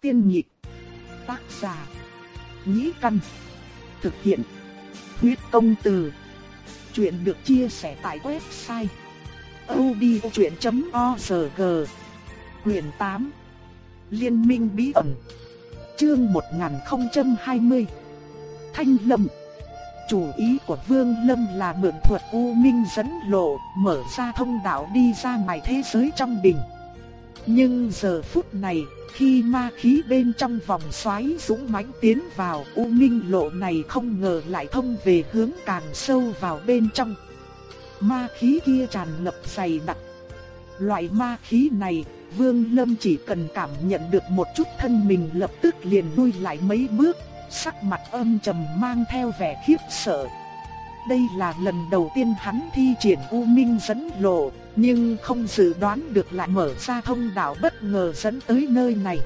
Tiên nhị Tác giả. Nhĩ căn. Thực hiện. Huyết công từ. Chuyện được chia sẻ tại website. odchuyện.org Quyền 8 Liên minh bí ẩn Chương 1020 Thanh Lâm Chủ ý của Vương Lâm là mượn thuật U Minh dẫn lộ, mở ra thông đạo đi ra ngoài thế giới trong đỉnh. Nhưng giờ phút này, khi ma khí bên trong vòng xoáy dũng mãnh tiến vào, U Minh lộ này không ngờ lại thông về hướng càng sâu vào bên trong. Ma khí kia tràn ngập dày đặc. Loại ma khí này, Vương Lâm chỉ cần cảm nhận được một chút thân mình lập tức liền lui lại mấy bước, sắc mặt âm trầm mang theo vẻ khiếp sợ. Đây là lần đầu tiên hắn thi triển U Minh dẫn lộ, nhưng không dự đoán được lại mở ra thông đạo bất ngờ dẫn tới nơi này.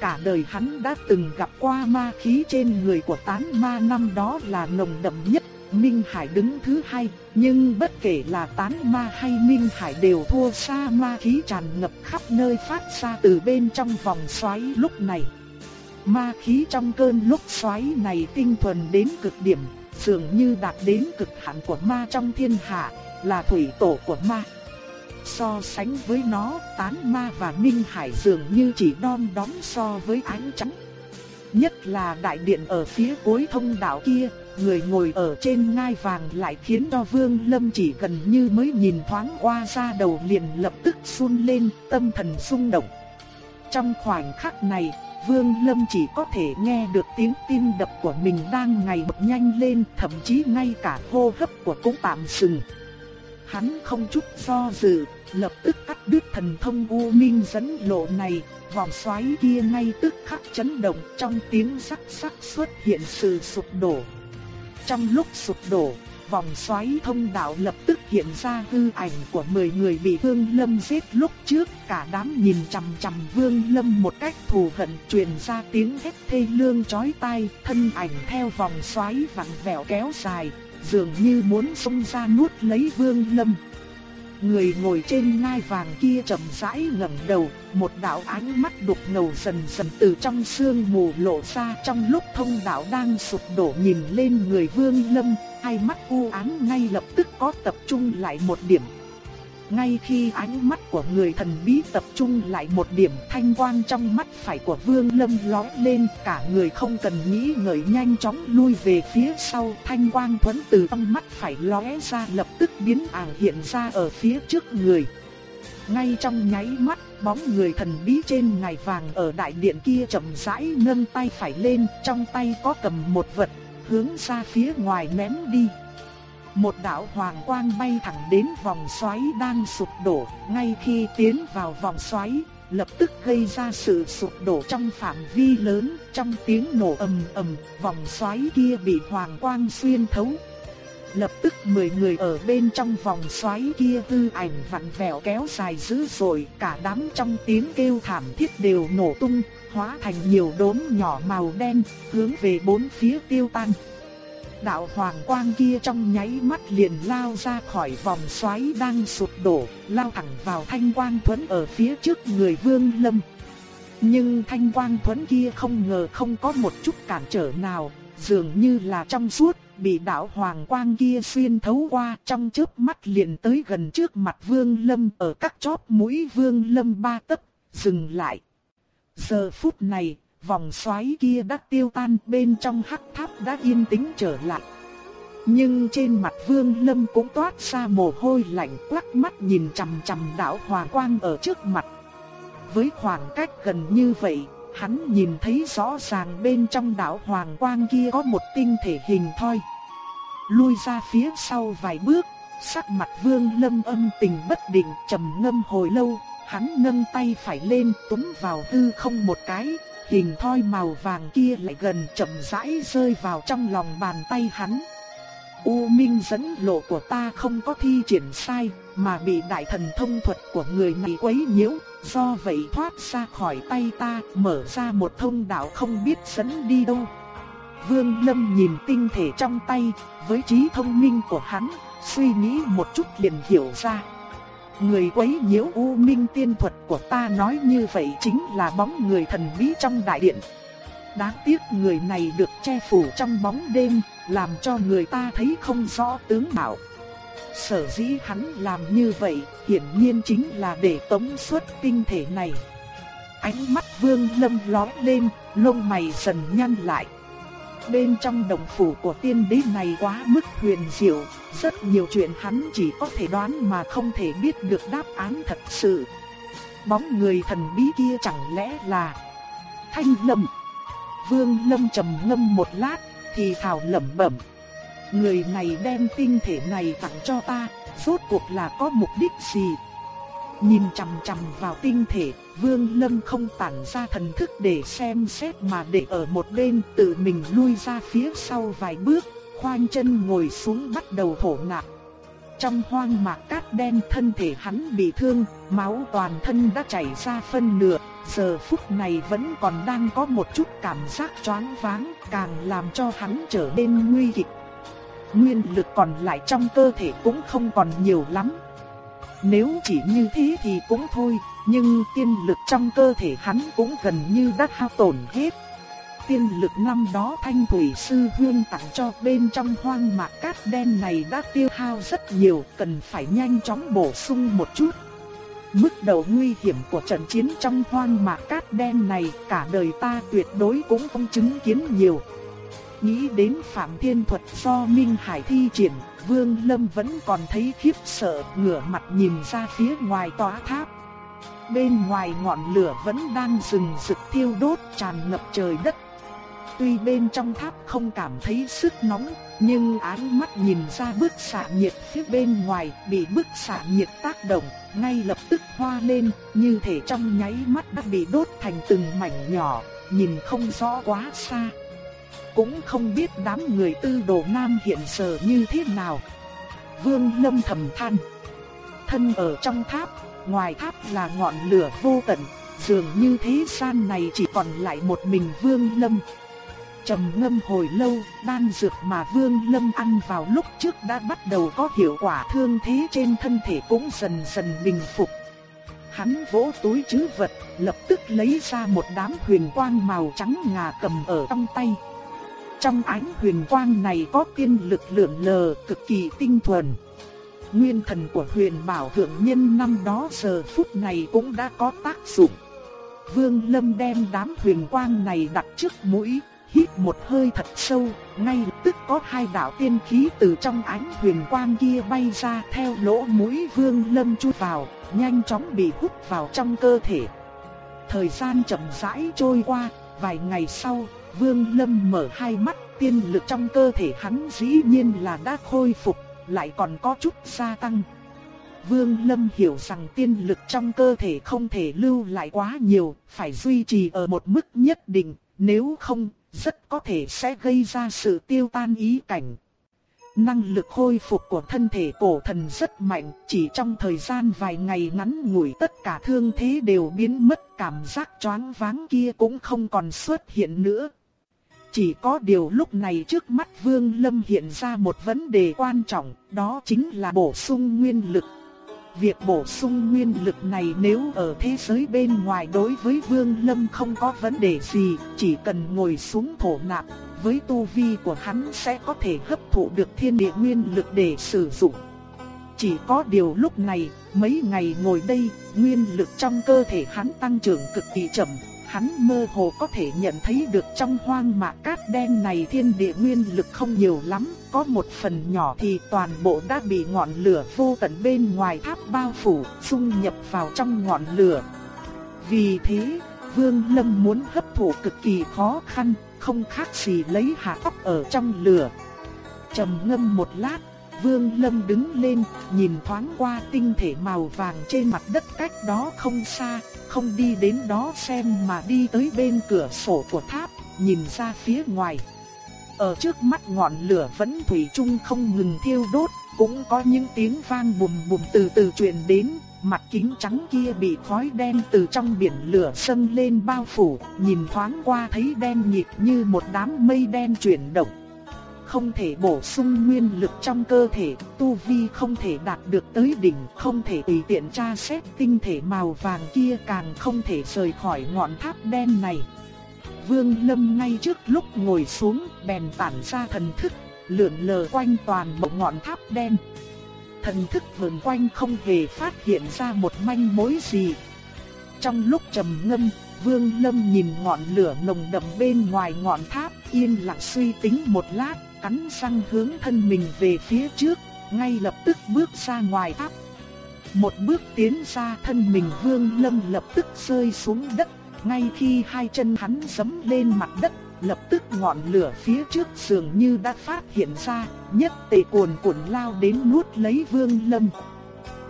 Cả đời hắn đã từng gặp qua ma khí trên người của tán ma năm đó là nồng đậm nhất, Minh Hải đứng thứ hai, nhưng bất kể là tán ma hay Minh Hải đều thua xa ma khí tràn ngập khắp nơi phát ra từ bên trong vòng xoáy lúc này. Ma khí trong cơn lúc xoáy này tinh thuần đến cực điểm, dường như đạt đến cực hạn của ma trong thiên hạ, là thủy tổ của ma. So sánh với nó, tán ma và minh hải dường như chỉ đom đóm so với ánh trắng. Nhất là đại điện ở phía cuối thông đạo kia, người ngồi ở trên ngai vàng lại khiến cho Vương Lâm chỉ gần như mới nhìn thoáng qua ra đầu liền lập tức run lên, tâm thần sung động. Trong khoảnh khắc này, Vương Lâm chỉ có thể nghe được tiếng tim đập của mình đang ngày một nhanh lên, thậm chí ngay cả hô hấp của cũng tạm dừng. Hắn không chút do dự, lập tức cắt đứt thần thông u minh dẫn lộ này, vòng xoáy kia ngay tức khắc chấn động trong tiếng sắc sắc xuất hiện sự sụp đổ. Trong lúc sụp đổ, vòng xoáy thông đạo lập tức hiện ra hư ảnh của 10 người bị Vương Lâm giết lúc trước, cả đám nhìn chằm chằm Vương Lâm một cách thù hận, truyền ra tiếng hét thê lương chói tai, thân ảnh theo vòng xoáy vặn vẹo kéo dài, dường như muốn xông ra nuốt lấy Vương Lâm. Người ngồi trên ngai vàng kia chậm rãi ngẩng đầu, một đạo ánh mắt đục ngầu dần dần từ trong sương mù lộ ra trong lúc thông đạo đang sụp đổ nhìn lên người Vương Lâm, hai mắt u ám ngay lập tức có tập trung lại một điểm. Ngay khi ánh mắt của người thần bí tập trung lại một điểm thanh quang trong mắt phải của Vương Lâm lóe lên, cả người không cần nghĩ ngợi nhanh chóng lui về phía sau, thanh quang thuẫn từ trong mắt phải lóe ra lập tức biến ảo hiện ra ở phía trước người. Ngay trong nháy mắt, bóng người thần bí trên ngài vàng ở đại điện kia chậm rãi nâng tay phải lên, trong tay có cầm một vật, hướng ra phía ngoài ném đi. Một đạo hoàng quang bay thẳng đến vòng xoáy đang sụp đổ, ngay khi tiến vào vòng xoáy, lập tức gây ra sự sụp đổ trong phạm vi lớn, trong tiếng nổ ầm ầm, vòng xoáy kia bị hoàng quang xuyên thấu. Lập tức 10 người ở bên trong vòng xoáy kia tư ảnh vặn vẹo kéo dài dữ dội, cả đám trong tiếng kêu thảm thiết đều nổ tung, hóa thành nhiều đốm nhỏ màu đen, hướng về bốn phía tiêu tan đạo hoàng quang kia trong nháy mắt liền lao ra khỏi vòng xoáy đang sụp đổ, lao thẳng vào thanh quang thuẫn ở phía trước người Vương Lâm. Nhưng thanh quang thuẫn kia không ngờ không có một chút cản trở nào, dường như là trong suốt, bị đạo hoàng quang kia xuyên thấu qua trong chớp mắt liền tới gần trước mặt Vương Lâm ở các chóp mũi Vương Lâm ba tấc, dừng lại. Giờ phút này, vòng xoáy kia đã tiêu tan bên trong hắc tháp đã yên tĩnh trở lại. Nhưng trên mặt Vương Lâm cũng toát ra mồ hôi lạnh quắc mắt nhìn chằm chằm đạo hoàng quang ở trước mặt. Với khoảng cách gần như vậy, hắn nhìn thấy rõ ràng bên trong đạo hoàng quang kia có một tinh thể hình thoi. Lui ra phía sau vài bước, sắc mặt Vương Lâm âm tình bất định trầm ngâm hồi lâu, hắn nâng tay phải lên túm vào hư không một cái, hình thoi màu vàng kia lại gần chậm rãi rơi vào trong lòng bàn tay hắn. U Minh dẫn lộ của ta không có thi triển sai, mà bị đại thần thông thuật của người này quấy nhiễu, do vậy thoát ra khỏi tay ta, mở ra một thông đạo không biết dẫn đi đâu. Vương Lâm nhìn tinh thể trong tay, với trí thông minh của hắn, suy nghĩ một chút liền hiểu ra. Người quấy nhiễu u minh tiên thuật của ta nói như vậy chính là bóng người thần bí trong đại điện. Đáng tiếc người này được che phủ trong bóng đêm, làm cho người ta thấy không rõ tướng mạo. Sở dĩ hắn làm như vậy, hiển nhiên chính là để tống xuất tinh thể này. Ánh mắt Vương Lâm lóe lên, lông mày dần nhăn lại. Bên trong đồng phủ của tiên đế này quá mức huyền diệu, rất nhiều chuyện hắn chỉ có thể đoán mà không thể biết được đáp án thật sự. Bóng người thần bí kia chẳng lẽ là Thanh Lâm? Vương Lâm trầm ngâm một lát, thì thào lẩm bẩm. Người này đem tinh thể này tặng cho ta, rốt cuộc là có mục đích gì? Nhìn chằm chằm vào tinh thể, Vương Lâm không tản ra thần thức để xem xét mà để ở một bên tự mình lui ra phía sau vài bước, khoanh chân ngồi xuống bắt đầu thổ nạp. Trong hoang mạc cát đen thân thể hắn bị thương, máu toàn thân đã chảy ra phân nửa, giờ phút này vẫn còn đang có một chút cảm giác choáng váng, càng làm cho hắn trở nên nguy kịch. Nguyên lực còn lại trong cơ thể cũng không còn nhiều lắm. Nếu chỉ như thế thì cũng thôi, nhưng tiên lực trong cơ thể hắn cũng gần như đã hao tổn hết. Tiên lực năm đó thanh thủy sư huyên tặng cho bên trong hoang mạc cát đen này đã tiêu hao rất nhiều, cần phải nhanh chóng bổ sung một chút. Mức độ nguy hiểm của trận chiến trong hoang mạc cát đen này cả đời ta tuyệt đối cũng không chứng kiến nhiều. Nghĩ đến Phạm Thiên Thuật do Minh Hải thi triển, Vương Lâm vẫn còn thấy khiếp sợ, ngửa mặt nhìn ra phía ngoài tòa tháp. Bên ngoài ngọn lửa vẫn đang rừng rực thiêu đốt tràn ngập trời đất. Tuy bên trong tháp không cảm thấy sức nóng, nhưng ánh mắt nhìn ra bức xạ nhiệt phía bên ngoài bị bức xạ nhiệt tác động, ngay lập tức hoa lên, như thể trong nháy mắt đã bị đốt thành từng mảnh nhỏ, nhìn không rõ quá xa. Cũng không biết đám người tư đồ nam hiện giờ như thế nào. Vương Lâm thầm than. Thân ở trong tháp, ngoài tháp là ngọn lửa vô tận, dường như thế gian này chỉ còn lại một mình Vương Lâm. Trầm ngâm hồi lâu, đan dược mà Vương Lâm ăn vào lúc trước đã bắt đầu có hiệu quả thương thế trên thân thể cũng dần dần bình phục. Hắn vỗ túi trữ vật, lập tức lấy ra một đám huyền quang màu trắng ngà cầm ở trong tay. Trong ánh huyền quang này có tiên lực lượn lờ cực kỳ tinh thuần. Nguyên thần của huyền bảo thượng nhân năm đó giờ phút này cũng đã có tác dụng. Vương Lâm đem đám huyền quang này đặt trước mũi, hít một hơi thật sâu, ngay tức có hai đạo tiên khí từ trong ánh huyền quang kia bay ra theo lỗ mũi Vương Lâm chui vào, nhanh chóng bị hút vào trong cơ thể. Thời gian chậm rãi trôi qua, vài ngày sau, Vương Lâm mở hai mắt, tiên lực trong cơ thể hắn dĩ nhiên là đã khôi phục, lại còn có chút gia tăng. Vương Lâm hiểu rằng tiên lực trong cơ thể không thể lưu lại quá nhiều, phải duy trì ở một mức nhất định, nếu không, rất có thể sẽ gây ra sự tiêu tan ý cảnh. Năng lực khôi phục của thân thể cổ thần rất mạnh, chỉ trong thời gian vài ngày ngắn ngủi tất cả thương thế đều biến mất, cảm giác choáng váng kia cũng không còn xuất hiện nữa. Chỉ có điều lúc này trước mắt Vương Lâm hiện ra một vấn đề quan trọng, đó chính là bổ sung nguyên lực. Việc bổ sung nguyên lực này nếu ở thế giới bên ngoài đối với Vương Lâm không có vấn đề gì, chỉ cần ngồi xuống thổ nạp, với tu vi của hắn sẽ có thể hấp thụ được thiên địa nguyên lực để sử dụng. Chỉ có điều lúc này, mấy ngày ngồi đây, nguyên lực trong cơ thể hắn tăng trưởng cực kỳ chậm, hắn mơ hồ có thể nhận thấy được trong hoang mạc cát đen này thiên địa nguyên lực không nhiều lắm, có một phần nhỏ thì toàn bộ đã bị ngọn lửa vô tận bên ngoài tháp bao phủ, xung nhập vào trong ngọn lửa. Vì thế, Vương Lâm muốn hấp thụ cực kỳ khó khăn, không khác gì lấy hạt tóc ở trong lửa. Trầm ngâm một lát, Vương Lâm đứng lên, nhìn thoáng qua tinh thể màu vàng trên mặt đất cách đó không xa, không đi đến đó xem mà đi tới bên cửa sổ của tháp, nhìn ra phía ngoài. Ở trước mắt ngọn lửa vẫn thủy chung không ngừng thiêu đốt, cũng có những tiếng vang bùm bùm từ từ truyền đến, mặt kính trắng kia bị khói đen từ trong biển lửa sân lên bao phủ, nhìn thoáng qua thấy đen nhịp như một đám mây đen chuyển động không thể bổ sung nguyên lực trong cơ thể, tu vi không thể đạt được tới đỉnh, không thể tùy tiện tra xét tinh thể màu vàng kia càng không thể rời khỏi ngọn tháp đen này. Vương Lâm ngay trước lúc ngồi xuống, bèn tản ra thần thức, lượn lờ quanh toàn bộ ngọn tháp đen. Thần thức vần quanh không hề phát hiện ra một manh mối gì. Trong lúc trầm ngâm, Vương Lâm nhìn ngọn lửa nồng đậm bên ngoài ngọn tháp, yên lặng suy tính một lát, cắn răng hướng thân mình về phía trước, ngay lập tức bước ra ngoài tháp. Một bước tiến ra thân mình Vương Lâm lập tức rơi xuống đất, ngay khi hai chân hắn giẫm lên mặt đất, lập tức ngọn lửa phía trước dường như đã phát hiện ra, nhất tề cuồn cuộn lao đến nuốt lấy Vương Lâm.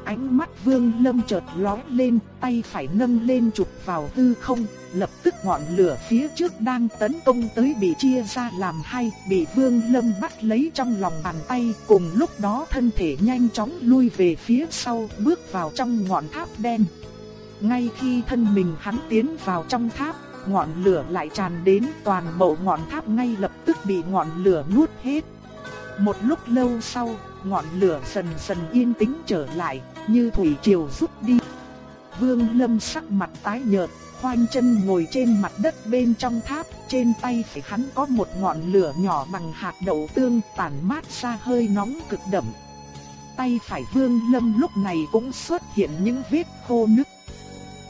Ánh mắt Vương Lâm chợt lóe lên, tay phải nâng lên chụp vào hư không, lập tức ngọn lửa phía trước đang tấn công tới bị chia ra làm hai, bị Vương Lâm bắt lấy trong lòng bàn tay, cùng lúc đó thân thể nhanh chóng lui về phía sau, bước vào trong ngọn tháp đen. Ngay khi thân mình hắn tiến vào trong tháp, ngọn lửa lại tràn đến toàn bộ ngọn tháp ngay lập tức bị ngọn lửa nuốt hết. Một lúc lâu sau, ngọn lửa dần dần yên tĩnh trở lại, như thủy triều rút đi. Vương Lâm sắc mặt tái nhợt, khoanh chân ngồi trên mặt đất bên trong tháp, trên tay phải hắn có một ngọn lửa nhỏ bằng hạt đậu tương tản mát ra hơi nóng cực đậm. Tay phải Vương Lâm lúc này cũng xuất hiện những vết khô nứt.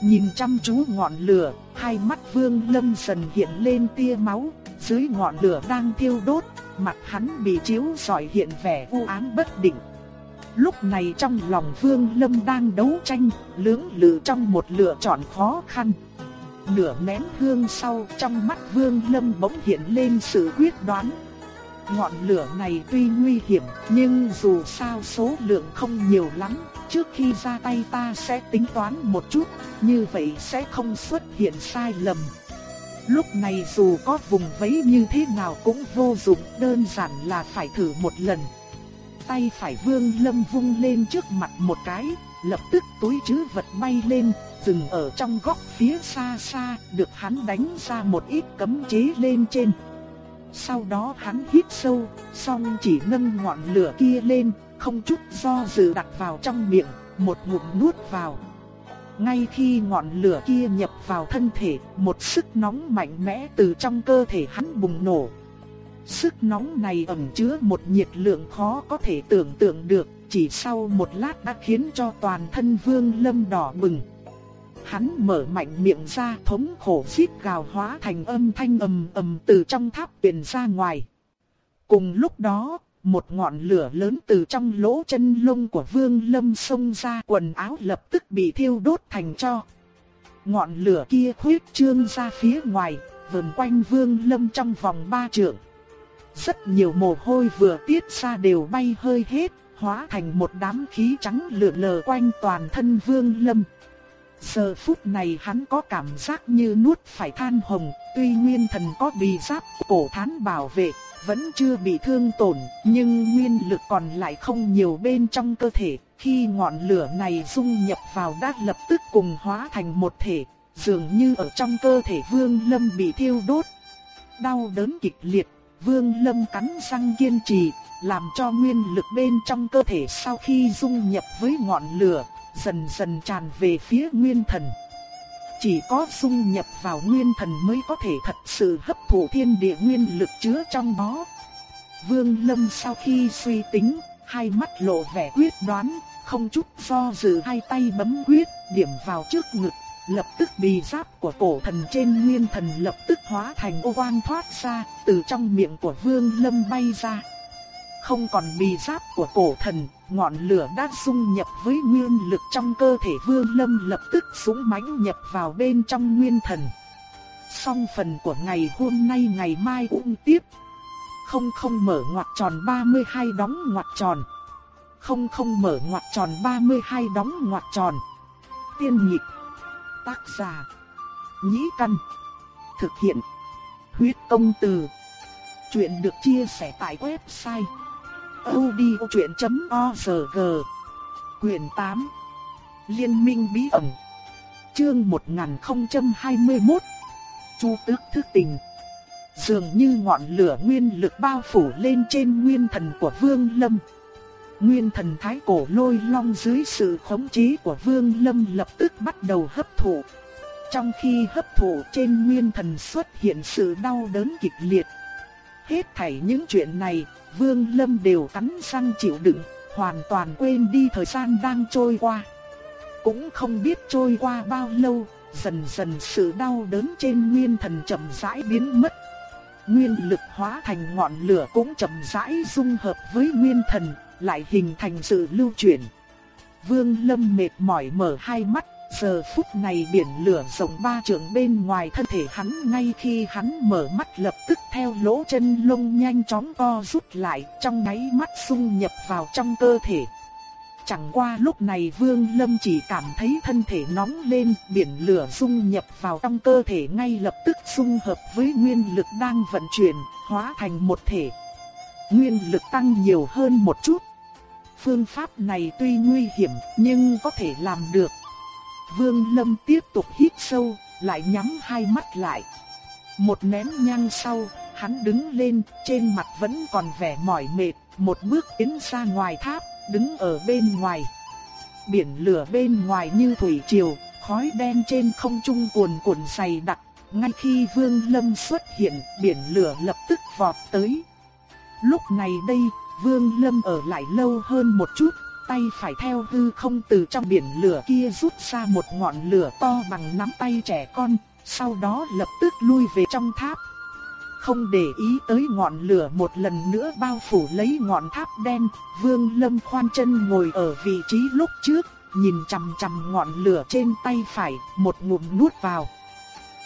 Nhìn chăm chú ngọn lửa, hai mắt Vương Lâm dần hiện lên tia máu, dưới ngọn lửa đang thiêu đốt, mặt hắn bị chiếu rọi hiện vẻ u ám bất định. Lúc này trong lòng Vương Lâm đang đấu tranh, lưỡng lự trong một lựa chọn khó khăn. Nửa nén hương sau trong mắt Vương Lâm bỗng hiện lên sự quyết đoán. Ngọn lửa này tuy nguy hiểm, nhưng dù sao số lượng không nhiều lắm, trước khi ra tay ta sẽ tính toán một chút, như vậy sẽ không xuất hiện sai lầm. Lúc này dù có vùng vẫy như thế nào cũng vô dụng, đơn giản là phải thử một lần. Tay phải Vương Lâm vung lên trước mặt một cái, lập tức túi chứ vật bay lên, dừng ở trong góc phía xa xa, được hắn đánh ra một ít cấm chế lên trên. Sau đó hắn hít sâu, xong chỉ nâng ngọn lửa kia lên, không chút do dự đặt vào trong miệng, một ngụm nuốt vào. Ngay khi ngọn lửa kia nhập vào thân thể, một sức nóng mạnh mẽ từ trong cơ thể hắn bùng nổ. Sức nóng này ẩn chứa một nhiệt lượng khó có thể tưởng tượng được, chỉ sau một lát đã khiến cho toàn thân Vương Lâm đỏ bừng. Hắn mở mạnh miệng ra thống khổ xít gào hóa thành âm thanh ầm ầm từ trong tháp truyền ra ngoài. Cùng lúc đó, một ngọn lửa lớn từ trong lỗ chân lông của Vương Lâm xông ra, quần áo lập tức bị thiêu đốt thành tro. Ngọn lửa kia khuyết trương ra phía ngoài, vần quanh Vương Lâm trong vòng ba trượng. Rất nhiều mồ hôi vừa tiết ra đều bay hơi hết, hóa thành một đám khí trắng lượn lờ quanh toàn thân Vương Lâm. Giờ phút này hắn có cảm giác như nuốt phải than hồng, tuy nguyên thần có bì giáp cổ thán bảo vệ, vẫn chưa bị thương tổn, nhưng nguyên lực còn lại không nhiều bên trong cơ thể. Khi ngọn lửa này dung nhập vào đã lập tức cùng hóa thành một thể, dường như ở trong cơ thể Vương Lâm bị thiêu đốt. Đau đớn kịch liệt, Vương Lâm cắn răng kiên trì, làm cho nguyên lực bên trong cơ thể sau khi dung nhập với ngọn lửa, dần dần tràn về phía nguyên thần. Chỉ có dung nhập vào nguyên thần mới có thể thật sự hấp thụ thiên địa nguyên lực chứa trong đó. Vương Lâm sau khi suy tính, hai mắt lộ vẻ quyết đoán, không chút do dự hai tay bấm quyết, điểm vào trước ngực, lập tức bì giáp của cổ thần trên nguyên thần lập tức hóa thành ô quang thoát ra, từ trong miệng của Vương Lâm bay ra. Không còn bì giáp của cổ thần, ngọn lửa đã dung nhập với nguyên lực trong cơ thể Vương Lâm lập tức súng mãnh nhập vào bên trong nguyên thần. Song phần của ngày hôm nay ngày mai cũng tiếp. Không không mở ngoặc tròn 32 đóng ngoặc tròn. Không không mở ngoặc tròn 32 đóng ngoặc tròn. Tiên nhịp. Tác giả. Nhĩ căn. Thực hiện. Huyết công từ. Chuyện được chia sẻ tại website audiochuyện.org Quyền 8 Liên minh bí ẩn Chương 1021 Chu tước thức tình dường như ngọn lửa nguyên lực bao phủ lên trên nguyên thần của Vương Lâm. Nguyên thần thái cổ lôi long dưới sự khống chế của Vương Lâm lập tức bắt đầu hấp thụ. Trong khi hấp thụ trên nguyên thần xuất hiện sự đau đớn kịch liệt. Hết thảy những chuyện này, Vương Lâm đều cắn răng chịu đựng, hoàn toàn quên đi thời gian đang trôi qua. Cũng không biết trôi qua bao lâu, dần dần sự đau đớn trên nguyên thần chậm rãi biến mất. Nguyên lực hóa thành ngọn lửa cũng chậm rãi dung hợp với nguyên thần, lại hình thành sự lưu chuyển. Vương Lâm mệt mỏi mở hai mắt, giờ phút này biển lửa rộng ba trượng bên ngoài thân thể hắn ngay khi hắn mở mắt lập tức theo lỗ chân lông nhanh chóng co rút lại trong nháy mắt xung nhập vào trong cơ thể. Chẳng qua lúc này Vương Lâm chỉ cảm thấy thân thể nóng lên, biển lửa dung nhập vào trong cơ thể ngay lập tức dung hợp với nguyên lực đang vận chuyển, hóa thành một thể. Nguyên lực tăng nhiều hơn một chút. Phương pháp này tuy nguy hiểm nhưng có thể làm được. Vương Lâm tiếp tục hít sâu, lại nhắm hai mắt lại. Một nén nhang sau, hắn đứng lên, trên mặt vẫn còn vẻ mỏi mệt, một bước tiến ra ngoài tháp, đứng ở bên ngoài. Biển lửa bên ngoài như thủy triều, khói đen trên không trung cuồn cuộn dày đặc. Ngay khi Vương Lâm xuất hiện, biển lửa lập tức vọt tới. Lúc này đây, Vương Lâm ở lại lâu hơn một chút, tay phải theo hư không từ trong biển lửa kia rút ra một ngọn lửa to bằng nắm tay trẻ con, sau đó lập tức lui về trong tháp. Không để ý tới ngọn lửa một lần nữa bao phủ lấy ngọn tháp đen, Vương Lâm khoan chân ngồi ở vị trí lúc trước, nhìn chằm chằm ngọn lửa trên tay phải, một ngụm nuốt vào.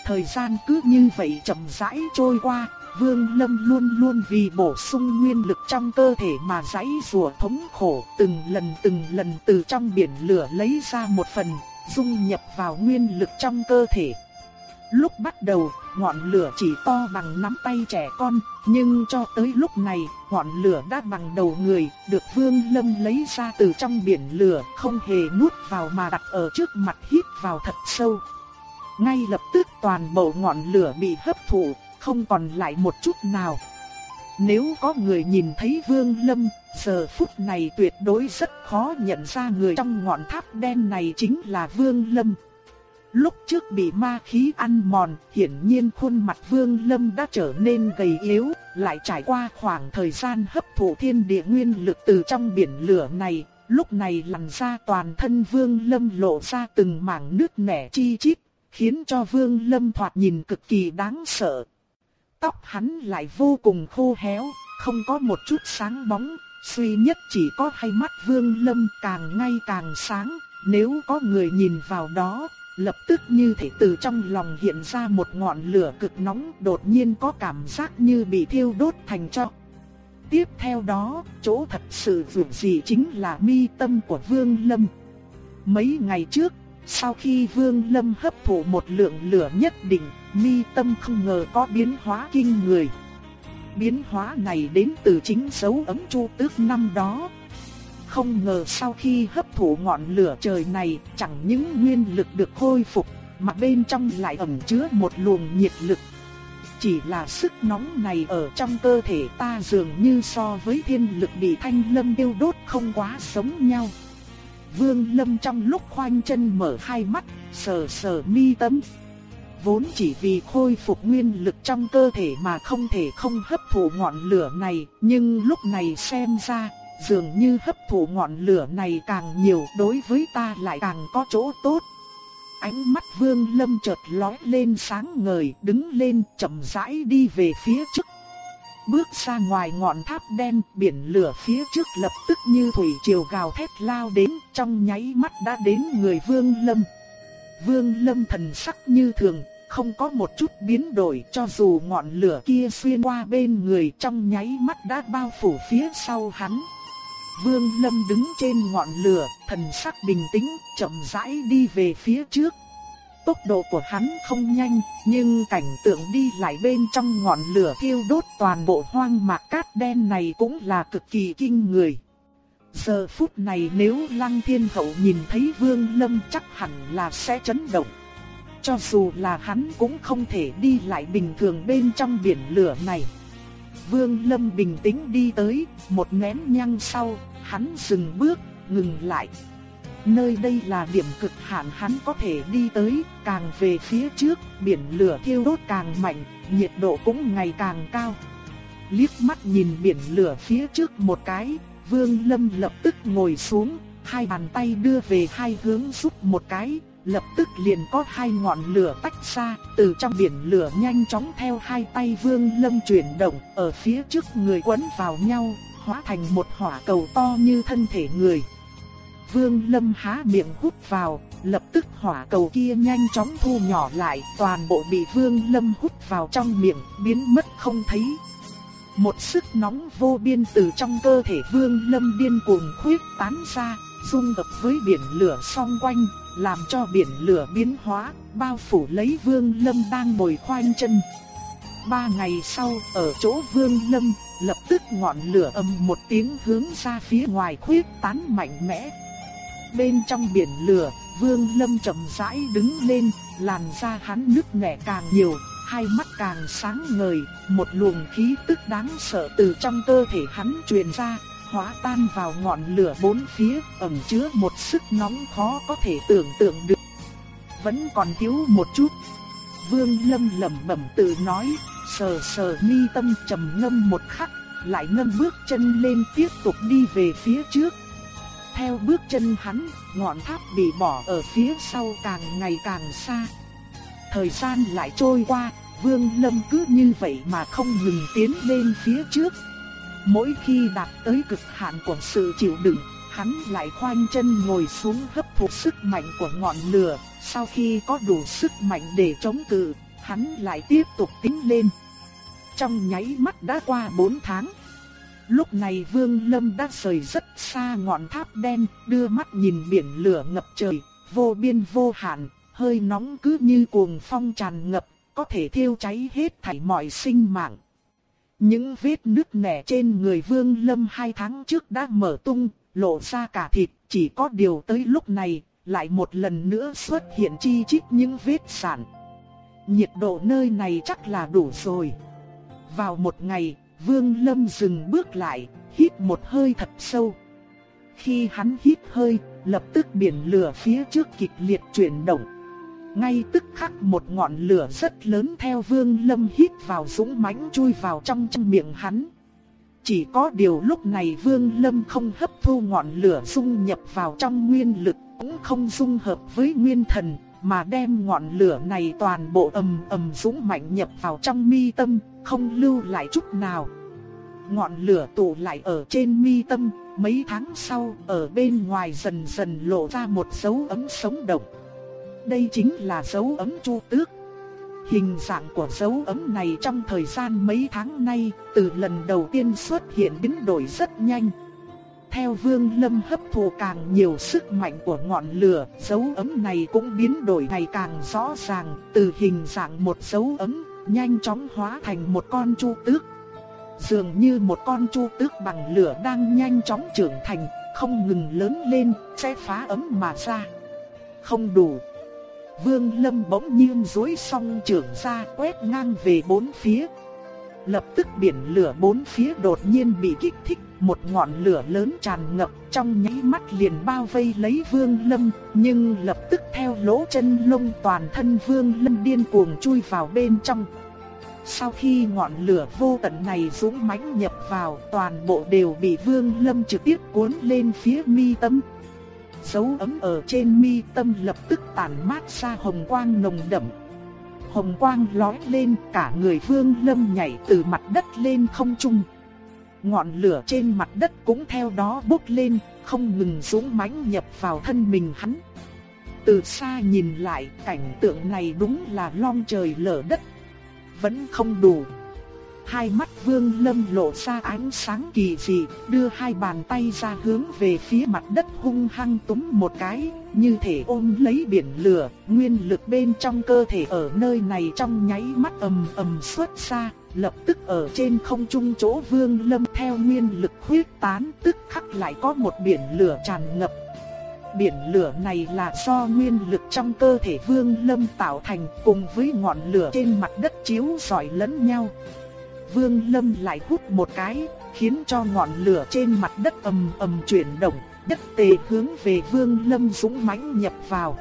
Thời gian cứ như vậy chậm rãi trôi qua, Vương Lâm luôn luôn vì bổ sung nguyên lực trong cơ thể mà giãy rùa thống khổ, từng lần từng lần từ trong biển lửa lấy ra một phần, dung nhập vào nguyên lực trong cơ thể. Lúc bắt đầu, ngọn lửa chỉ to bằng nắm tay trẻ con, nhưng cho tới lúc này, ngọn lửa đã bằng đầu người, được Vương Lâm lấy ra từ trong biển lửa, không hề nuốt vào mà đặt ở trước mặt hít vào thật sâu. Ngay lập tức toàn bộ ngọn lửa bị hấp thụ, không còn lại một chút nào. Nếu có người nhìn thấy Vương Lâm, giờ phút này tuyệt đối rất khó nhận ra người trong ngọn tháp đen này chính là Vương Lâm. Lúc trước bị ma khí ăn mòn, hiển nhiên khuôn mặt Vương Lâm đã trở nên gầy yếu, lại trải qua khoảng thời gian hấp thụ thiên địa nguyên lực từ trong biển lửa này, lúc này làn ra toàn thân Vương Lâm lộ ra từng mảng nước nẻ chi chít, khiến cho Vương Lâm thoạt nhìn cực kỳ đáng sợ. Tóc hắn lại vô cùng khô héo, không có một chút sáng bóng, duy nhất chỉ có hai mắt Vương Lâm càng ngày càng sáng, nếu có người nhìn vào đó, lập tức như thể từ trong lòng hiện ra một ngọn lửa cực nóng đột nhiên có cảm giác như bị thiêu đốt thành tro. Tiếp theo đó, chỗ thật sự dù gì chính là mi tâm của Vương Lâm. Mấy ngày trước, sau khi Vương Lâm hấp thụ một lượng lửa nhất định, mi tâm không ngờ có biến hóa kinh người. Biến hóa này đến từ chính dấu ấm chu tước năm đó. Không ngờ sau khi hấp thụ ngọn lửa trời này, chẳng những nguyên lực được khôi phục, mà bên trong lại ẩn chứa một luồng nhiệt lực. Chỉ là sức nóng này ở trong cơ thể ta dường như so với thiên lực bị thanh lâm tiêu đốt không quá sống nhau. Vương Lâm trong lúc khoanh chân mở hai mắt, sờ sờ mi tâm. Vốn chỉ vì khôi phục nguyên lực trong cơ thể mà không thể không hấp thụ ngọn lửa này, nhưng lúc này xem ra, dường như hấp thụ ngọn lửa này càng nhiều đối với ta lại càng có chỗ tốt. Ánh mắt Vương Lâm chợt lóe lên sáng ngời, đứng lên chậm rãi đi về phía trước. Bước ra ngoài ngọn tháp đen, biển lửa phía trước lập tức như thủy triều gào thét lao đến, trong nháy mắt đã đến người Vương Lâm. Vương Lâm thần sắc như thường, không có một chút biến đổi cho dù ngọn lửa kia xuyên qua bên người trong nháy mắt đã bao phủ phía sau hắn. Vương Lâm đứng trên ngọn lửa, thần sắc bình tĩnh, chậm rãi đi về phía trước. Tốc độ của hắn không nhanh, nhưng cảnh tượng đi lại bên trong ngọn lửa thiêu đốt toàn bộ hoang mạc cát đen này cũng là cực kỳ kinh người. Giờ phút này nếu Lăng Thiên Hậu nhìn thấy Vương Lâm chắc hẳn là sẽ chấn động. cho dù là hắn cũng không thể đi lại bình thường bên trong biển lửa này. Vương Lâm bình tĩnh đi tới, một nén nhang sau, hắn dừng bước, ngừng lại. Nơi đây là điểm cực hạn hắn có thể đi tới, càng về phía trước, biển lửa thiêu đốt càng mạnh, nhiệt độ cũng ngày càng cao. Liếc mắt nhìn biển lửa phía trước một cái, Vương Lâm lập tức ngồi xuống, hai bàn tay đưa về hai hướng giúp một cái, lập tức liền có hai ngọn lửa tách ra, từ trong biển lửa nhanh chóng theo hai tay Vương Lâm chuyển động, ở phía trước người quấn vào nhau, hóa thành một hỏa cầu to như thân thể người. Vương Lâm há miệng hút vào, lập tức hỏa cầu kia nhanh chóng thu nhỏ lại, toàn bộ bị Vương Lâm hút vào trong miệng, biến mất không thấy. Một sức nóng vô biên từ trong cơ thể Vương Lâm điên cuồng khuyết tán ra, dung hợp với biển lửa xung quanh, làm cho biển lửa biến hóa, bao phủ lấy Vương Lâm đang bồi khoanh chân. Ba ngày sau, ở chỗ Vương Lâm, lập tức ngọn lửa ầm một tiếng hướng ra phía ngoài khuyết tán mạnh mẽ. Bên trong biển lửa, Vương Lâm chậm rãi đứng lên, làn da hắn nứt nẻ càng nhiều, hai mắt càng sáng ngời, một luồng khí tức đáng sợ từ trong cơ thể hắn truyền ra, hóa tan vào ngọn lửa bốn phía, ẩn chứa một sức nóng khó có thể tưởng tượng được. Vẫn còn thiếu một chút. Vương Lâm lẩm bẩm tự nói, sờ sờ mi tâm trầm ngâm một khắc, lại ngâm bước chân lên tiếp tục đi về phía trước. Theo bước chân hắn, ngọn tháp bị bỏ ở phía sau càng ngày càng xa. Thời gian lại trôi qua, Vương Lâm cứ như vậy mà không ngừng tiến lên phía trước, Mỗi khi đạt tới cực hạn của sự chịu đựng, hắn lại khoanh chân ngồi xuống hấp thụ sức mạnh của ngọn lửa, sau khi có đủ sức mạnh để chống cự, hắn lại tiếp tục tiến lên. Trong nháy mắt đã qua 4 tháng. Lúc này Vương Lâm đã rời rất xa ngọn tháp đen, đưa mắt nhìn biển lửa ngập trời, vô biên vô hạn, hơi nóng cứ như cuồng phong tràn ngập, có thể thiêu cháy hết thảy mọi sinh mạng. Những vết nứt nẻ trên người Vương Lâm hai tháng trước đã mở tung, lộ ra cả thịt, chỉ có điều tới lúc này, lại một lần nữa xuất hiện chi chít những vết sản. Nhiệt độ nơi này chắc là đủ rồi. Vào một ngày, Vương Lâm dừng bước lại, hít một hơi thật sâu. Khi hắn hít hơi, lập tức biển lửa phía trước kịch liệt chuyển động. Ngay tức khắc một ngọn lửa rất lớn theo vương lâm hít vào dũng mãnh chui vào trong trong miệng hắn. Chỉ có điều lúc này vương lâm không hấp thu ngọn lửa dung nhập vào trong nguyên lực, cũng không dung hợp với nguyên thần, mà đem ngọn lửa này toàn bộ ầm ầm dũng mạnh nhập vào trong mi tâm, không lưu lại chút nào. Ngọn lửa tụ lại ở trên mi tâm, mấy tháng sau, ở bên ngoài dần dần lộ ra một dấu ấm sống động đây chính là dấu ấm chu tước. Hình dạng của dấu ấm này trong thời gian mấy tháng nay, từ lần đầu tiên xuất hiện biến đổi rất nhanh. Theo Vương Lâm hấp thụ càng nhiều sức mạnh của ngọn lửa, dấu ấm này cũng biến đổi ngày càng rõ ràng, từ hình dạng một dấu ấm, nhanh chóng hóa thành một con chu tước. Dường như một con chu tước bằng lửa đang nhanh chóng trưởng thành, không ngừng lớn lên, sẽ phá ấm mà ra. Không đủ, Vương Lâm bỗng nhiên duỗi song trưởng ra quét ngang về bốn phía. Lập tức biển lửa bốn phía đột nhiên bị kích thích, một ngọn lửa lớn tràn ngập trong nháy mắt liền bao vây lấy Vương Lâm, nhưng lập tức theo lỗ chân lông toàn thân Vương Lâm điên cuồng chui vào bên trong. Sau khi ngọn lửa vô tận này dũng mãnh nhập vào, toàn bộ đều bị Vương Lâm trực tiếp cuốn lên phía mi tâm dấu ấm ở trên mi tâm lập tức tản mát ra hồng quang nồng đậm. Hồng quang lóe lên cả người vương lâm nhảy từ mặt đất lên không trung. Ngọn lửa trên mặt đất cũng theo đó bốc lên, không ngừng dũng mãnh nhập vào thân mình hắn. Từ xa nhìn lại, cảnh tượng này đúng là long trời lở đất. Vẫn không đủ. Hai mắt Vương Lâm lộ ra ánh sáng kỳ dị, đưa hai bàn tay ra hướng về phía mặt đất hung hăng túm một cái, như thể ôm lấy biển lửa, nguyên lực bên trong cơ thể ở nơi này trong nháy mắt ầm ầm xuất ra, lập tức ở trên không trung chỗ Vương Lâm theo nguyên lực huyết tán, tức khắc lại có một biển lửa tràn ngập. biển lửa này là do nguyên lực trong cơ thể Vương Lâm tạo thành cùng với ngọn lửa trên mặt đất chiếu rọi lẫn nhau. Vương Lâm lại hút một cái, khiến cho ngọn lửa trên mặt đất ầm ầm chuyển động, đất tề hướng về Vương Lâm dũng mãnh nhập vào.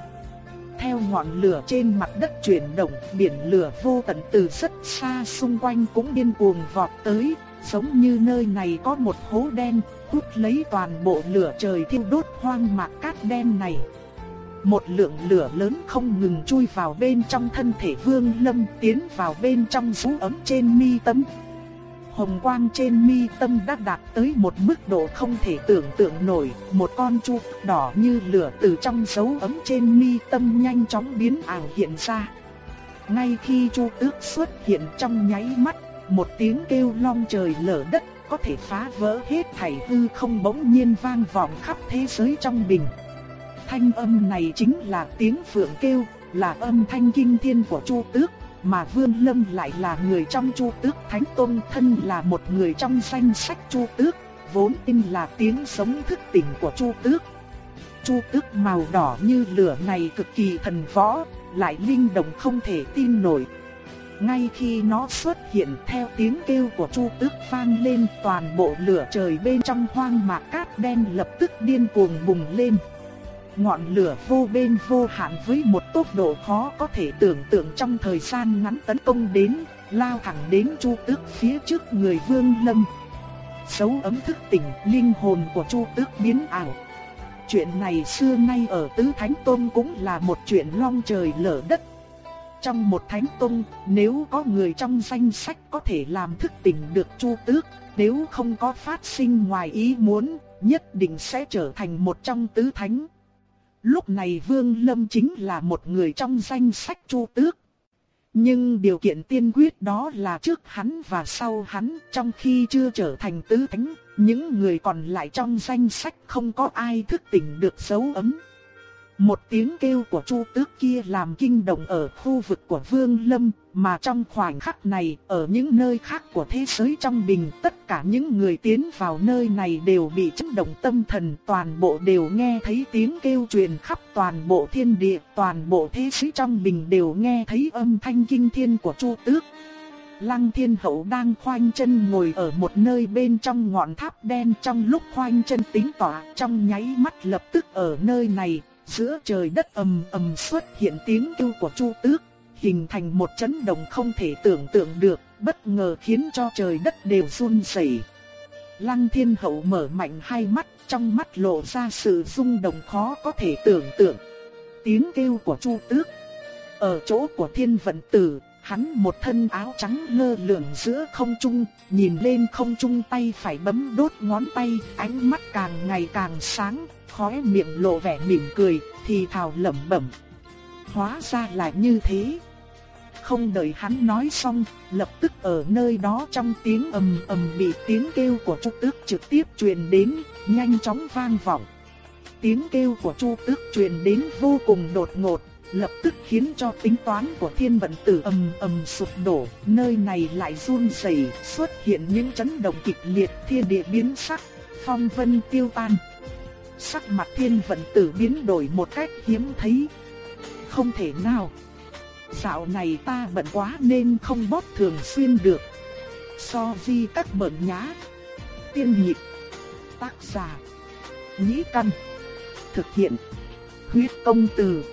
Theo ngọn lửa trên mặt đất chuyển động, biển lửa vô tận từ rất xa xung quanh cũng điên cuồng vọt tới, giống như nơi này có một hố đen, hút lấy toàn bộ lửa trời thiêu đốt hoang mạc cát đen này. Một lượng lửa lớn không ngừng chui vào bên trong thân thể Vương Lâm tiến vào bên trong rú ấm trên mi tâm. Hồng quang trên mi tâm đã đạt tới một mức độ không thể tưởng tượng nổi, một con chu đỏ như lửa từ trong dấu ấm trên mi tâm nhanh chóng biến ảo hiện ra. Ngay khi chu tước xuất hiện trong nháy mắt, một tiếng kêu long trời lở đất có thể phá vỡ hết thảy hư không bỗng nhiên vang vọng khắp thế giới trong bình. Thanh âm này chính là tiếng phượng kêu, là âm thanh kinh thiên của Chu Tước, mà Vương Lâm lại là người trong Chu Tước Thánh Tôn thân là một người trong danh sách Chu Tước, vốn tin là tiếng sống thức tỉnh của Chu Tước. Chu Tước màu đỏ như lửa này cực kỳ thần võ, lại linh động không thể tin nổi, ngay khi nó xuất hiện theo tiếng kêu của Chu Tước vang lên toàn bộ lửa trời bên trong hoang mạc cát đen lập tức điên cuồng bùng lên. Ngọn lửa vô bên vô hạn với một tốc độ khó có thể tưởng tượng trong thời gian ngắn tấn công đến, lao thẳng đến Chu Tước phía trước người Vương Lâm. Dấu ấm thức tỉnh, linh hồn của Chu Tước biến ảo. Chuyện này xưa nay ở Tứ Thánh Tôn cũng là một chuyện long trời lở đất trong một thánh tông, nếu có người trong danh sách có thể làm thức tỉnh được Chu Tước, nếu không có phát sinh ngoài ý muốn, nhất định sẽ trở thành một trong tứ thánh. Lúc này Vương Lâm chính là một người trong danh sách Chu Tước. Nhưng điều kiện tiên quyết đó là trước hắn và sau hắn, trong khi chưa trở thành tứ thánh, những người còn lại trong danh sách không có ai thức tỉnh được dấu ấm. Một tiếng kêu của Chu Tước kia làm kinh động ở khu vực của Vương Lâm, mà trong khoảnh khắc này, ở những nơi khác của thế giới trong bình, tất cả những người tiến vào nơi này đều bị chấn động tâm thần, toàn bộ đều nghe thấy tiếng kêu truyền khắp toàn bộ thiên địa, toàn bộ thế giới trong bình đều nghe thấy âm thanh kinh thiên của Chu Tước. Lăng Thiên Hậu đang khoanh chân ngồi ở một nơi bên trong ngọn tháp đen trong lúc khoanh chân tính tỏa, trong nháy mắt lập tức ở nơi này, Giữa trời đất ầm ầm xuất hiện tiếng kêu của Chu Tước, hình thành một chấn động không thể tưởng tượng được, bất ngờ khiến cho trời đất đều run rẩy. Lăng Thiên Hậu mở mạnh hai mắt, trong mắt lộ ra sự rung động khó có thể tưởng tượng. Tiếng kêu của Chu Tước. Ở chỗ của Thiên Vận Tử, hắn một thân áo trắng lơ lửng giữa không trung, nhìn lên không trung tay phải bấm đốt ngón tay, ánh mắt càng ngày càng sáng, khóe miệng lộ vẻ mỉm cười, thì thào lẩm bẩm. Hóa ra là như thế. Không đợi hắn nói xong, lập tức ở nơi đó trong tiếng ầm ầm bị tiếng kêu của Chu Tước trực tiếp truyền đến, nhanh chóng vang vọng. Tiếng kêu của Chu Tước truyền đến vô cùng đột ngột, lập tức khiến cho tính toán của thiên vận tử ầm ầm sụp đổ, nơi này lại run rẩy, xuất hiện những chấn động kịch liệt, thiên địa biến sắc, phong vân tiêu tan. Sắc mặt thiên vận tử biến đổi một cách hiếm thấy. Không thể nào. Dạo này ta bận quá nên không bóp thường xuyên được. So di các bẩn nhá. Tiên nhịp. Tác giả. Nhĩ căn. Thực hiện. Huyết công từ.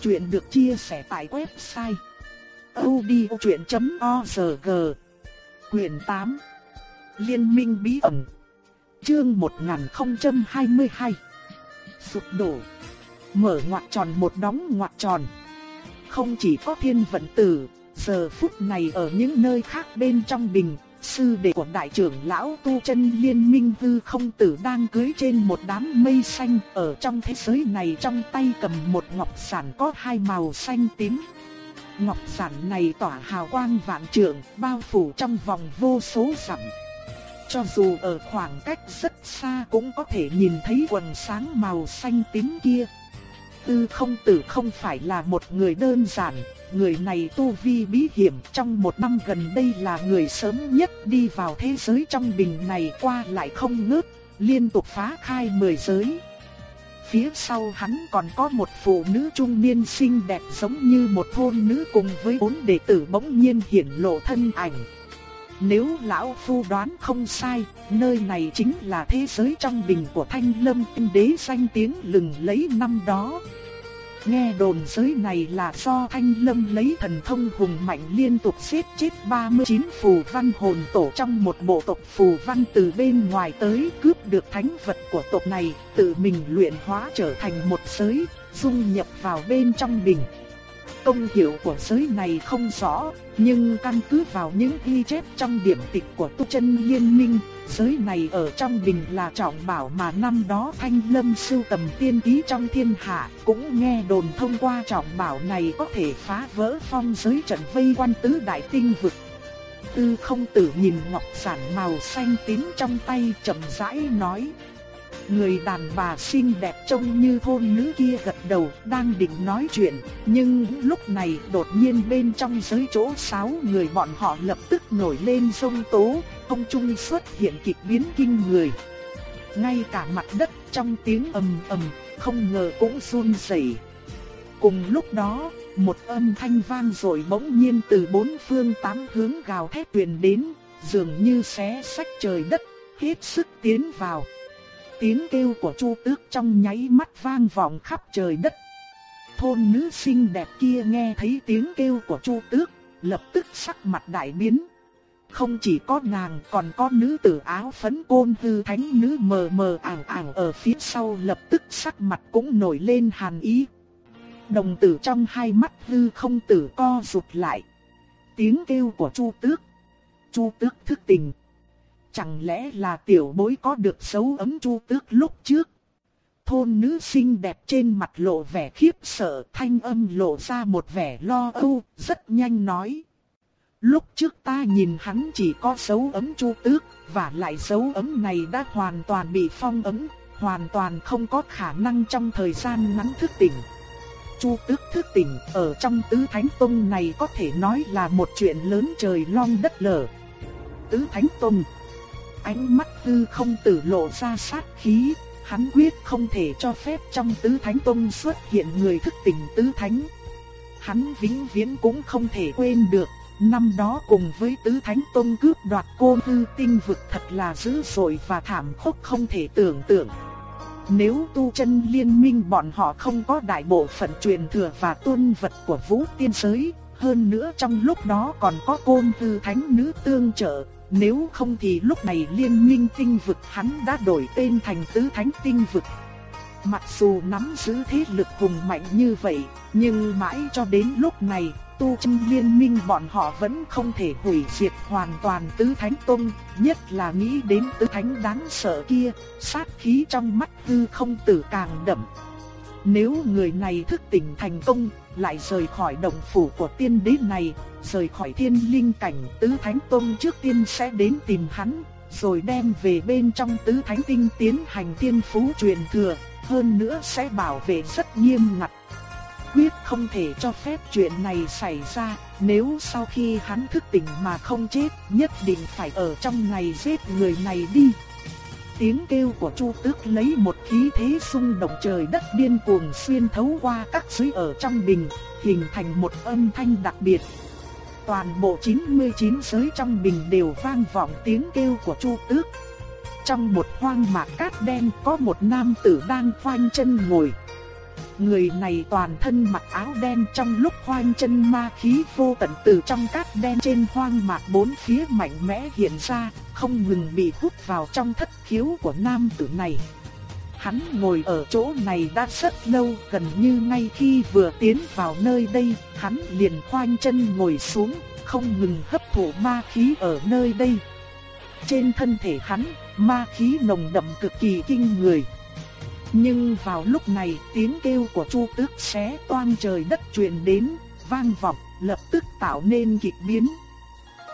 Chuyện được chia sẻ tại website. odchuyện.org Quyền 8 Liên minh bí ẩn Chương 1022 Sụp đổ. Mở ngoặc tròn một đóng ngoặc tròn. Không chỉ có thiên vận tử, Giờ phút này ở những nơi khác bên trong bình Sư đệ của đại trưởng lão tu chân liên minh hư không tử đang cưới trên một đám mây xanh, Ở trong thế giới này trong tay cầm một ngọc sản có hai màu xanh tím. Ngọc sản này tỏa hào quang vạn trượng, bao phủ trong vòng vô số dặm cho dù ở khoảng cách rất xa cũng có thể nhìn thấy quần sáng màu xanh tím kia. Tư không tử không phải là một người đơn giản, người này tu vi bí hiểm trong một năm gần đây là người sớm nhất đi vào thế giới trong bình này qua lại không ngớt, liên tục phá khai mười giới. Phía sau hắn còn có một phụ nữ trung niên xinh đẹp giống như một thôn nữ cùng với bốn đệ tử bỗng nhiên hiển lộ thân ảnh. Nếu lão phu đoán không sai, nơi này chính là thế giới trong bình của Thanh Lâm Tinh Đế danh tiếng lừng lấy năm đó. Nghe đồn giới này là do Thanh Lâm lấy thần thông hùng mạnh liên tục giết chết 39 phù văn hồn tổ trong một bộ tộc phù văn từ bên ngoài tới cướp được thánh vật của tộc này, tự mình luyện hóa trở thành một giới, dung nhập vào bên trong bình. Công hiệu của giới này không rõ, nhưng căn cứ vào những ghi chép trong điểm tịch của tu chân liên minh, giới này ở trong bình là trọng bảo mà năm đó Thanh Lâm sưu tầm tiên ký trong thiên hạ, cũng nghe đồn thông qua trọng bảo này có thể phá vỡ phong giới trận vây quan tứ đại tinh vực. Tư không tử nhìn ngọc sản màu xanh tím trong tay chậm rãi nói. Người đàn bà xinh đẹp trông như thôn nữ kia gật đầu đang định nói chuyện Nhưng lúc này đột nhiên bên trong giới chỗ sáu người bọn họ lập tức nổi lên sông tố Không trung xuất hiện kịch biến kinh người Ngay cả mặt đất trong tiếng ầm ầm không ngờ cũng run rẩy. Cùng lúc đó, một âm thanh vang rồi bỗng nhiên từ bốn phương tám hướng gào thét truyền đến, dường như xé sách trời đất, hết sức tiến vào tiếng kêu của Chu Tước trong nháy mắt vang vọng khắp trời đất. Thôn nữ xinh đẹp kia nghe thấy tiếng kêu của Chu Tước, lập tức sắc mặt đại biến. Không chỉ có nàng còn có nữ tử áo phấn côn hư thánh nữ mờ mờ ảng ảng ở phía sau lập tức sắc mặt cũng nổi lên hàn ý. Đồng tử trong hai mắt hư không tử co rụt lại. Tiếng kêu của Chu Tước. Chu Tước thức tình. Chẳng lẽ là tiểu bối có được xấu ấm chu tước lúc trước? Thôn nữ xinh đẹp trên mặt lộ vẻ khiếp sợ, thanh âm lộ ra một vẻ lo âu, rất nhanh nói. Lúc trước ta nhìn hắn chỉ có dấu ấm chu tước, và lại dấu ấm này đã hoàn toàn bị phong ấm, hoàn toàn không có khả năng trong thời gian ngắn thức tỉnh. Chu tước thức tỉnh ở trong tứ thánh tông này có thể nói là một chuyện lớn trời long đất lở. Tứ thánh tông Ánh mắt tư không tử lộ ra sát khí, hắn quyết không thể cho phép trong tứ thánh tông xuất hiện người thức tỉnh tứ thánh. Hắn vĩnh viễn cũng không thể quên được, năm đó cùng với tứ thánh tông cướp đoạt cô tư tinh vực thật là dữ dội và thảm khốc không thể tưởng tượng. Nếu tu chân liên minh bọn họ không có đại bộ phận truyền thừa và tuân vật của vũ tiên giới, hơn nữa trong lúc đó còn có côn tư thánh nữ tương trợ, nếu không thì lúc này liên minh tinh vực hắn đã đổi tên thành tứ thánh tinh vực. Mặc dù nắm giữ thế lực hùng mạnh như vậy, nhưng mãi cho đến lúc này, tu chân liên minh bọn họ vẫn không thể hủy diệt hoàn toàn tứ thánh tông, nhất là nghĩ đến tứ thánh đáng sợ kia, sát khí trong mắt tư không tử càng đậm. Nếu người này thức tỉnh thành công, lại rời khỏi động phủ của tiên đế này, rời khỏi thiên linh cảnh tứ thánh tông trước tiên sẽ đến tìm hắn, rồi đem về bên trong tứ thánh tinh tiến hành tiên phú truyền thừa, hơn nữa sẽ bảo vệ rất nghiêm ngặt. Quyết không thể cho phép chuyện này xảy ra, nếu sau khi hắn thức tỉnh mà không chết, nhất định phải ở trong ngày giết người này đi. Tiếng kêu của Chu Tước lấy một khí thế xung động trời đất điên cuồng xuyên thấu qua các suối ở trong bình, hình thành một âm thanh đặc biệt. Toàn bộ 99 giới trong bình đều vang vọng tiếng kêu của Chu Tước. Trong một hoang mạc cát đen có một nam tử đang khoanh chân ngồi. Người này toàn thân mặc áo đen trong lúc khoanh chân ma khí vô tận từ trong cát đen trên hoang mạc bốn phía mạnh mẽ hiện ra, không ngừng bị hút vào trong thất khiếu của nam tử này. Hắn ngồi ở chỗ này đã rất lâu, gần như ngay khi vừa tiến vào nơi đây, hắn liền khoanh chân ngồi xuống, không ngừng hấp thụ ma khí ở nơi đây. Trên thân thể hắn, ma khí nồng đậm cực kỳ kinh người. Nhưng vào lúc này, tiếng kêu của Chu Tước xé toan trời đất truyền đến, vang vọng, lập tức tạo nên kịch biến.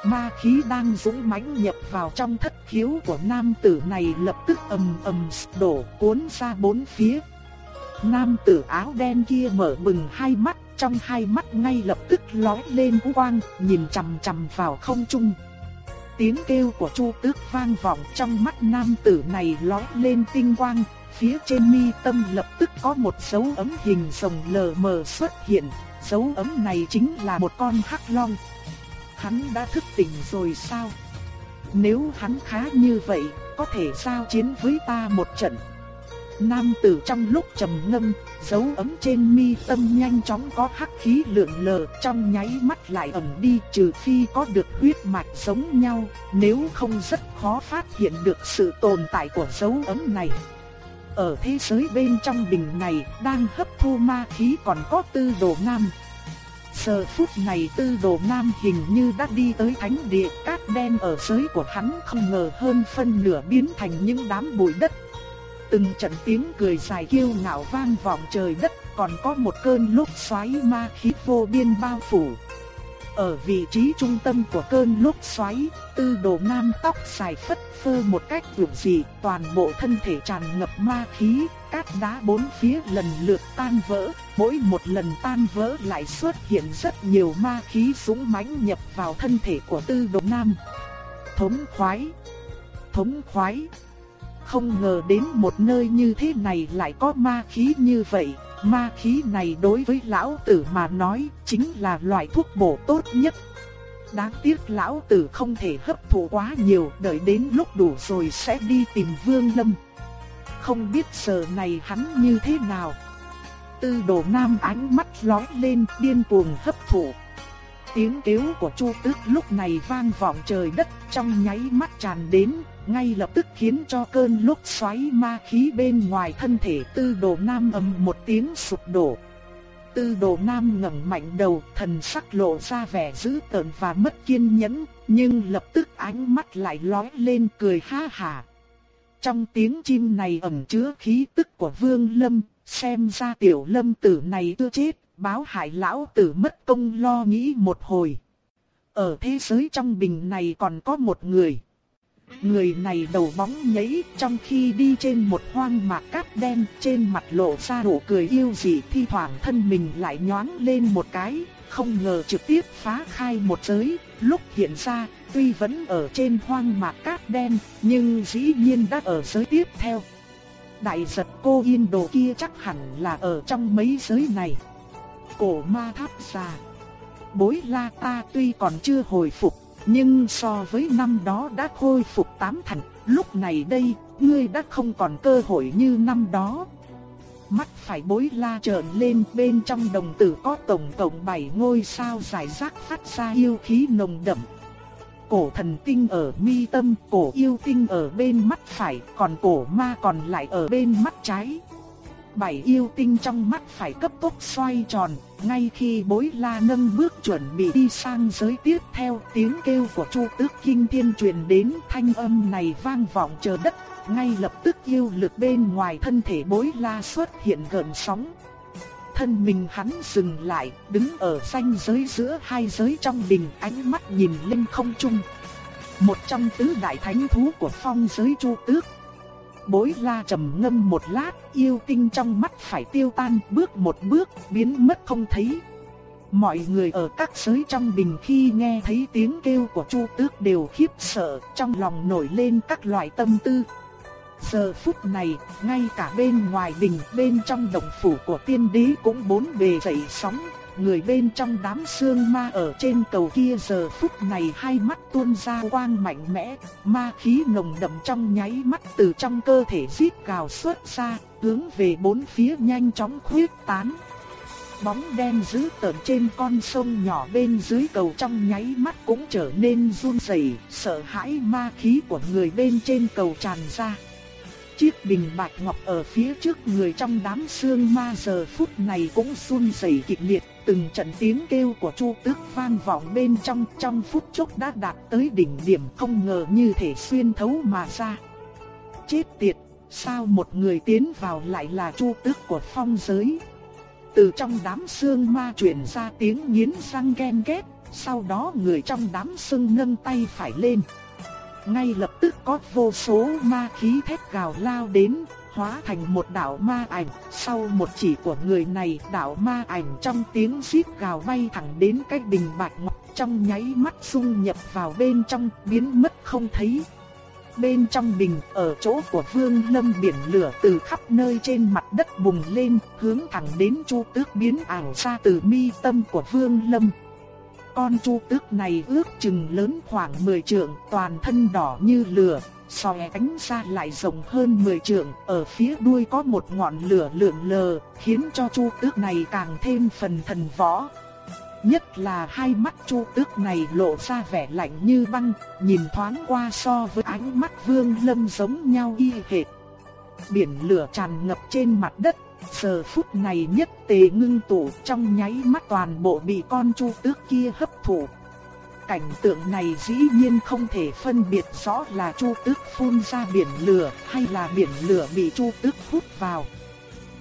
Ma khí đang dũng mãnh nhập vào trong thất khiếu của nam tử này lập tức ầm ầm đổ cuốn ra bốn phía. Nam tử áo đen kia mở bừng hai mắt, trong hai mắt ngay lập tức lóe lên quang, nhìn chằm chằm vào không trung. Tiếng kêu của Chu Tước vang vọng trong mắt nam tử này lóe lên tinh quang, phía trên mi tâm lập tức có một dấu ấm hình rồng lờ mờ xuất hiện, dấu ấm này chính là một con hắc long. Hắn đã thức tỉnh rồi sao? Nếu hắn khá như vậy, có thể giao chiến với ta một trận. Nam tử trong lúc trầm ngâm, dấu ấm trên mi tâm nhanh chóng có hắc khí lượn lờ, trong nháy mắt lại ẩn đi, trừ phi có được huyết mạch giống nhau, nếu không rất khó phát hiện được sự tồn tại của dấu ấm này. Ở thế giới bên trong bình này đang hấp thu ma khí còn có tư đồ nam. Giờ phút này tư đồ nam hình như đã đi tới thánh địa cát đen ở giới của hắn không ngờ hơn phân nửa biến thành những đám bụi đất Từng trận tiếng cười dài kiêu ngạo vang vọng trời đất, còn có một cơn lúc xoáy ma khí vô biên bao phủ. Ở vị trí trung tâm của cơn lốc xoáy, tư đồ nam tóc xài phất phơ một cách vượt dị, toàn bộ thân thể tràn ngập ma khí, cát đá bốn phía lần lượt tan vỡ, mỗi một lần tan vỡ lại xuất hiện rất nhiều ma khí súng mãnh nhập vào thân thể của tư đồ nam. Thống khoái, thống khoái. Không ngờ đến một nơi như thế này lại có ma khí như vậy. Ma khí này đối với lão tử mà nói chính là loại thuốc bổ tốt nhất. Đáng tiếc lão tử không thể hấp thụ quá nhiều, đợi đến lúc đủ rồi sẽ đi tìm Vương Lâm. Không biết giờ này hắn như thế nào. Tư đồ nam ánh mắt lóe lên điên cuồng hấp thụ. Tiếng kêu của Chu Tước lúc này vang vọng trời đất, trong nháy mắt tràn đến, ngay lập tức khiến cho cơn lốc xoáy ma khí bên ngoài thân thể Tư Đồ Nam ầm một tiếng sụp đổ. Tư Đồ Nam ngẩng mạnh đầu, thần sắc lộ ra vẻ dữ tợn và mất kiên nhẫn, nhưng lập tức ánh mắt lại lóe lên cười ha hà. Trong tiếng chim này ẩn chứa khí tức của Vương Lâm, xem ra tiểu Lâm tử này chưa chết, báo hại lão tử mất công lo nghĩ một hồi. Ở thế giới trong bình này còn có một người. Người này đầu bóng nhảy trong khi đi trên một hoang mạc cát đen trên mặt lộ ra nụ cười yêu dị thi thoảng thân mình lại nhoáng lên một cái, không ngờ trực tiếp phá khai một giới, lúc hiện ra tuy vẫn ở trên hoang mạc cát đen nhưng dĩ nhiên đã ở giới tiếp theo. Đại giật cô yên đồ kia chắc hẳn là ở trong mấy giới này cổ ma tháp già. Bối la ta tuy còn chưa hồi phục, nhưng so với năm đó đã khôi phục tám thành, lúc này đây, ngươi đã không còn cơ hội như năm đó. Mắt phải bối la trợn lên bên trong đồng tử có tổng cộng 7 ngôi sao giải rác phát ra yêu khí nồng đậm. Cổ thần tinh ở mi tâm, cổ yêu tinh ở bên mắt phải, còn cổ ma còn lại ở bên mắt trái bảy yêu tinh trong mắt phải cấp tốc xoay tròn, ngay khi bối la nâng bước chuẩn bị đi sang giới tiếp theo tiếng kêu của Chu Tước Kinh Thiên truyền đến thanh âm này vang vọng chờ đất, ngay lập tức yêu lực bên ngoài thân thể bối la xuất hiện gần sóng. Thân mình hắn dừng lại, đứng ở ranh giới giữa hai giới trong bình ánh mắt nhìn lên không trung. Một trong tứ đại thánh thú của phong giới Chu Tước bối la trầm ngâm một lát, yêu tinh trong mắt phải tiêu tan, bước một bước, biến mất không thấy. Mọi người ở các giới trong bình khi nghe thấy tiếng kêu của Chu Tước đều khiếp sợ, trong lòng nổi lên các loại tâm tư. Giờ phút này, ngay cả bên ngoài bình, bên trong động phủ của tiên đế cũng bốn bề dậy sóng, người bên trong đám xương ma ở trên cầu kia giờ phút này hai mắt tuôn ra quang mạnh mẽ, ma khí nồng đậm trong nháy mắt từ trong cơ thể giết gào xuất ra, hướng về bốn phía nhanh chóng khuyết tán. Bóng đen dữ tợn trên con sông nhỏ bên dưới cầu trong nháy mắt cũng trở nên run rẩy, sợ hãi ma khí của người bên trên cầu tràn ra. Chiếc bình bạch ngọc ở phía trước người trong đám xương ma giờ phút này cũng run rẩy kịch liệt, từng trận tiếng kêu của Chu Tước vang vọng bên trong, trong phút chốc đã đạt tới đỉnh điểm không ngờ như thể xuyên thấu mà ra. Chết tiệt, sao một người tiến vào lại là Chu Tước của phong giới? Từ trong đám xương ma truyền ra tiếng nghiến răng ken két, sau đó người trong đám xương nâng tay phải lên ngay lập tức có vô số ma khí thét gào lao đến, hóa thành một đạo ma ảnh. Sau một chỉ của người này, đạo ma ảnh trong tiếng xít gào bay thẳng đến cái bình bạch ngọc, trong nháy mắt xung nhập vào bên trong, biến mất không thấy. Bên trong bình, ở chỗ của Vương Lâm biển lửa từ khắp nơi trên mặt đất bùng lên, hướng thẳng đến Chu Tước biến ảo ra từ mi tâm của Vương Lâm. Con Chu Tước này ước chừng lớn khoảng 10 trượng, toàn thân đỏ như lửa, xòe ánh ra lại rộng hơn 10 trượng, ở phía đuôi có một ngọn lửa lượn lờ, khiến cho Chu Tước này càng thêm phần thần võ. Nhất là hai mắt chu tước này lộ ra vẻ lạnh như băng, nhìn thoáng qua so với ánh mắt vương lâm giống nhau y hệt. Biển lửa tràn ngập trên mặt đất, giờ phút này nhất tề ngưng tụ trong nháy mắt toàn bộ bị con chu tước kia hấp thụ. Cảnh tượng này dĩ nhiên không thể phân biệt rõ là chu tước phun ra biển lửa hay là biển lửa bị chu tước hút vào.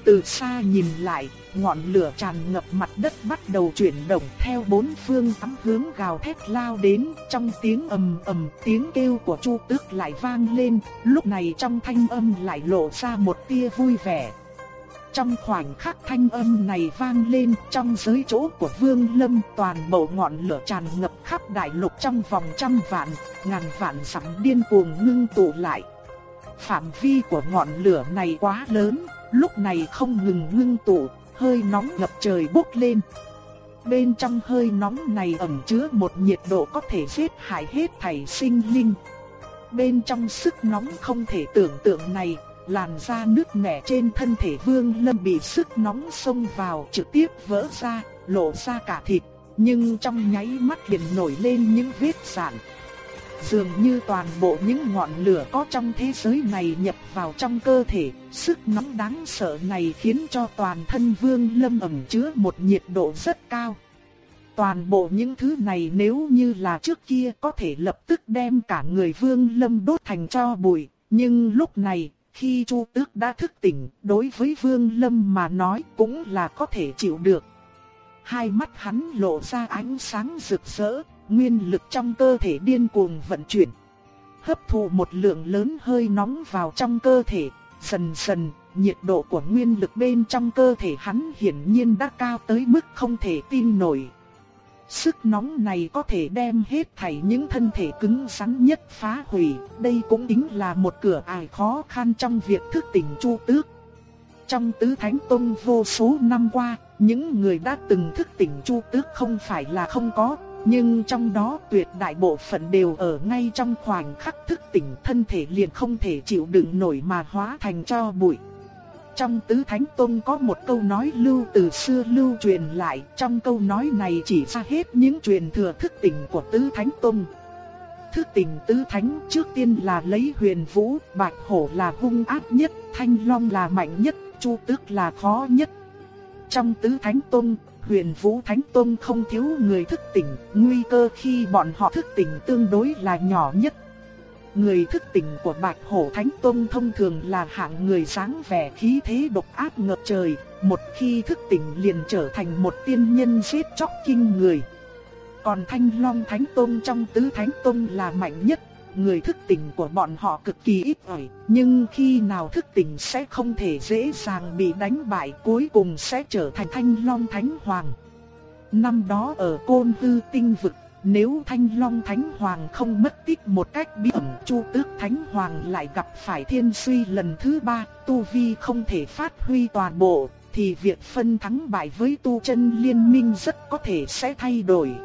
Từ xa nhìn lại, ngọn lửa tràn ngập mặt đất bắt đầu chuyển động theo bốn phương tám hướng gào thét lao đến, trong tiếng ầm ầm, tiếng kêu của Chu Tước lại vang lên, lúc này trong thanh âm lại lộ ra một tia vui vẻ. Trong khoảnh khắc thanh âm này vang lên, trong giới chỗ của Vương Lâm, toàn bộ ngọn lửa tràn ngập khắp đại lục trong vòng trăm vạn, ngàn vạn sắm điên cuồng ngưng tụ lại. Phạm vi của ngọn lửa này quá lớn, lúc này không ngừng ngưng tụ, hơi nóng ngập trời bốc lên. Bên trong hơi nóng này ẩn chứa một nhiệt độ có thể giết hại hết thảy sinh linh. Bên trong sức nóng không thể tưởng tượng này, làn da nước nẻ trên thân thể Vương Lâm bị sức nóng xông vào trực tiếp vỡ ra, lộ ra cả thịt, nhưng trong nháy mắt liền nổi lên những vết sạn. Dường như toàn bộ những ngọn lửa có trong thế giới này nhập vào trong cơ thể, sức nóng đáng sợ này khiến cho toàn thân Vương Lâm ẩm chứa một nhiệt độ rất cao. Toàn bộ những thứ này nếu như là trước kia có thể lập tức đem cả người Vương Lâm đốt thành cho bụi, nhưng lúc này, khi Chu Tước đã thức tỉnh, đối với Vương Lâm mà nói cũng là có thể chịu được. Hai mắt hắn lộ ra ánh sáng rực rỡ, nguyên lực trong cơ thể điên cuồng vận chuyển. Hấp thụ một lượng lớn hơi nóng vào trong cơ thể, dần dần, nhiệt độ của nguyên lực bên trong cơ thể hắn hiển nhiên đã cao tới mức không thể tin nổi. Sức nóng này có thể đem hết thảy những thân thể cứng rắn nhất phá hủy, đây cũng chính là một cửa ải khó khăn trong việc thức tỉnh Chu Tước. Trong tứ thánh tông vô số năm qua, những người đã từng thức tỉnh Chu Tước không phải là không có, nhưng trong đó tuyệt đại bộ phận đều ở ngay trong khoảnh khắc thức tỉnh thân thể liền không thể chịu đựng nổi mà hóa thành cho bụi. Trong tứ thánh tôn có một câu nói lưu từ xưa lưu truyền lại, trong câu nói này chỉ ra hết những truyền thừa thức tỉnh của tứ thánh tôn Thức tỉnh tứ thánh trước tiên là lấy huyền vũ, bạch hổ là hung ác nhất, thanh long là mạnh nhất, chu tước là khó nhất. Trong tứ thánh tôn huyền vũ thánh tôn không thiếu người thức tỉnh, nguy cơ khi bọn họ thức tỉnh tương đối là nhỏ nhất. Người thức tỉnh của Bạch Hổ Thánh Tông thông thường là hạng người sáng vẻ khí thế độc ác ngập trời, một khi thức tỉnh liền trở thành một tiên nhân giết chóc kinh người. Còn Thanh Long Thánh Tông trong tứ Thánh Tông là mạnh nhất, người thức tỉnh của bọn họ cực kỳ ít ỏi, nhưng khi nào thức tỉnh sẽ không thể dễ dàng bị đánh bại cuối cùng sẽ trở thành Thanh Long Thánh Hoàng. Năm đó ở Côn Tư Tinh Vực, nếu Thanh Long Thánh Hoàng không mất tích một cách bí ẩn Chu Tước Thánh Hoàng lại gặp phải thiên suy lần thứ ba, Tu Vi không thể phát huy toàn bộ, thì việc phân thắng bại với tu chân liên minh rất có thể sẽ thay đổi.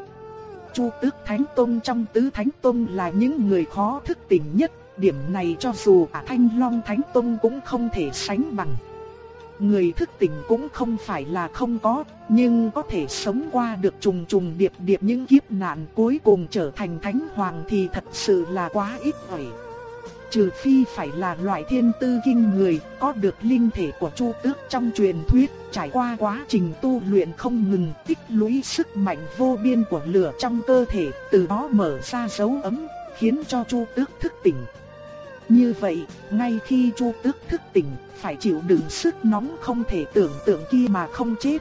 Chu Tước Thánh Tông trong Tứ Thánh Tông là những người khó thức tỉnh nhất, điểm này cho dù cả Thanh Long Thánh Tông cũng không thể sánh bằng. Người thức tỉnh cũng không phải là không có, nhưng có thể sống qua được trùng trùng điệp điệp những kiếp nạn cuối cùng trở thành Thánh Hoàng thì thật sự là quá ít ỏi trừ phi phải là loại thiên tư kinh người, có được linh thể của Chu Tước trong truyền thuyết, trải qua quá trình tu luyện không ngừng tích lũy sức mạnh vô biên của lửa trong cơ thể, từ đó mở ra dấu ấm, khiến cho Chu Tước thức tỉnh. Như vậy, ngay khi Chu Tước thức tỉnh, phải chịu đựng sức nóng không thể tưởng tượng kia mà không chết.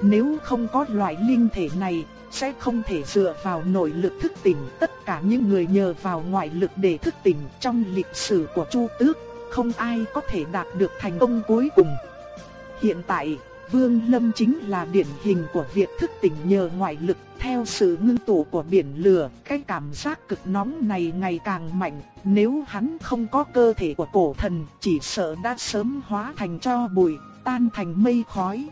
Nếu không có loại linh thể này, sẽ không thể dựa vào nội lực thức tỉnh. Tất cả những người nhờ vào ngoại lực để thức tỉnh trong lịch sử của Chu Tước, không ai có thể đạt được thành công cuối cùng. Hiện tại, Vương Lâm chính là điển hình của việc thức tỉnh nhờ ngoại lực, theo sự ngưng tụ của biển lửa, cái cảm giác cực nóng này ngày càng mạnh, nếu hắn không có cơ thể của cổ thần, chỉ sợ đã sớm hóa thành cho bụi, tan thành mây khói.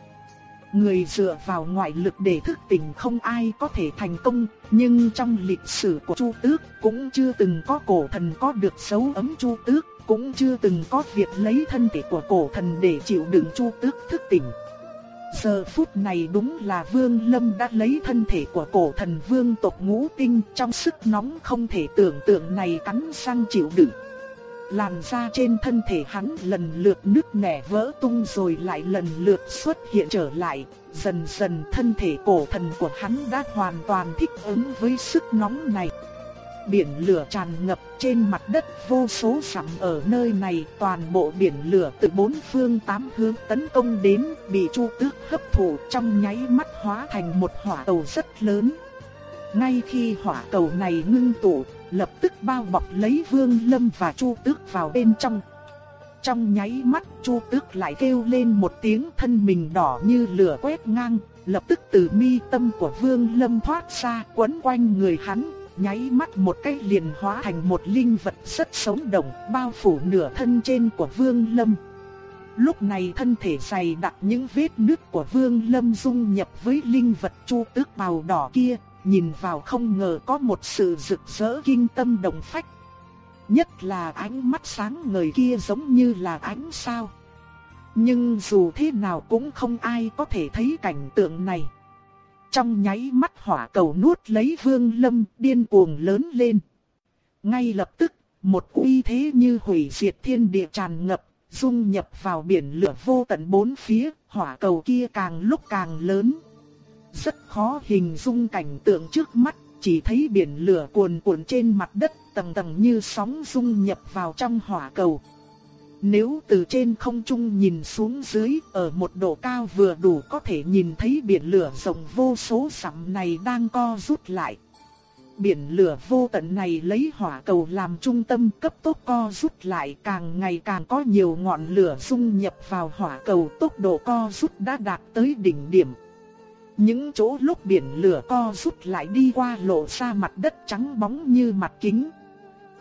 Người dựa vào ngoại lực để thức tỉnh không ai có thể thành công, nhưng trong lịch sử của Chu Tước cũng chưa từng có cổ thần có được dấu ấm Chu Tước, cũng chưa từng có việc lấy thân thể của cổ thần để chịu đựng Chu Tước thức tỉnh. Giờ phút này đúng là Vương Lâm đã lấy thân thể của cổ thần vương tộc ngũ tinh trong sức nóng không thể tưởng tượng này cắn răng chịu đựng. Làn da trên thân thể hắn lần lượt nứt nẻ vỡ tung rồi lại lần lượt xuất hiện trở lại, dần dần thân thể cổ thần của hắn đã hoàn toàn thích ứng với sức nóng này. Biển lửa tràn ngập trên mặt đất vô số sắm ở nơi này, toàn bộ biển lửa từ bốn phương tám hướng tấn công đến, bị Chu Tước hấp thụ trong nháy mắt hóa thành một hỏa cầu rất lớn. Ngay khi hỏa cầu này ngưng tụ, lập tức bao bọc lấy Vương Lâm và Chu Tước vào bên trong. Trong nháy mắt Chu Tước lại kêu lên một tiếng thân mình đỏ như lửa quét ngang, lập tức từ mi tâm của Vương Lâm thoát ra quấn quanh người hắn, nháy mắt một cái liền hóa thành một linh vật rất sống động bao phủ nửa thân trên của Vương Lâm. Lúc này thân thể dày đặc những vết nứt của Vương Lâm dung nhập với linh vật Chu Tước màu đỏ kia, nhìn vào không ngờ có một sự rực rỡ kinh tâm động phách. Nhất là ánh mắt sáng ngời kia giống như là ánh sao. Nhưng dù thế nào cũng không ai có thể thấy cảnh tượng này. Trong nháy mắt hỏa cầu nuốt lấy vương lâm điên cuồng lớn lên. Ngay lập tức, một uy thế như hủy diệt thiên địa tràn ngập, dung nhập vào biển lửa vô tận bốn phía, hỏa cầu kia càng lúc càng lớn. Rất khó hình dung cảnh tượng trước mắt, chỉ thấy biển lửa cuồn cuộn trên mặt đất, tầng tầng như sóng dung nhập vào trong hỏa cầu. Nếu từ trên không trung nhìn xuống dưới, ở một độ cao vừa đủ có thể nhìn thấy biển lửa rộng vô số sắm này đang co rút lại. Biển lửa vô tận này lấy hỏa cầu làm trung tâm cấp tốc co rút lại càng ngày càng có nhiều ngọn lửa dung nhập vào hỏa cầu tốc độ co rút đã đạt tới đỉnh điểm. Những chỗ lúc biển lửa co rút lại đi qua lộ ra mặt đất trắng bóng như mặt kính.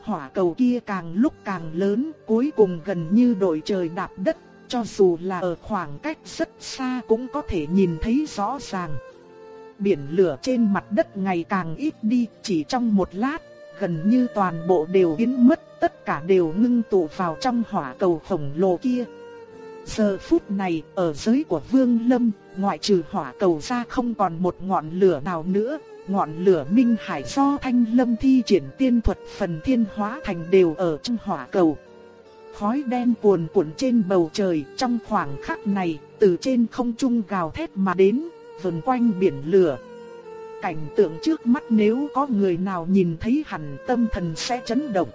Hỏa cầu kia càng lúc càng lớn, cuối cùng gần như đội trời đạp đất, cho dù là ở khoảng cách rất xa cũng có thể nhìn thấy rõ ràng. Biển lửa trên mặt đất ngày càng ít đi, chỉ trong một lát, gần như toàn bộ đều biến mất, tất cả đều ngưng tụ vào trong hỏa cầu khổng lồ kia. Giờ phút này, ở giới của Vương Lâm, ngoại trừ hỏa cầu ra không còn một ngọn lửa nào nữa, ngọn lửa minh hải do thanh lâm thi triển tiên thuật phần thiên hóa thành đều ở trong hỏa cầu. Khói đen cuồn cuộn trên bầu trời trong khoảng khắc này, từ trên không trung gào thét mà đến, vần quanh biển lửa. Cảnh tượng trước mắt nếu có người nào nhìn thấy hẳn tâm thần sẽ chấn động.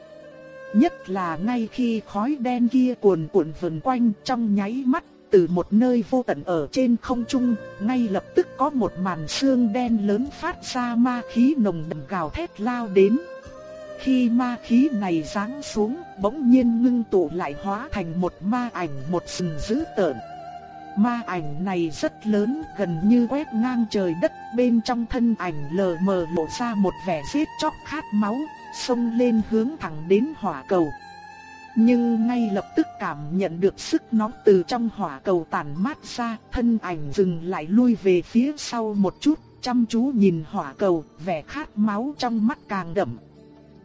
Nhất là ngay khi khói đen kia cuồn cuộn vần quanh trong nháy mắt từ một nơi vô tận ở trên không trung, ngay lập tức có một màn sương đen lớn phát ra ma khí nồng đậm gào thét lao đến. Khi ma khí này giáng xuống, bỗng nhiên ngưng tụ lại hóa thành một ma ảnh một sừng dữ tợn. Ma ảnh này rất lớn, gần như quét ngang trời đất, bên trong thân ảnh lờ mờ lộ ra một vẻ giết chóc khát máu, xông lên hướng thẳng đến hỏa cầu. Nhưng ngay lập tức cảm nhận được sức nóng từ trong hỏa cầu tản mát ra, thân ảnh dừng lại lui về phía sau một chút, chăm chú nhìn hỏa cầu, vẻ khát máu trong mắt càng đậm.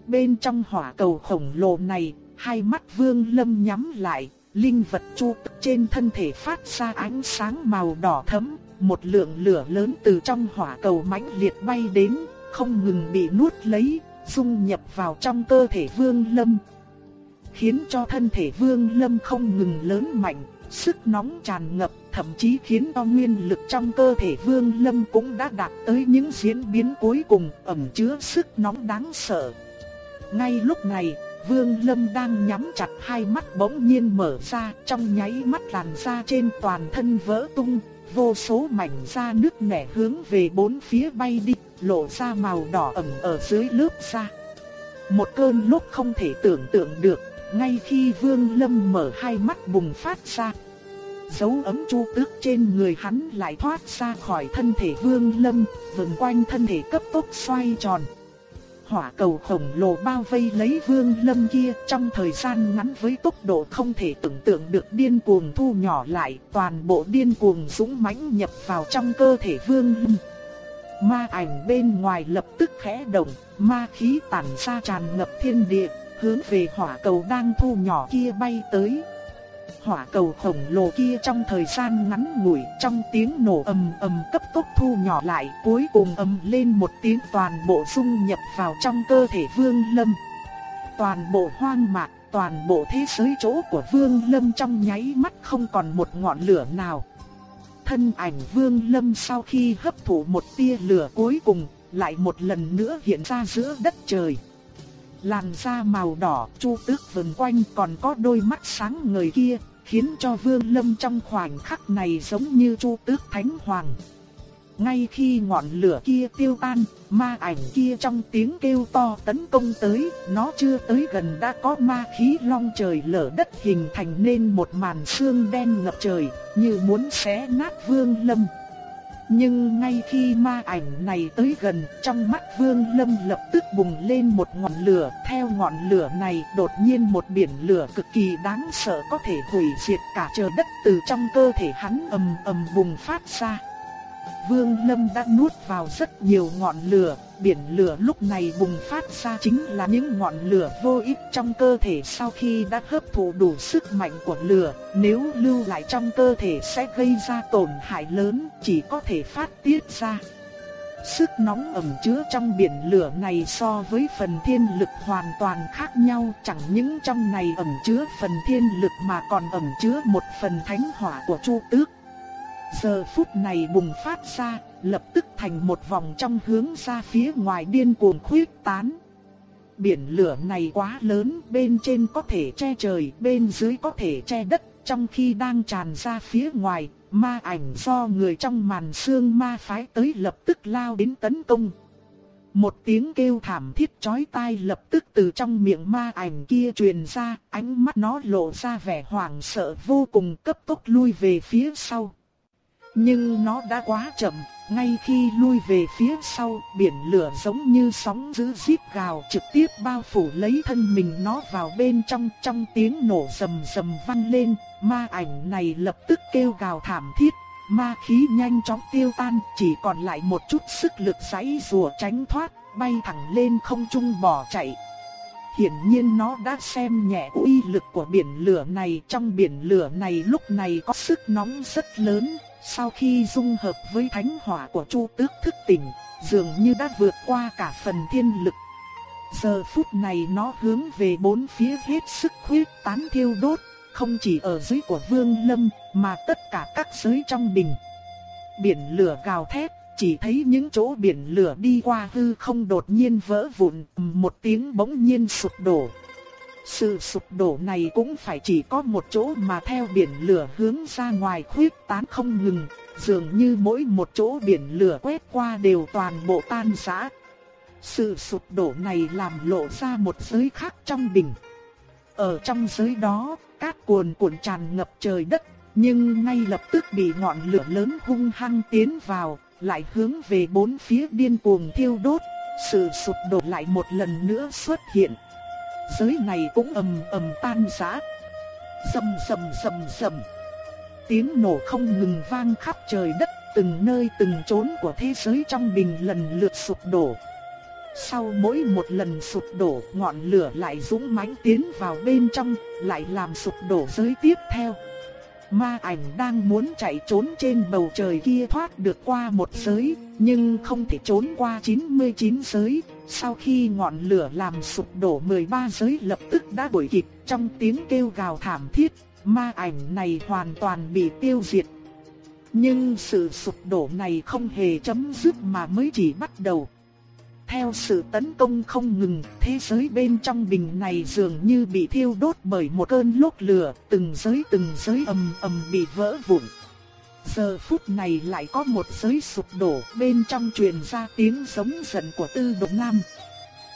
Bên trong hỏa cầu khổng lồ này, hai mắt vương lâm nhắm lại, linh vật chu trên thân thể phát ra ánh sáng màu đỏ thẫm, một lượng lửa lớn từ trong hỏa cầu mãnh liệt bay đến, không ngừng bị nuốt lấy, dung nhập vào trong cơ thể vương lâm khiến cho thân thể Vương Lâm không ngừng lớn mạnh, sức nóng tràn ngập, thậm chí khiến cho nguyên lực trong cơ thể Vương Lâm cũng đã đạt tới những diễn biến cuối cùng, ẩn chứa sức nóng đáng sợ. Ngay lúc này, Vương Lâm đang nhắm chặt hai mắt bỗng nhiên mở ra, trong nháy mắt làn da trên toàn thân vỡ tung, vô số mảnh da nước nẻ hướng về bốn phía bay đi, lộ ra màu đỏ ẩm ở dưới lớp da. Một cơn lúc không thể tưởng tượng được, ngay khi Vương Lâm mở hai mắt bùng phát ra, dấu ấm chu tước trên người hắn lại thoát ra khỏi thân thể vương lâm, vần quanh thân thể cấp tốc xoay tròn. Hỏa cầu khổng lồ bao vây lấy vương lâm kia trong thời gian ngắn với tốc độ không thể tưởng tượng được điên cuồng thu nhỏ lại, toàn bộ điên cuồng dũng mãnh nhập vào trong cơ thể vương lâm. Ma ảnh bên ngoài lập tức khẽ động, ma khí tản ra tràn ngập thiên địa, hướng về hỏa cầu đang thu nhỏ kia bay tới. Hỏa cầu khổng lồ kia trong thời gian ngắn ngủi trong tiếng nổ ầm ầm cấp tốc thu nhỏ lại cuối cùng ầm lên một tiếng toàn bộ dung nhập vào trong cơ thể vương lâm. Toàn bộ hoang mạc, toàn bộ thế giới chỗ của vương lâm trong nháy mắt không còn một ngọn lửa nào. Thân ảnh vương lâm sau khi hấp thụ một tia lửa cuối cùng lại một lần nữa hiện ra giữa đất trời. Làn da màu đỏ, chu tước vần quanh còn có đôi mắt sáng ngời kia, khiến cho Vương Lâm trong khoảnh khắc này giống như chu tước thánh hoàng. Ngay khi ngọn lửa kia tiêu tan, ma ảnh kia trong tiếng kêu to tấn công tới, nó chưa tới gần đã có ma khí long trời lở đất hình thành nên một màn sương đen ngập trời, như muốn xé nát Vương Lâm. Nhưng ngay khi ma ảnh này tới gần, trong mắt Vương Lâm lập tức bùng lên một ngọn lửa, theo ngọn lửa này đột nhiên một biển lửa cực kỳ đáng sợ có thể hủy diệt cả trời đất từ trong cơ thể hắn ầm ầm bùng phát ra. Vương Lâm đã nuốt vào rất nhiều ngọn lửa, biển lửa lúc này bùng phát ra chính là những ngọn lửa vô ích trong cơ thể sau khi đã hấp thụ đủ sức mạnh của lửa, nếu lưu lại trong cơ thể sẽ gây ra tổn hại lớn, chỉ có thể phát tiết ra. Sức nóng ẩm chứa trong biển lửa này so với phần thiên lực hoàn toàn khác nhau, chẳng những trong này ẩm chứa phần thiên lực mà còn ẩm chứa một phần thánh hỏa của Chu Tước. Giờ phút này bùng phát ra, lập tức thành một vòng trong hướng ra phía ngoài điên cuồng khuyết tán. Biển lửa này quá lớn, bên trên có thể che trời, bên dưới có thể che đất, trong khi đang tràn ra phía ngoài, ma ảnh do người trong màn xương ma phái tới lập tức lao đến tấn công. Một tiếng kêu thảm thiết chói tai lập tức từ trong miệng ma ảnh kia truyền ra, ánh mắt nó lộ ra vẻ hoảng sợ vô cùng cấp tốc lui về phía sau. Nhưng nó đã quá chậm, ngay khi lui về phía sau, biển lửa giống như sóng dữ díp gào trực tiếp bao phủ lấy thân mình nó vào bên trong, trong tiếng nổ rầm rầm vang lên, ma ảnh này lập tức kêu gào thảm thiết, ma khí nhanh chóng tiêu tan, chỉ còn lại một chút sức lực giãy rùa tránh thoát, bay thẳng lên không trung bỏ chạy. Hiển nhiên nó đã xem nhẹ uy lực của biển lửa này, trong biển lửa này lúc này có sức nóng rất lớn, sau khi dung hợp với thánh hỏa của Chu Tước thức tỉnh, dường như đã vượt qua cả phần thiên lực. Giờ phút này nó hướng về bốn phía hết sức khuyết tán thiêu đốt, không chỉ ở dưới của Vương Lâm, mà tất cả các giới trong đình. Biển lửa gào thét, chỉ thấy những chỗ biển lửa đi qua hư không đột nhiên vỡ vụn, một tiếng bỗng nhiên sụp đổ, sự sụp đổ này cũng phải chỉ có một chỗ mà theo biển lửa hướng ra ngoài khuyết tán không ngừng, dường như mỗi một chỗ biển lửa quét qua đều toàn bộ tan rã. Sự sụp đổ này làm lộ ra một giới khác trong bình. Ở trong giới đó, cát cuồn cuộn tràn ngập trời đất, nhưng ngay lập tức bị ngọn lửa lớn hung hăng tiến vào, lại hướng về bốn phía điên cuồng thiêu đốt. Sự sụp đổ lại một lần nữa xuất hiện giới này cũng ầm ầm tan rã. Rầm rầm rầm rầm. Tiếng nổ không ngừng vang khắp trời đất, từng nơi từng chốn của thế giới trong bình lần lượt sụp đổ. Sau mỗi một lần sụp đổ, ngọn lửa lại dũng mãnh tiến vào bên trong, lại làm sụp đổ giới tiếp theo. Ma ảnh đang muốn chạy trốn trên bầu trời kia thoát được qua một giới, nhưng không thể trốn qua 99 giới. Sau khi ngọn lửa làm sụp đổ 13 giới lập tức đã đuổi kịp trong tiếng kêu gào thảm thiết, ma ảnh này hoàn toàn bị tiêu diệt. Nhưng sự sụp đổ này không hề chấm dứt mà mới chỉ bắt đầu. Theo sự tấn công không ngừng, thế giới bên trong bình này dường như bị thiêu đốt bởi một cơn lốc lửa, từng giới từng giới ầm ầm bị vỡ vụn. Giờ phút này lại có một giới sụp đổ, bên trong truyền ra tiếng giống giận của Tư Độc Nam.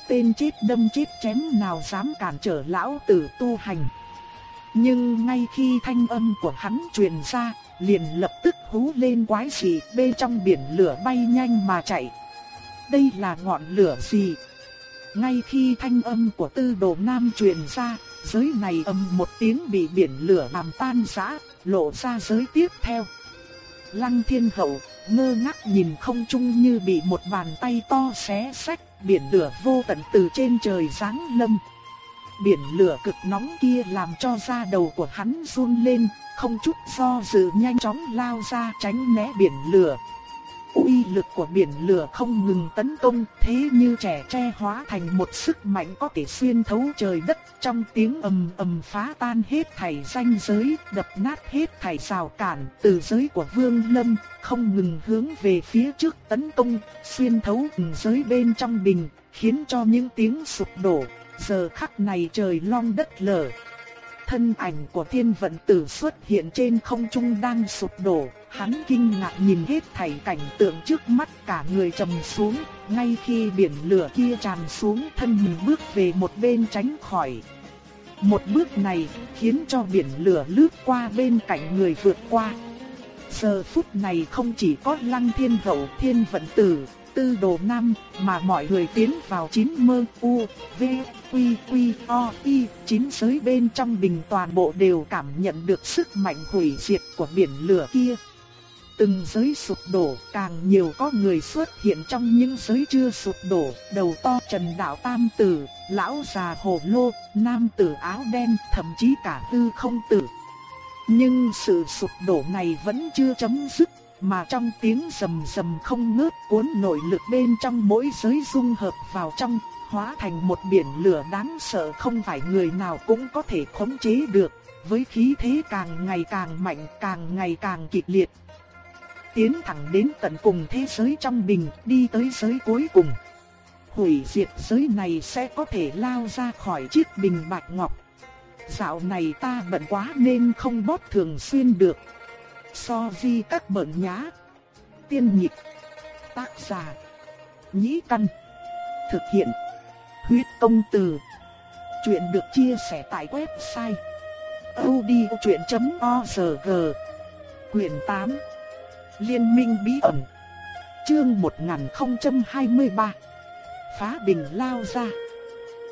Tên chết đâm chết chém nào dám cản trở lão tử tu hành. Nhưng ngay khi thanh âm của hắn truyền ra, liền lập tức hú lên quái dị, bên trong biển lửa bay nhanh mà chạy. Đây là ngọn lửa gì? Ngay khi thanh âm của tư đồ nam truyền ra, giới này âm một tiếng bị biển lửa làm tan rã, lộ ra giới tiếp theo. Lăng thiên hậu, ngơ ngác nhìn không trung như bị một bàn tay to xé sách, biển lửa vô tận từ trên trời giáng lâm. Biển lửa cực nóng kia làm cho da đầu của hắn run lên, không chút do dự nhanh chóng lao ra tránh né biển lửa. Uy lực của biển lửa không ngừng tấn công, thế như trẻ tre hóa thành một sức mạnh có thể xuyên thấu trời đất, trong tiếng ầm ầm phá tan hết thảy ranh giới, đập nát hết thảy rào cản, từ giới của Vương Lâm, không ngừng hướng về phía trước tấn công, xuyên thấu từng giới bên trong bình, khiến cho những tiếng sụp đổ. Giờ khắc này trời long đất lở, thân ảnh của thiên vận tử xuất hiện trên không trung đang sụp đổ, hắn kinh ngạc nhìn hết thảy cảnh tượng trước mắt cả người trầm xuống, ngay khi biển lửa kia tràn xuống thân mình bước về một bên tránh khỏi. Một bước này khiến cho biển lửa lướt qua bên cạnh người vượt qua. Giờ phút này không chỉ có lăng thiên hậu thiên vận tử, tư đồ năm mà mọi người tiến vào chín mơ u, v, quy quy o, y, chín giới bên trong bình toàn bộ đều cảm nhận được sức mạnh hủy diệt của biển lửa kia. Từng giới sụp đổ, càng nhiều có người xuất hiện trong những giới chưa sụp đổ, đầu to trần đạo tam tử, lão già hồ lô, nam tử áo đen, thậm chí cả tư không tử. Nhưng sự sụp đổ này vẫn chưa chấm dứt, mà trong tiếng rầm rầm không ngớt cuốn nội lực bên trong mỗi giới dung hợp vào trong, hóa thành một biển lửa đáng sợ không phải người nào cũng có thể khống chế được, với khí thế càng ngày càng mạnh, càng ngày càng kịch liệt. Tiến thẳng đến tận cùng thế giới trong bình, đi tới giới cuối cùng. Hủy diệt giới này sẽ có thể lao ra khỏi chiếc bình bạch ngọc. Dạo này ta bận quá nên không bót thường xuyên được, So vi các bận nhá. Tiên nhịp. Tác giả. Nhĩ căn. Thực hiện. Huyết công từ. Chuyện được chia sẻ tại website. odchuyện.org Quyền 8 Liên minh bí ẩn Chương 1023 Phá bình lao ra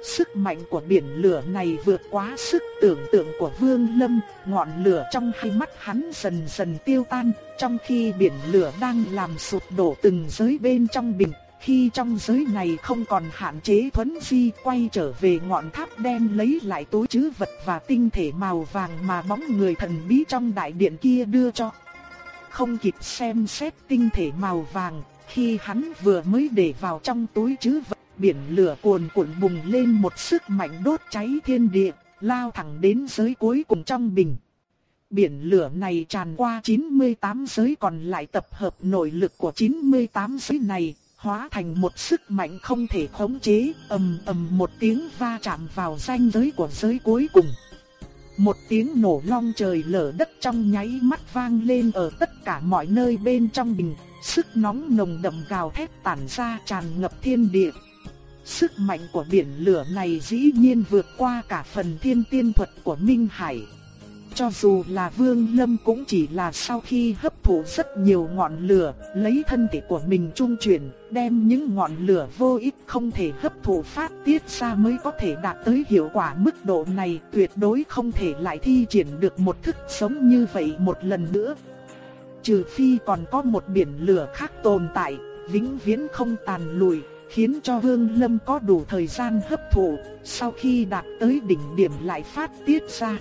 Sức mạnh của biển lửa này vượt quá sức tưởng tượng của Vương Lâm, ngọn lửa trong hai mắt hắn dần dần tiêu tan, trong khi biển lửa đang làm sụp đổ từng giới bên trong bình. Khi trong giới này không còn hạn chế thuấn di quay trở về ngọn tháp đen lấy lại túi chứ vật và tinh thể màu vàng mà bóng người thần bí trong đại điện kia đưa cho. Không kịp xem xét tinh thể màu vàng, khi hắn vừa mới để vào trong túi chứ vật biển lửa cuồn cuộn bùng lên một sức mạnh đốt cháy thiên địa, lao thẳng đến giới cuối cùng trong bình. Biển lửa này tràn qua 98 giới còn lại tập hợp nội lực của 98 giới này, hóa thành một sức mạnh không thể khống chế, ầm ầm một tiếng va chạm vào ranh giới của giới cuối cùng. Một tiếng nổ long trời lở đất trong nháy mắt vang lên ở tất cả mọi nơi bên trong bình, sức nóng nồng đậm gào thét tản ra tràn ngập thiên địa, Sức mạnh của biển lửa này dĩ nhiên vượt qua cả phần thiên tiên thuật của Minh Hải. Cho dù là Vương Lâm cũng chỉ là sau khi hấp thụ rất nhiều ngọn lửa, lấy thân thể của mình trung chuyển, đem những ngọn lửa vô ích không thể hấp thụ phát tiết ra mới có thể đạt tới hiệu quả mức độ này, tuyệt đối không thể lại thi triển được một thức sống như vậy một lần nữa. Trừ phi còn có một biển lửa khác tồn tại, vĩnh viễn không tàn lùi, khiến cho Vương Lâm có đủ thời gian hấp thụ, sau khi đạt tới đỉnh điểm lại phát tiết ra.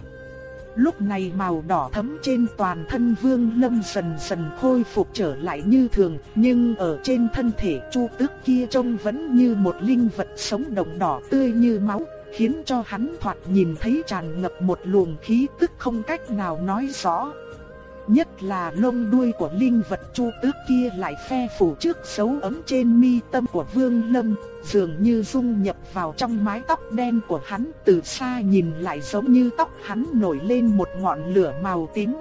Lúc này màu đỏ thấm trên toàn thân Vương Lâm dần dần khôi phục trở lại như thường, nhưng ở trên thân thể Chu Tước kia trông vẫn như một linh vật sống động đỏ tươi như máu, khiến cho hắn thoạt nhìn thấy tràn ngập một luồng khí tức không cách nào nói rõ. Nhất là lông đuôi của linh vật chu tước kia lại phe phủ trước xấu ấm trên mi tâm của Vương Lâm, dường như dung nhập vào trong mái tóc đen của hắn, từ xa nhìn lại giống như tóc hắn nổi lên một ngọn lửa màu tím.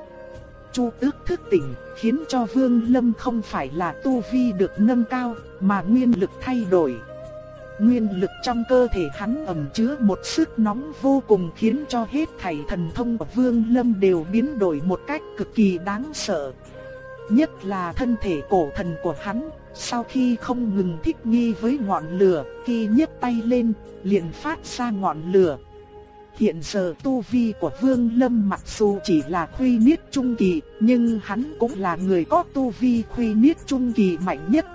Chu Tước thức tỉnh, khiến cho Vương Lâm không phải là tu vi được nâng cao, mà nguyên lực thay đổi nguyên lực trong cơ thể hắn ẩn chứa một sức nóng vô cùng khiến cho hết thảy thần thông của Vương Lâm đều biến đổi một cách cực kỳ đáng sợ. Nhất là thân thể cổ thần của hắn, sau khi không ngừng thích nghi với ngọn lửa, khi nhấc tay lên, liền phát ra ngọn lửa. Hiện giờ tu vi của Vương Lâm mặc dù chỉ là khuy niết trung kỳ, nhưng hắn cũng là người có tu vi khuy niết trung kỳ mạnh nhất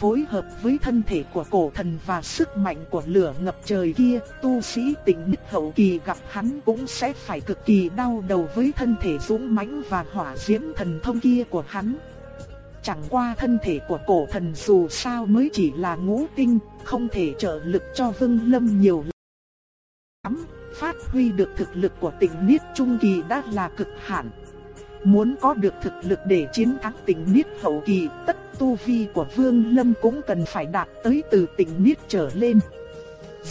phối hợp với thân thể của cổ thần và sức mạnh của lửa ngập trời kia, tu sĩ tỉnh nhất hậu kỳ gặp hắn cũng sẽ phải cực kỳ đau đầu với thân thể dũng mãnh và hỏa diễm thần thông kia của hắn. Chẳng qua thân thể của cổ thần dù sao mới chỉ là ngũ tinh, không thể trợ lực cho Vương Lâm nhiều lắm. Phát huy được thực lực của tỉnh Niết Trung Kỳ đã là cực hạn. Muốn có được thực lực để chiến thắng tỉnh Niết Hậu Kỳ, tất tu vi của Vương Lâm cũng cần phải đạt tới từ tỉnh Niết trở lên.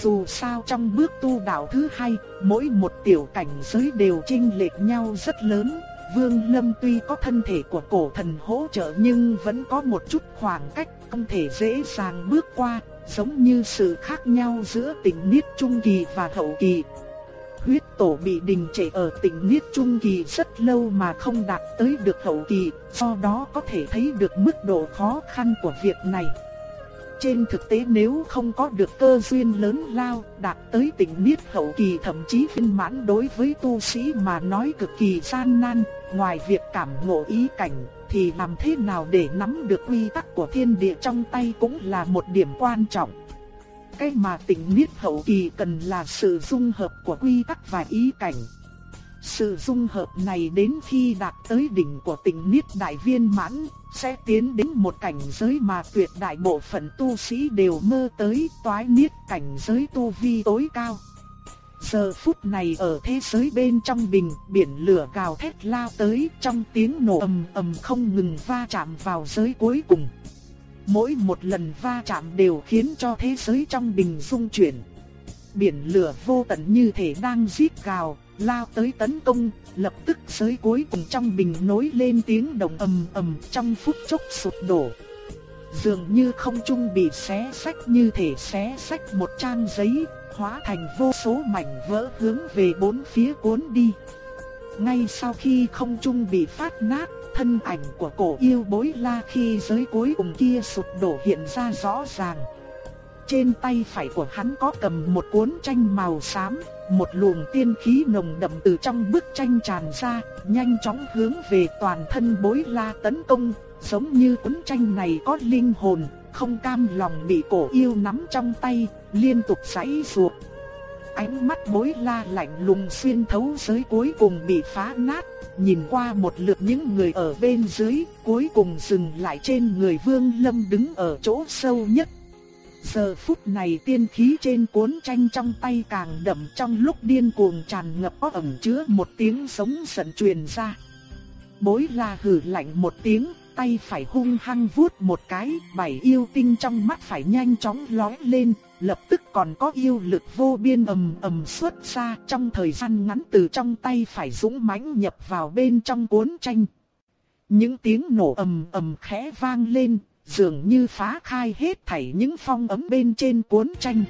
Dù sao trong bước tu đạo thứ hai, mỗi một tiểu cảnh giới đều chênh lệch nhau rất lớn. Vương Lâm tuy có thân thể của cổ thần hỗ trợ nhưng vẫn có một chút khoảng cách không thể dễ dàng bước qua, giống như sự khác nhau giữa tỉnh Niết Trung Kỳ và Hậu Kỳ huyết tổ bị đình trệ ở tỉnh Niết Trung Kỳ rất lâu mà không đạt tới được hậu kỳ, do đó có thể thấy được mức độ khó khăn của việc này. Trên thực tế nếu không có được cơ duyên lớn lao đạt tới tỉnh Niết hậu kỳ thậm chí viên mãn đối với tu sĩ mà nói cực kỳ gian nan, ngoài việc cảm ngộ ý cảnh thì làm thế nào để nắm được quy tắc của thiên địa trong tay cũng là một điểm quan trọng. Cái mà tỉnh niết hậu kỳ cần là sự dung hợp của quy tắc và ý cảnh. Sự dung hợp này đến khi đạt tới đỉnh của tỉnh niết đại viên mãn, sẽ tiến đến một cảnh giới mà tuyệt đại bộ phận tu sĩ đều mơ tới toái niết cảnh giới tu vi tối cao. Giờ phút này ở thế giới bên trong bình, biển lửa gào thét lao tới trong tiếng nổ ầm ầm không ngừng va chạm vào giới cuối cùng. Mỗi một lần va chạm đều khiến cho thế giới trong bình rung chuyển. Biển lửa vô tận như thể đang giết gào, lao tới tấn công, lập tức giới cuối cùng trong bình nối lên tiếng động ầm ầm trong phút chốc sụp đổ. Dường như không trung bị xé sách như thể xé sách một trang giấy, hóa thành vô số mảnh vỡ hướng về bốn phía cuốn đi. Ngay sau khi không trung bị phát nát, thân ảnh của cổ yêu bối la khi giới cuối cùng kia sụp đổ hiện ra rõ ràng. Trên tay phải của hắn có cầm một cuốn tranh màu xám, một luồng tiên khí nồng đậm từ trong bức tranh tràn ra, nhanh chóng hướng về toàn thân bối la tấn công, giống như cuốn tranh này có linh hồn, không cam lòng bị cổ yêu nắm trong tay, liên tục giãy ruột. Ánh mắt bối la lạnh lùng xuyên thấu giới cuối cùng bị phá nát, nhìn qua một lượt những người ở bên dưới, cuối cùng dừng lại trên người Vương Lâm đứng ở chỗ sâu nhất. Giờ phút này tiên khí trên cuốn tranh trong tay càng đậm trong lúc điên cuồng tràn ngập có ẩn chứa một tiếng sống giận truyền ra. Bối la hử lạnh một tiếng, tay phải hung hăng vuốt một cái, bảy yêu tinh trong mắt phải nhanh chóng lóe lên, lập tức còn có yêu lực vô biên ầm ầm xuất ra trong thời gian ngắn từ trong tay phải dũng mãnh nhập vào bên trong cuốn tranh. Những tiếng nổ ầm ầm khẽ vang lên, dường như phá khai hết thảy những phong ấm bên trên cuốn tranh.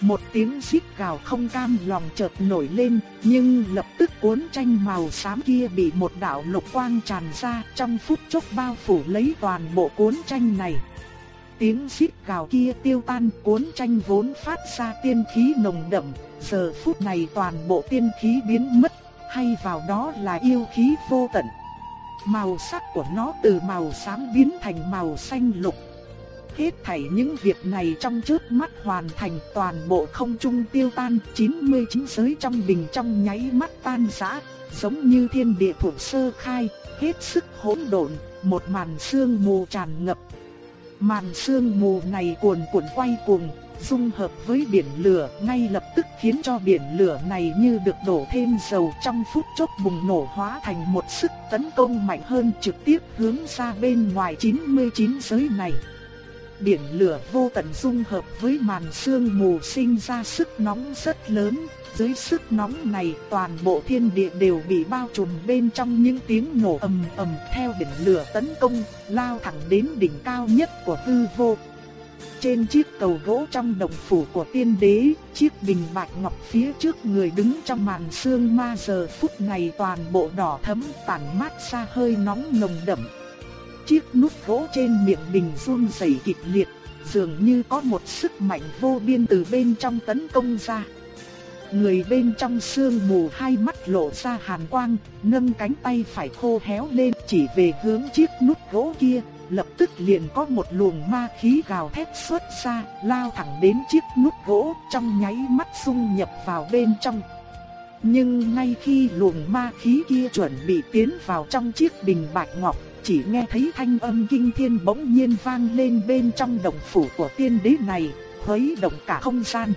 Một tiếng xít gào không cam lòng chợt nổi lên, nhưng lập tức cuốn tranh màu xám kia bị một đạo lục quang tràn ra trong phút chốc bao phủ lấy toàn bộ cuốn tranh này. Tiếng xít gào kia tiêu tan cuốn tranh vốn phát ra tiên khí nồng đậm, giờ phút này toàn bộ tiên khí biến mất, hay vào đó là yêu khí vô tận. Màu sắc của nó từ màu xám biến thành màu xanh lục. Hết thảy những việc này trong chớp mắt hoàn thành toàn bộ không trung tiêu tan 99 giới trong bình trong nháy mắt tan rã, giống như thiên địa thuộc sơ khai, hết sức hỗn độn, một màn sương mù tràn ngập Màn sương mù này cuồn cuộn quay cuồng, dung hợp với biển lửa, ngay lập tức khiến cho biển lửa này như được đổ thêm dầu trong phút chốc bùng nổ hóa thành một sức tấn công mạnh hơn trực tiếp hướng ra bên ngoài 99 giới này. Biển lửa vô tận dung hợp với màn sương mù sinh ra sức nóng rất lớn, dưới sức nóng này toàn bộ thiên địa đều bị bao trùm bên trong những tiếng nổ ầm ầm theo biển lửa tấn công, lao thẳng đến đỉnh cao nhất của hư vô. Trên chiếc cầu gỗ trong đồng phủ của tiên đế, chiếc bình bạch ngọc phía trước người đứng trong màn sương ma giờ phút này toàn bộ đỏ thẫm tản mát ra hơi nóng nồng đậm. Chiếc nút gỗ trên miệng bình run rẩy kịch liệt, dường như có một sức mạnh vô biên từ bên trong tấn công ra. Người bên trong sương mù hai mắt lộ ra hàn quang, nâng cánh tay phải khô héo lên chỉ về hướng chiếc nút gỗ kia, lập tức liền có một luồng ma khí gào thét xuất ra, lao thẳng đến chiếc nút gỗ, trong nháy mắt xung nhập vào bên trong. Nhưng ngay khi luồng ma khí kia chuẩn bị tiến vào trong chiếc bình bạch ngọc, chỉ nghe thấy thanh âm kinh thiên bỗng nhiên vang lên bên trong đồng phủ của tiên đế này, khuấy động cả không gian.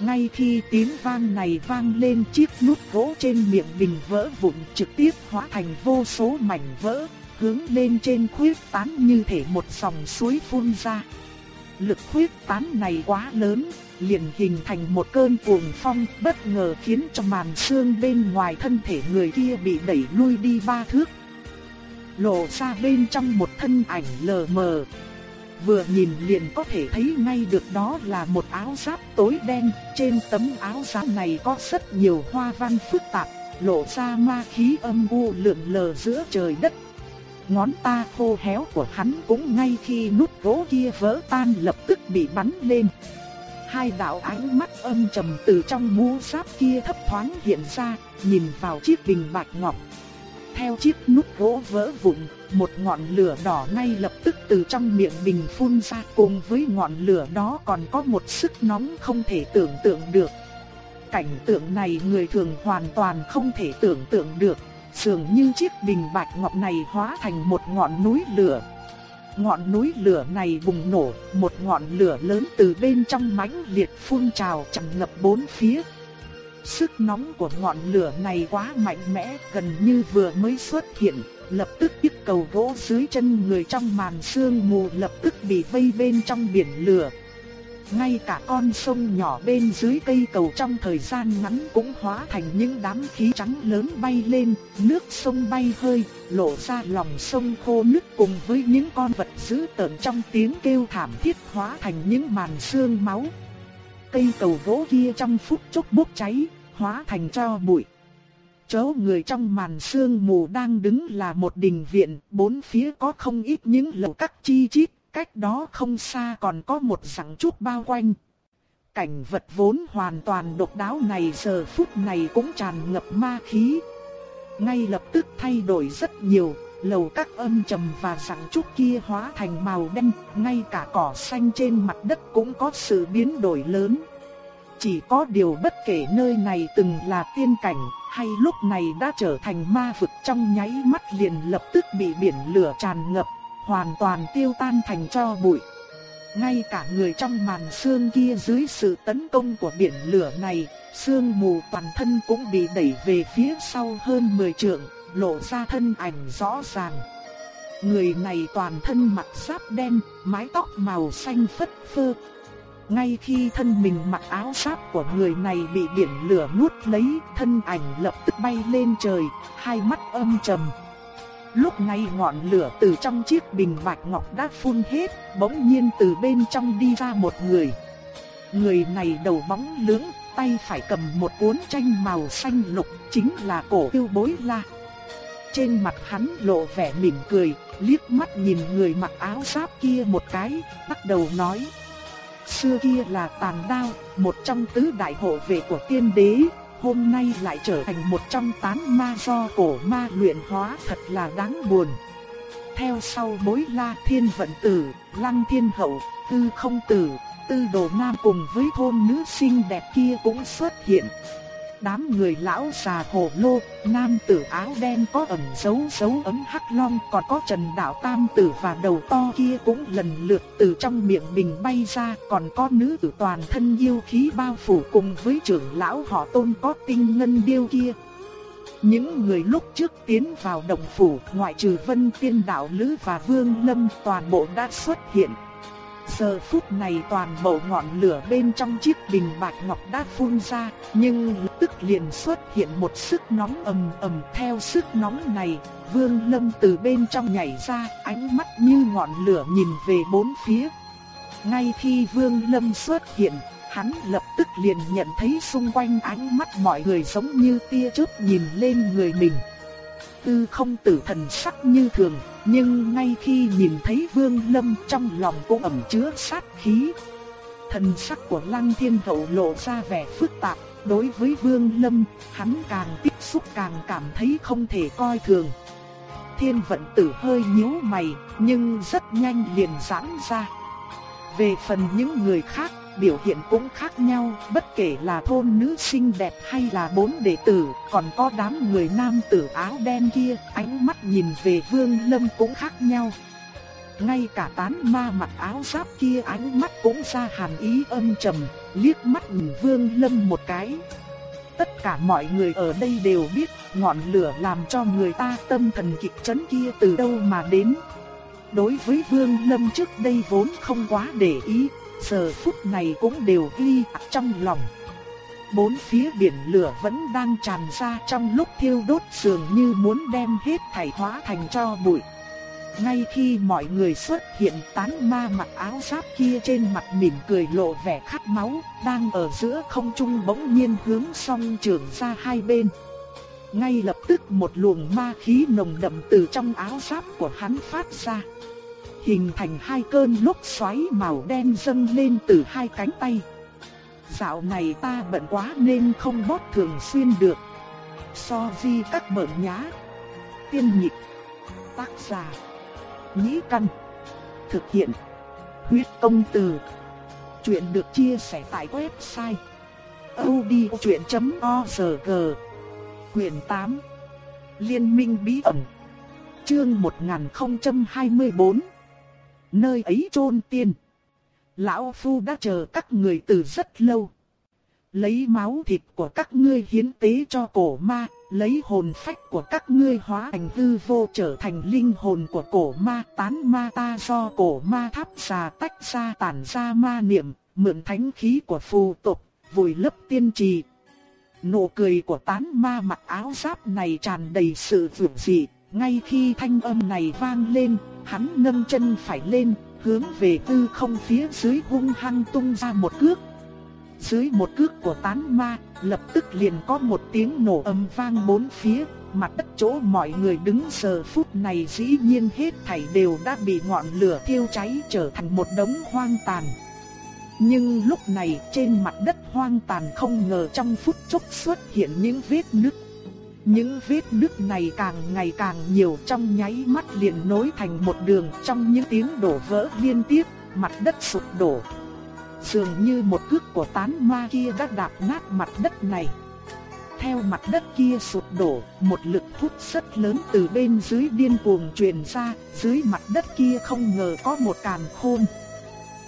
Ngay khi tiếng vang này vang lên chiếc nút gỗ trên miệng bình vỡ vụn trực tiếp hóa thành vô số mảnh vỡ, hướng lên trên khuyết tán như thể một dòng suối phun ra. Lực khuyết tán này quá lớn, liền hình thành một cơn cuồng phong bất ngờ khiến cho màn xương bên ngoài thân thể người kia bị đẩy lui đi ba thước. Lộ ra bên trong một thân ảnh lờ mờ. Vừa nhìn liền có thể thấy ngay được đó là một áo giáp tối đen, trên tấm áo giáp này có rất nhiều hoa văn phức tạp, lộ ra ma khí âm u lượn lờ giữa trời đất ngón ta khô héo của hắn cũng ngay khi nút gỗ kia vỡ tan lập tức bị bắn lên. Hai đạo ánh mắt âm trầm từ trong mũ giáp kia thấp thoáng hiện ra, nhìn vào chiếc bình bạch ngọc. Theo chiếc nút gỗ vỡ vụn, một ngọn lửa đỏ ngay lập tức từ trong miệng bình phun ra cùng với ngọn lửa đó còn có một sức nóng không thể tưởng tượng được. Cảnh tượng này người thường hoàn toàn không thể tưởng tượng được dường như chiếc bình bạch ngọc này hóa thành một ngọn núi lửa. Ngọn núi lửa này bùng nổ, một ngọn lửa lớn từ bên trong mãnh liệt phun trào tràn ngập bốn phía. Sức nóng của ngọn lửa này quá mạnh mẽ, gần như vừa mới xuất hiện, lập tức chiếc cầu gỗ dưới chân người trong màn sương mù lập tức bị vây bên trong biển lửa, ngay cả con sông nhỏ bên dưới cây cầu trong thời gian ngắn cũng hóa thành những đám khí trắng lớn bay lên, nước sông bay hơi, lộ ra lòng sông khô nứt cùng với những con vật dữ tợn trong tiếng kêu thảm thiết hóa thành những màn sương máu. Cây cầu gỗ kia trong phút chốc bốc cháy, hóa thành tro bụi. Chỗ người trong màn sương mù đang đứng là một đình viện, bốn phía có không ít những lầu các chi chít, cách đó không xa còn có một rặng trúc bao quanh. Cảnh vật vốn hoàn toàn độc đáo này giờ phút này cũng tràn ngập ma khí. Ngay lập tức thay đổi rất nhiều, lầu các âm trầm và rặng trúc kia hóa thành màu đen, ngay cả cỏ xanh trên mặt đất cũng có sự biến đổi lớn. Chỉ có điều bất kể nơi này từng là tiên cảnh, hay lúc này đã trở thành ma vực trong nháy mắt liền lập tức bị biển lửa tràn ngập, hoàn toàn tiêu tan thành cho bụi. Ngay cả người trong màn sương kia dưới sự tấn công của biển lửa này, sương mù toàn thân cũng bị đẩy về phía sau hơn 10 trượng, lộ ra thân ảnh rõ ràng. Người này toàn thân mặc giáp đen, mái tóc màu xanh phất phơ. Ngay khi thân mình mặc áo giáp của người này bị biển lửa nuốt lấy, thân ảnh lập tức bay lên trời, hai mắt âm trầm. Lúc này ngọn lửa từ trong chiếc bình bạch ngọc đã phun hết, bỗng nhiên từ bên trong đi ra một người. Người này đầu bóng lưỡng, tay phải cầm một cuốn tranh màu xanh lục, chính là cổ tiêu bối la. Trên mặt hắn lộ vẻ mỉm cười, liếc mắt nhìn người mặc áo giáp kia một cái, bắt đầu nói. Xưa kia là tàn đao, một trong tứ đại hộ vệ của tiên đế, hôm nay lại trở thành một trong tán ma do cổ ma luyện hóa thật là đáng buồn. Theo sau bối la thiên vận tử, lăng thiên hậu, tư không tử, tư đồ nam cùng với thôn nữ xinh đẹp kia cũng xuất hiện đám người lão già hồ lô, nam tử áo đen có ẩn dấu dấu ấm hắc long, còn có Trần Đạo Tam tử và đầu to kia cũng lần lượt từ trong miệng bình bay ra, còn có nữ tử toàn thân yêu khí bao phủ cùng với trưởng lão họ tôn có tinh ngân điêu kia. Những người lúc trước tiến vào đồng phủ, ngoại trừ Vân Tiên Đạo Lữ và Vương Lâm toàn bộ đã xuất hiện. Giờ phút này toàn bộ ngọn lửa bên trong chiếc bình bạch ngọc đã phun ra, nhưng lập tức liền xuất hiện một sức nóng ầm ầm theo sức nóng này, Vương Lâm từ bên trong nhảy ra, ánh mắt như ngọn lửa nhìn về bốn phía. Ngay khi Vương Lâm xuất hiện, hắn lập tức liền nhận thấy xung quanh ánh mắt mọi người giống như tia chớp nhìn lên người mình. Tư không tử thần sắc như thường, nhưng ngay khi nhìn thấy Vương Lâm trong lòng cũng ẩn chứa sát khí. Thần sắc của Lăng Thiên Hậu lộ ra vẻ phức tạp, đối với Vương Lâm, hắn càng tiếp xúc càng cảm thấy không thể coi thường. Thiên vận tử hơi nhíu mày, nhưng rất nhanh liền giãn ra. Về phần những người khác, biểu hiện cũng khác nhau, bất kể là thôn nữ xinh đẹp hay là bốn đệ tử, còn có đám người nam tử áo đen kia, ánh mắt nhìn về Vương Lâm cũng khác nhau. Ngay cả tán ma mặc áo giáp kia ánh mắt cũng ra hàn ý âm trầm, liếc mắt nhìn Vương Lâm một cái. Tất cả mọi người ở đây đều biết ngọn lửa làm cho người ta tâm thần kịch chấn kia từ đâu mà đến. Đối với Vương Lâm trước đây vốn không quá để ý, giờ phút này cũng đều ghi trong lòng. Bốn phía biển lửa vẫn đang tràn ra trong lúc thiêu đốt dường như muốn đem hết thảy hóa thành cho bụi. Ngay khi mọi người xuất hiện tán ma mặc áo giáp kia trên mặt mỉm cười lộ vẻ khát máu, đang ở giữa không trung bỗng nhiên hướng song trường ra hai bên. Ngay lập tức một luồng ma khí nồng đậm từ trong áo giáp của hắn phát ra hình thành hai cơn lốc xoáy màu đen dâng lên từ hai cánh tay. Dạo này ta bận quá nên không bót thường xuyên được. So di các bợn nhá. Tiên nhịp. Tác giả. Nhĩ căn. Thực hiện. Huyết công từ. Chuyện được chia sẻ tại website. odchuyện.org Quyền 8 Liên minh bí ẩn Chương 1024 nơi ấy chôn tiên. Lão Phu đã chờ các người từ rất lâu. Lấy máu thịt của các ngươi hiến tế cho cổ ma, lấy hồn phách của các ngươi hóa thành hư vô trở thành linh hồn của cổ ma, tán ma ta do cổ ma tháp xà tách ra tản ra ma niệm, mượn thánh khí của phù tộc, vùi lấp tiên trì. Nụ cười của tán ma mặc áo giáp này tràn đầy sự vượng dị, ngay khi thanh âm này vang lên, hắn nâng chân phải lên, hướng về tư không phía dưới hung hăng tung ra một cước. Dưới một cước của tán ma, lập tức liền có một tiếng nổ âm vang bốn phía, mặt đất chỗ mọi người đứng giờ phút này dĩ nhiên hết thảy đều đã bị ngọn lửa thiêu cháy trở thành một đống hoang tàn. Nhưng lúc này trên mặt đất hoang tàn không ngờ trong phút chốc xuất hiện những vết nứt những vết nứt này càng ngày càng nhiều trong nháy mắt liền nối thành một đường trong những tiếng đổ vỡ liên tiếp, mặt đất sụp đổ. Dường như một cước của tán ma kia đã đạp nát mặt đất này. Theo mặt đất kia sụp đổ, một lực hút rất lớn từ bên dưới điên cuồng truyền ra, dưới mặt đất kia không ngờ có một càn khôn.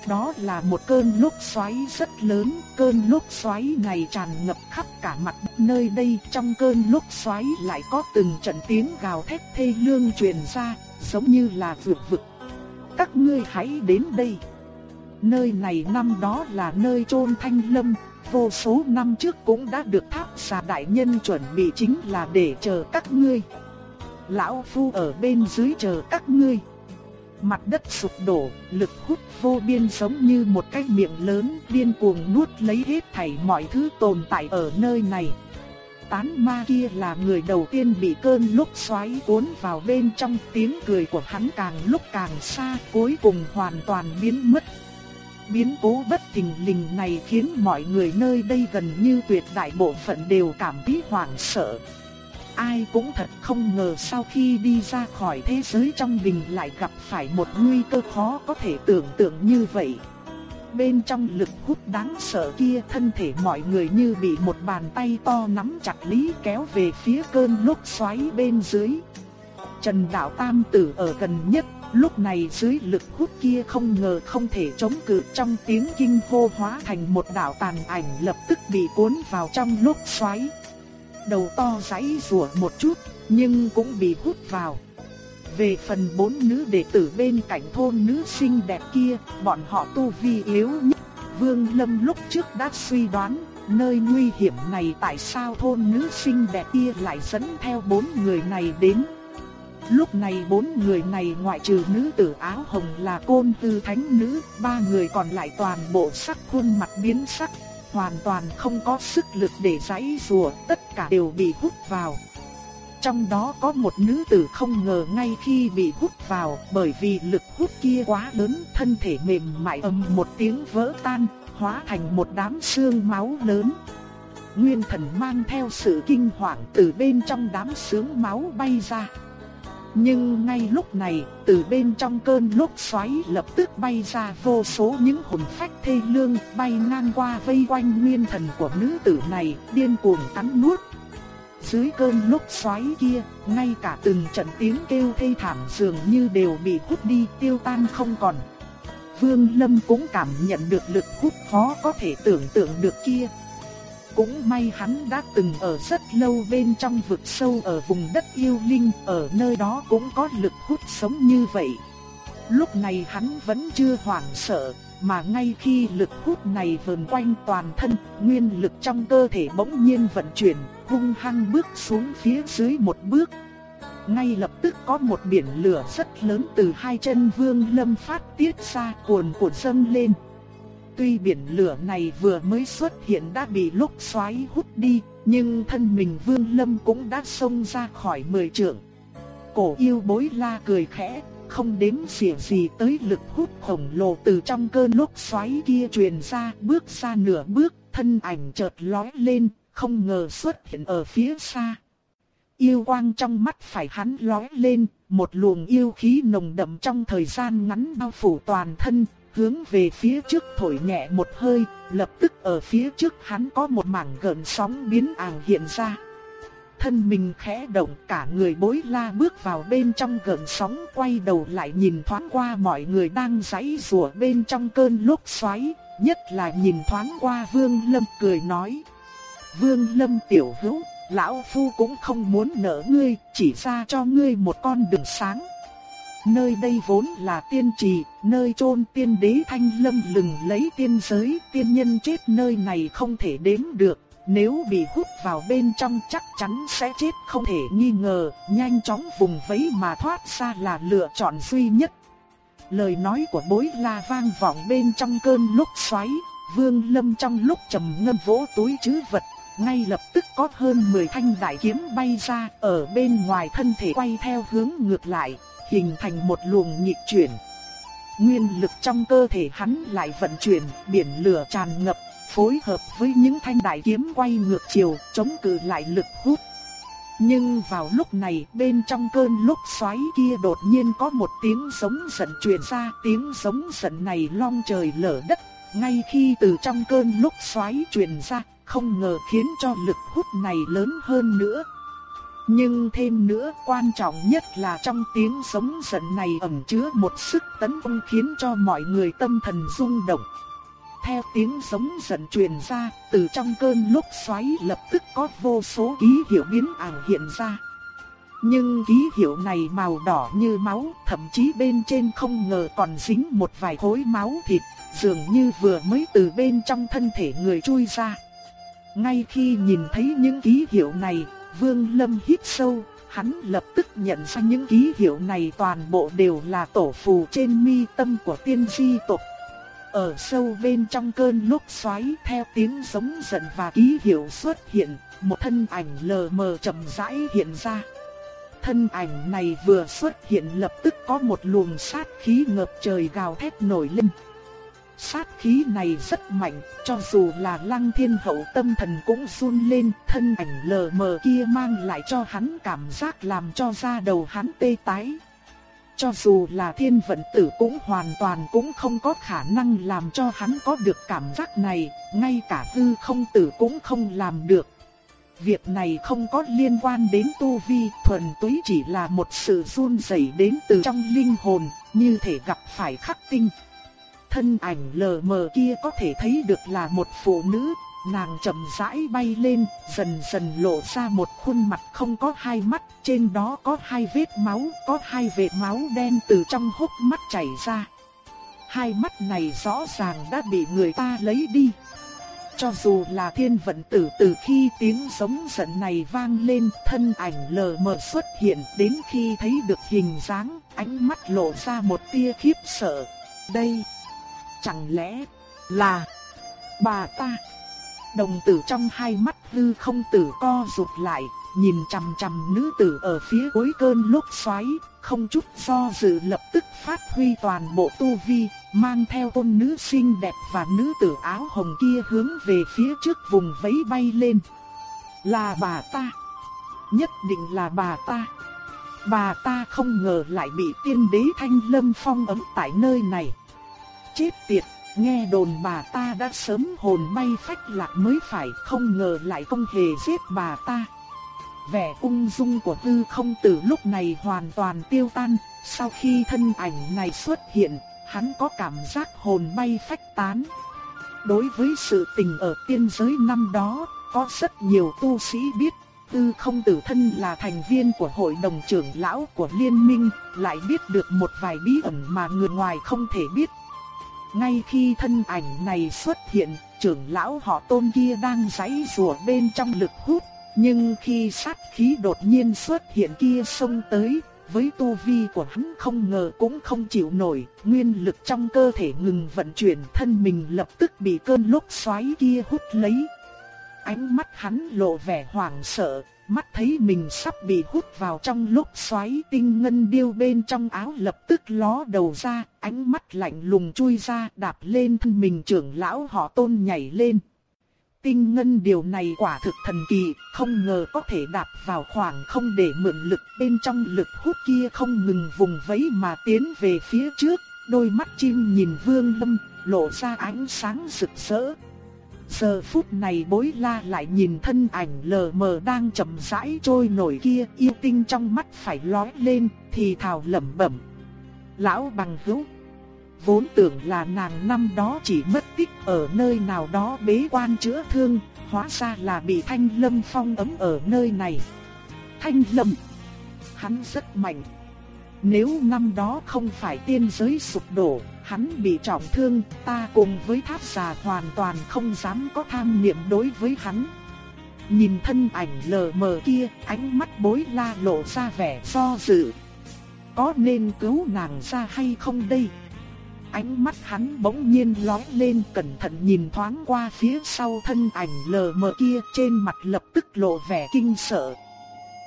Đó là một cơn lốc xoáy rất lớn, cơn lốc xoáy này tràn ngập khắp cả mặt nơi đây. Trong cơn lốc xoáy lại có từng trận tiếng gào thét thê lương truyền ra, giống như là vượt vực. Các ngươi hãy đến đây. Nơi này năm đó là nơi chôn thanh lâm, vô số năm trước cũng đã được tháp xà đại nhân chuẩn bị chính là để chờ các ngươi. Lão Phu ở bên dưới chờ các ngươi. Mặt đất sụp đổ, lực hút vô biên giống như một cái miệng lớn điên cuồng nuốt lấy hết thảy mọi thứ tồn tại ở nơi này. Tán ma kia là người đầu tiên bị cơn lúc xoáy cuốn vào bên trong tiếng cười của hắn càng lúc càng xa cuối cùng hoàn toàn biến mất. Biến cố bất thình lình này khiến mọi người nơi đây gần như tuyệt đại bộ phận đều cảm thấy hoảng sợ. Ai cũng thật không ngờ sau khi đi ra khỏi thế giới trong bình lại gặp phải một nguy cơ khó có thể tưởng tượng như vậy. Bên trong lực hút đáng sợ kia thân thể mọi người như bị một bàn tay to nắm chặt lý kéo về phía cơn lốc xoáy bên dưới. Trần Đạo Tam Tử ở gần nhất, lúc này dưới lực hút kia không ngờ không thể chống cự trong tiếng kinh hô hóa thành một đạo tàn ảnh lập tức bị cuốn vào trong lốc xoáy đầu to giãy rủa một chút, nhưng cũng bị hút vào. Về phần bốn nữ đệ tử bên cạnh thôn nữ xinh đẹp kia, bọn họ tu vi yếu nhất. Vương Lâm lúc trước đã suy đoán, nơi nguy hiểm này tại sao thôn nữ xinh đẹp kia lại dẫn theo bốn người này đến. Lúc này bốn người này ngoại trừ nữ tử áo hồng là côn tư thánh nữ, ba người còn lại toàn bộ sắc khuôn mặt biến sắc, hoàn toàn không có sức lực để giãy rùa, tất cả đều bị hút vào. Trong đó có một nữ tử không ngờ ngay khi bị hút vào bởi vì lực hút kia quá lớn thân thể mềm mại ầm một tiếng vỡ tan, hóa thành một đám xương máu lớn. Nguyên thần mang theo sự kinh hoàng từ bên trong đám sướng máu bay ra. Nhưng ngay lúc này, từ bên trong cơn lốc xoáy lập tức bay ra vô số những hồn phách thê lương bay ngang qua vây quanh nguyên thần của nữ tử này, điên cuồng cắn nuốt. Dưới cơn lốc xoáy kia, ngay cả từng trận tiếng kêu thê thảm dường như đều bị hút đi tiêu tan không còn. Vương Lâm cũng cảm nhận được lực hút khó có thể tưởng tượng được kia, cũng may hắn đã từng ở rất lâu bên trong vực sâu ở vùng đất yêu linh, ở nơi đó cũng có lực hút sống như vậy. Lúc này hắn vẫn chưa hoảng sợ, mà ngay khi lực hút này vờn quanh toàn thân, nguyên lực trong cơ thể bỗng nhiên vận chuyển, hung hăng bước xuống phía dưới một bước. Ngay lập tức có một biển lửa rất lớn từ hai chân vương lâm phát tiết ra cuồn cuộn dâng lên. Tuy biển lửa này vừa mới xuất hiện đã bị lúc xoáy hút đi, nhưng thân mình Vương Lâm cũng đã xông ra khỏi mười trượng. Cổ yêu bối la cười khẽ, không đếm xỉa gì tới lực hút khổng lồ từ trong cơn lúc xoáy kia truyền ra, bước ra nửa bước, thân ảnh chợt lói lên, không ngờ xuất hiện ở phía xa. Yêu quang trong mắt phải hắn lói lên, một luồng yêu khí nồng đậm trong thời gian ngắn bao phủ toàn thân, hướng về phía trước thổi nhẹ một hơi, lập tức ở phía trước hắn có một mảng gợn sóng biến ảo hiện ra. Thân mình khẽ động cả người bối la bước vào bên trong gợn sóng quay đầu lại nhìn thoáng qua mọi người đang giãy rùa bên trong cơn lốc xoáy, nhất là nhìn thoáng qua Vương Lâm cười nói. Vương Lâm tiểu hữu, lão phu cũng không muốn nợ ngươi, chỉ ra cho ngươi một con đường sáng. Nơi đây vốn là tiên trì, nơi chôn tiên đế thanh lâm lừng lấy tiên giới, tiên nhân chết nơi này không thể đếm được. Nếu bị hút vào bên trong chắc chắn sẽ chết không thể nghi ngờ, nhanh chóng vùng vẫy mà thoát ra là lựa chọn duy nhất. Lời nói của bối la vang vọng bên trong cơn lúc xoáy, vương lâm trong lúc trầm ngâm vỗ túi chứ vật, ngay lập tức có hơn 10 thanh đại kiếm bay ra ở bên ngoài thân thể quay theo hướng ngược lại, hình thành một luồng nhịp chuyển. Nguyên lực trong cơ thể hắn lại vận chuyển, biển lửa tràn ngập, phối hợp với những thanh đại kiếm quay ngược chiều, chống cự lại lực hút. Nhưng vào lúc này, bên trong cơn lốc xoáy kia đột nhiên có một tiếng giống giận truyền ra, tiếng giống giận này long trời lở đất, ngay khi từ trong cơn lốc xoáy truyền ra, không ngờ khiến cho lực hút này lớn hơn nữa, nhưng thêm nữa quan trọng nhất là trong tiếng sống giận này ẩn chứa một sức tấn công khiến cho mọi người tâm thần rung động. Theo tiếng sống giận truyền ra, từ trong cơn lốc xoáy lập tức có vô số ký hiệu biến ảo hiện ra. Nhưng ký hiệu này màu đỏ như máu, thậm chí bên trên không ngờ còn dính một vài khối máu thịt, dường như vừa mới từ bên trong thân thể người chui ra. Ngay khi nhìn thấy những ký hiệu này, Vương Lâm hít sâu, hắn lập tức nhận ra những ký hiệu này toàn bộ đều là tổ phù trên mi tâm của tiên di tộc. Ở sâu bên trong cơn lúc xoáy theo tiếng giống giận và ký hiệu xuất hiện, một thân ảnh lờ mờ chậm rãi hiện ra. Thân ảnh này vừa xuất hiện lập tức có một luồng sát khí ngập trời gào thét nổi lên. Sát khí này rất mạnh, cho dù là lăng thiên hậu tâm thần cũng run lên, thân ảnh lờ mờ kia mang lại cho hắn cảm giác làm cho da đầu hắn tê tái. Cho dù là thiên vận tử cũng hoàn toàn cũng không có khả năng làm cho hắn có được cảm giác này, ngay cả hư không tử cũng không làm được. Việc này không có liên quan đến tu vi, thuần túy chỉ là một sự run rẩy đến từ trong linh hồn, như thể gặp phải khắc tinh thân ảnh lờ mờ kia có thể thấy được là một phụ nữ, nàng chậm rãi bay lên, dần dần lộ ra một khuôn mặt không có hai mắt, trên đó có hai vết máu, có hai vệt máu đen từ trong hốc mắt chảy ra. Hai mắt này rõ ràng đã bị người ta lấy đi. Cho dù là thiên vận tử từ khi tiếng giống giận này vang lên thân ảnh lờ mờ xuất hiện đến khi thấy được hình dáng, ánh mắt lộ ra một tia khiếp sợ. Đây, chẳng lẽ là bà ta? Đồng tử trong hai mắt hư không tử co rụt lại, nhìn chằm chằm nữ tử ở phía cuối cơn lốc xoáy, không chút do dự lập tức phát huy toàn bộ tu vi, mang theo tôn nữ xinh đẹp và nữ tử áo hồng kia hướng về phía trước vùng vẫy bay lên. Là bà ta. Nhất định là bà ta. Bà ta không ngờ lại bị tiên đế thanh lâm phong ấm tại nơi này. Chết tiệt, nghe đồn bà ta đã sớm hồn bay phách lạc mới phải, không ngờ lại không hề giết bà ta. Vẻ ung dung của tư không tử lúc này hoàn toàn tiêu tan, sau khi thân ảnh này xuất hiện, hắn có cảm giác hồn bay phách tán. Đối với sự tình ở tiên giới năm đó, có rất nhiều tu sĩ biết, tư không tử thân là thành viên của hội đồng trưởng lão của liên minh, lại biết được một vài bí ẩn mà người ngoài không thể biết. Ngay khi thân ảnh này xuất hiện, trưởng lão họ tôn kia đang giãy rùa bên trong lực hút nhưng khi sát khí đột nhiên xuất hiện kia xông tới, với tu vi của hắn không ngờ cũng không chịu nổi, nguyên lực trong cơ thể ngừng vận chuyển thân mình lập tức bị cơn lốc xoáy kia hút lấy. Ánh mắt hắn lộ vẻ hoảng sợ, mắt thấy mình sắp bị hút vào trong lúc xoáy tinh ngân điêu bên trong áo lập tức ló đầu ra, ánh mắt lạnh lùng chui ra đạp lên thân mình trưởng lão họ tôn nhảy lên tinh ngân điều này quả thực thần kỳ, không ngờ có thể đạp vào khoảng không để mượn lực bên trong lực hút kia không ngừng vùng vẫy mà tiến về phía trước, đôi mắt chim nhìn vương lâm, lộ ra ánh sáng rực rỡ. Giờ phút này bối la lại nhìn thân ảnh lờ mờ đang chậm rãi trôi nổi kia, yêu tinh trong mắt phải lói lên, thì thào lẩm bẩm. Lão bằng hữu Vốn tưởng là nàng năm đó chỉ mất tích ở nơi nào đó bế quan chữa thương, hóa ra là bị Thanh Lâm phong ấm ở nơi này. Thanh Lâm, hắn rất mạnh. Nếu năm đó không phải tiên giới sụp đổ, hắn bị trọng thương, ta cùng với tháp già hoàn toàn không dám có tham niệm đối với hắn. Nhìn thân ảnh lờ mờ kia, ánh mắt bối la lộ ra vẻ do dự. Có nên cứu nàng ra hay không đây? Ánh mắt hắn bỗng nhiên lóe lên cẩn thận nhìn thoáng qua phía sau thân ảnh lờ mờ kia trên mặt lập tức lộ vẻ kinh sợ.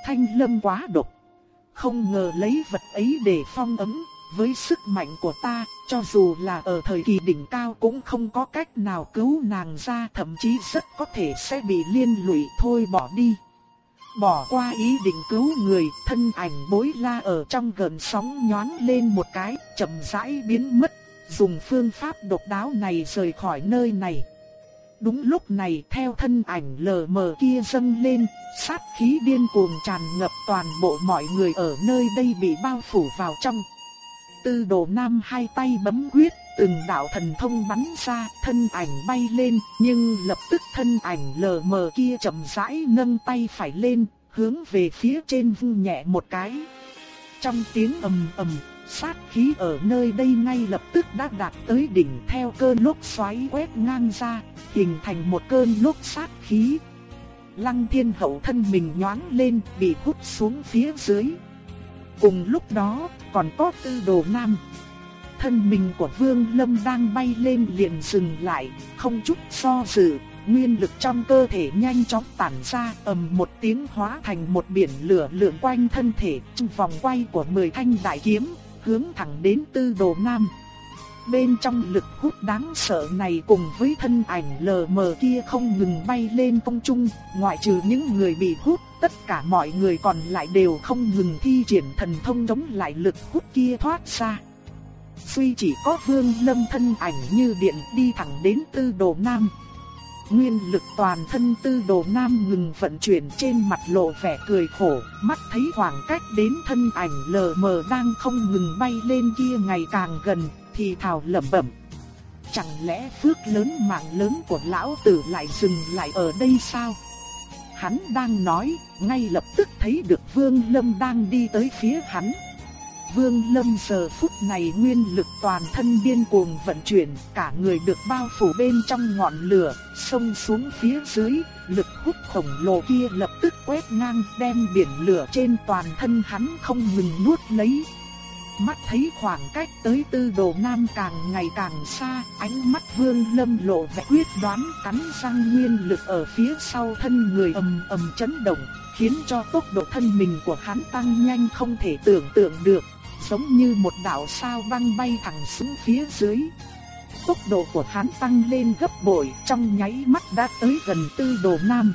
Thanh lâm quá độc. Không ngờ lấy vật ấy để phong ấn với sức mạnh của ta, cho dù là ở thời kỳ đỉnh cao cũng không có cách nào cứu nàng ra, thậm chí rất có thể sẽ bị liên lụy thôi bỏ đi. Bỏ qua ý định cứu người, thân ảnh bối la ở trong gần sóng nhón lên một cái, chậm rãi biến mất dùng phương pháp độc đáo này rời khỏi nơi này. Đúng lúc này theo thân ảnh lờ mờ kia dâng lên, sát khí điên cuồng tràn ngập toàn bộ mọi người ở nơi đây bị bao phủ vào trong. Tư đồ nam hai tay bấm quyết, từng đạo thần thông bắn ra, thân ảnh bay lên, nhưng lập tức thân ảnh lờ mờ kia chậm rãi nâng tay phải lên, hướng về phía trên vung nhẹ một cái. Trong tiếng ầm ầm, sát khí ở nơi đây ngay lập tức đã đạt tới đỉnh theo cơn lốc xoáy quét ngang ra, hình thành một cơn lốc sát khí. Lăng thiên hậu thân mình nhoáng lên bị hút xuống phía dưới. Cùng lúc đó còn có tư đồ nam. Thân mình của Vương Lâm đang bay lên liền dừng lại, không chút do dự, nguyên lực trong cơ thể nhanh chóng tản ra, ầm một tiếng hóa thành một biển lửa lượn quanh thân thể trong vòng quay của mười thanh đại kiếm, hướng thẳng đến tư đồ nam. Bên trong lực hút đáng sợ này cùng với thân ảnh lờ mờ kia không ngừng bay lên không trung, ngoại trừ những người bị hút, tất cả mọi người còn lại đều không ngừng thi triển thần thông chống lại lực hút kia thoát ra. Suy chỉ có vương lâm thân ảnh như điện đi thẳng đến tư đồ nam. Nguyên lực toàn thân tư đồ nam ngừng vận chuyển trên mặt lộ vẻ cười khổ, mắt thấy khoảng cách đến thân ảnh lờ mờ đang không ngừng bay lên kia ngày càng gần, thì thào lẩm bẩm. Chẳng lẽ phước lớn mạng lớn của lão tử lại dừng lại ở đây sao? Hắn đang nói, ngay lập tức thấy được Vương Lâm đang đi tới phía hắn. Vương Lâm giờ phút này nguyên lực toàn thân điên cuồng vận chuyển, cả người được bao phủ bên trong ngọn lửa, xông xuống phía dưới, lực hút khổng lồ kia lập tức quét ngang đem biển lửa trên toàn thân hắn không ngừng nuốt lấy. Mắt thấy khoảng cách tới tư đồ nam càng ngày càng xa, ánh mắt vương lâm lộ vẻ quyết đoán cắn răng nguyên lực ở phía sau thân người ầm ầm chấn động, khiến cho tốc độ thân mình của hắn tăng nhanh không thể tưởng tượng được giống như một đạo sao băng bay thẳng xuống phía dưới. Tốc độ của hắn tăng lên gấp bội, trong nháy mắt đã tới gần tư đồ nam.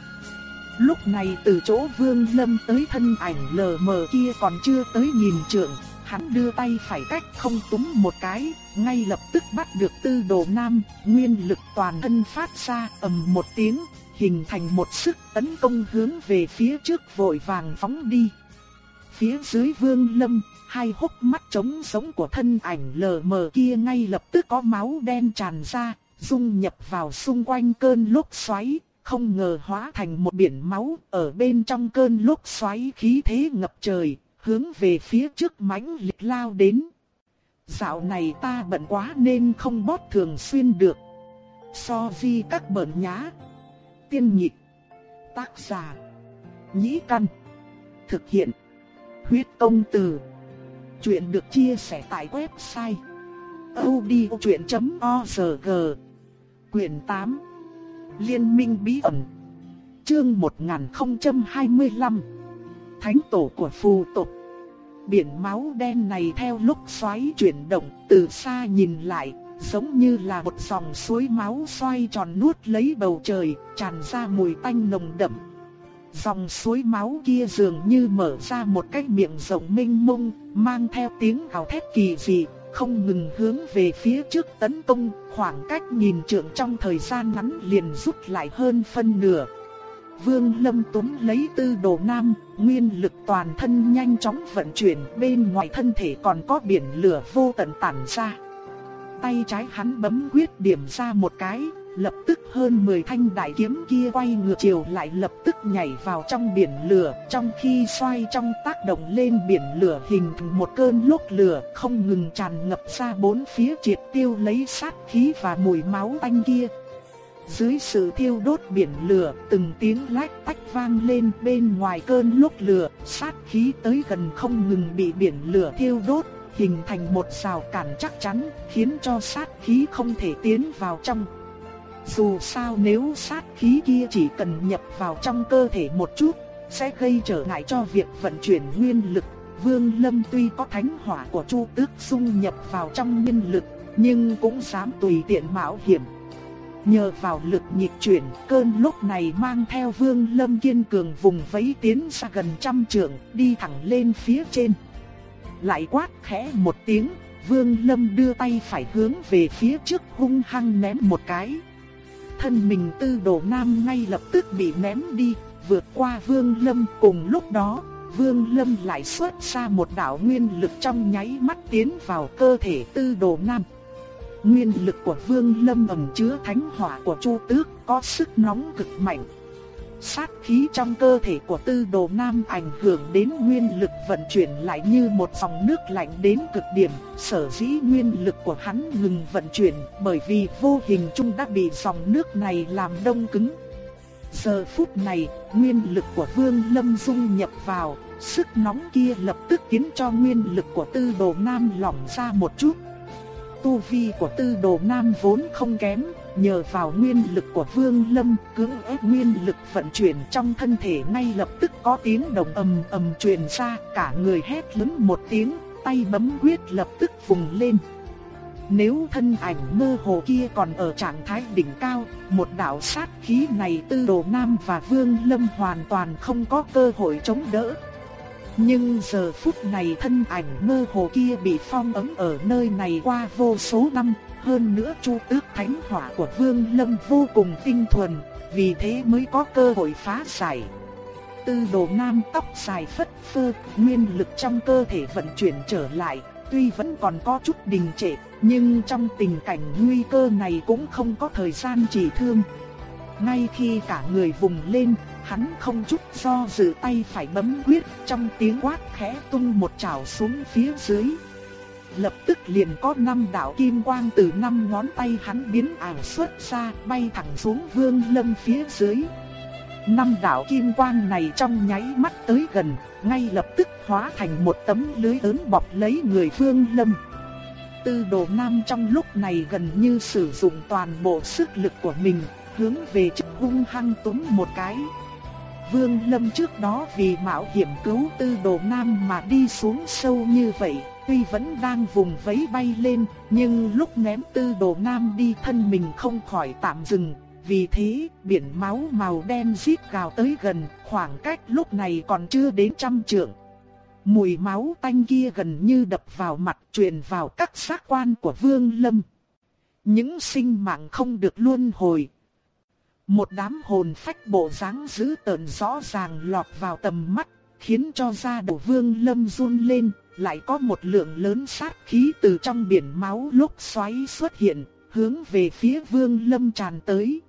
Lúc này từ chỗ vương lâm tới thân ảnh lờ mờ kia còn chưa tới nhìn trượng, hắn đưa tay phải cách không túm một cái, ngay lập tức bắt được tư đồ nam, nguyên lực toàn thân phát ra ầm một tiếng, hình thành một sức tấn công hướng về phía trước vội vàng phóng đi. Phía dưới vương lâm, hai hốc mắt trống sống của thân ảnh lờ mờ kia ngay lập tức có máu đen tràn ra, dung nhập vào xung quanh cơn lốc xoáy, không ngờ hóa thành một biển máu ở bên trong cơn lốc xoáy khí thế ngập trời, hướng về phía trước mãnh liệt lao đến. Dạo này ta bận quá nên không bót thường xuyên được. So di các bẩn nhá. Tiên nhịp. Tác giả. Nhĩ căn. Thực hiện. Huyết công từ. Chuyện được chia sẻ tại website odchuyện.org Quyền 8 Liên minh bí ẩn. Chương 1025 Thánh tổ của phù tộc Biển máu đen này theo lúc xoáy chuyển động, từ xa nhìn lại, Giống như là một dòng suối máu xoay tròn nuốt lấy bầu trời, Tràn ra mùi tanh nồng đậm. Dòng suối máu kia dường như mở ra một cái miệng rộng mênh mông, mang theo tiếng gào thét kỳ dị, không ngừng hướng về phía trước tấn công, khoảng cách nhìn trượng trong thời gian ngắn liền rút lại hơn phân nửa. Vương Lâm túm lấy tư đồ nam, nguyên lực toàn thân nhanh chóng vận chuyển, bên ngoài thân thể còn có biển lửa vô tận tản ra. Tay trái hắn bấm quyết điểm ra một cái, Lập tức hơn 10 thanh đại kiếm kia quay ngược chiều lại lập tức nhảy vào trong biển lửa, trong khi xoay trong tác động lên biển lửa hình thành một cơn lốc lửa không ngừng tràn ngập ra bốn phía triệt tiêu lấy sát khí và mùi máu tanh kia. Dưới sự thiêu đốt biển lửa, từng tiếng lách tách vang lên bên ngoài cơn lốc lửa, sát khí tới gần không ngừng bị biển lửa thiêu đốt, hình thành một rào cản chắc chắn, khiến cho sát khí không thể tiến vào trong. Dù sao nếu sát khí kia chỉ cần nhập vào trong cơ thể một chút, sẽ gây trở ngại cho việc vận chuyển nguyên lực. Vương Lâm tuy có thánh hỏa của Chu Tước dung nhập vào trong nguyên lực, nhưng cũng dám tùy tiện mạo hiểm. Nhờ vào lực nhịp chuyển, cơn lúc này mang theo Vương Lâm kiên cường vùng vẫy tiến xa gần trăm trượng, đi thẳng lên phía trên. Lại quát khẽ một tiếng, Vương Lâm đưa tay phải hướng về phía trước hung hăng ném một cái thân mình tư đồ nam ngay lập tức bị ném đi, vượt qua vương lâm cùng lúc đó. Vương Lâm lại xuất ra một đạo nguyên lực trong nháy mắt tiến vào cơ thể tư đồ nam. Nguyên lực của Vương Lâm ẩn chứa thánh hỏa của Chu Tước có sức nóng cực mạnh, Sát khí trong cơ thể của tư đồ nam ảnh hưởng đến nguyên lực vận chuyển lại như một dòng nước lạnh đến cực điểm. Sở dĩ nguyên lực của hắn ngừng vận chuyển bởi vì vô hình chung đã bị dòng nước này làm đông cứng. Giờ phút này, nguyên lực của Vương Lâm dung nhập vào, sức nóng kia lập tức khiến cho nguyên lực của tư đồ nam lỏng ra một chút. Tu vi của tư đồ nam vốn không kém, nhờ vào nguyên lực của Vương Lâm, cưỡng ép nguyên lực vận chuyển trong thân thể ngay lập tức có tiếng đồng ầm ầm truyền ra, cả người hét lớn một tiếng, tay bấm quyết lập tức vùng lên. Nếu thân ảnh mơ hồ kia còn ở trạng thái đỉnh cao, một đạo sát khí này Tư Đồ Nam và Vương Lâm hoàn toàn không có cơ hội chống đỡ. Nhưng giờ phút này thân ảnh mơ hồ kia bị phong ấn ở nơi này qua vô số năm, hơn nữa chu tước thánh hỏa của Vương Lâm vô cùng tinh thuần, vì thế mới có cơ hội phá giải. Tư đồ nam tóc dài phất phơ, nguyên lực trong cơ thể vận chuyển trở lại, tuy vẫn còn có chút đình trệ, nhưng trong tình cảnh nguy cơ này cũng không có thời gian chỉ thương. ngay khi cả người vùng lên, hắn không chút do dự tay phải bấm quyết, trong tiếng quát khẽ tung một chảo xuống phía dưới. Lập tức liền có năm đạo kim quang từ năm ngón tay hắn biến ảo xuất ra, bay thẳng xuống Vương Lâm phía dưới. Năm đạo kim quang này trong nháy mắt tới gần, ngay lập tức hóa thành một tấm lưới lớn bọc lấy người Vương Lâm. Tư đồ nam trong lúc này gần như sử dụng toàn bộ sức lực của mình, hướng về trước hung hăng túm một cái. Vương Lâm trước đó vì mạo hiểm cứu tư đồ nam mà đi xuống sâu như vậy, tuy vẫn đang vùng vẫy bay lên, nhưng lúc ném tư đồ nam đi thân mình không khỏi tạm dừng. Vì thế, biển máu màu đen rít gào tới gần, khoảng cách lúc này còn chưa đến trăm trượng. Mùi máu tanh kia gần như đập vào mặt truyền vào các giác quan của Vương Lâm. Những sinh mạng không được luân hồi, một đám hồn phách bộ dáng dữ tợn rõ ràng lọt vào tầm mắt, khiến cho da đầu vương lâm run lên, lại có một lượng lớn sát khí từ trong biển máu lúc xoáy xuất hiện, hướng về phía vương lâm tràn tới.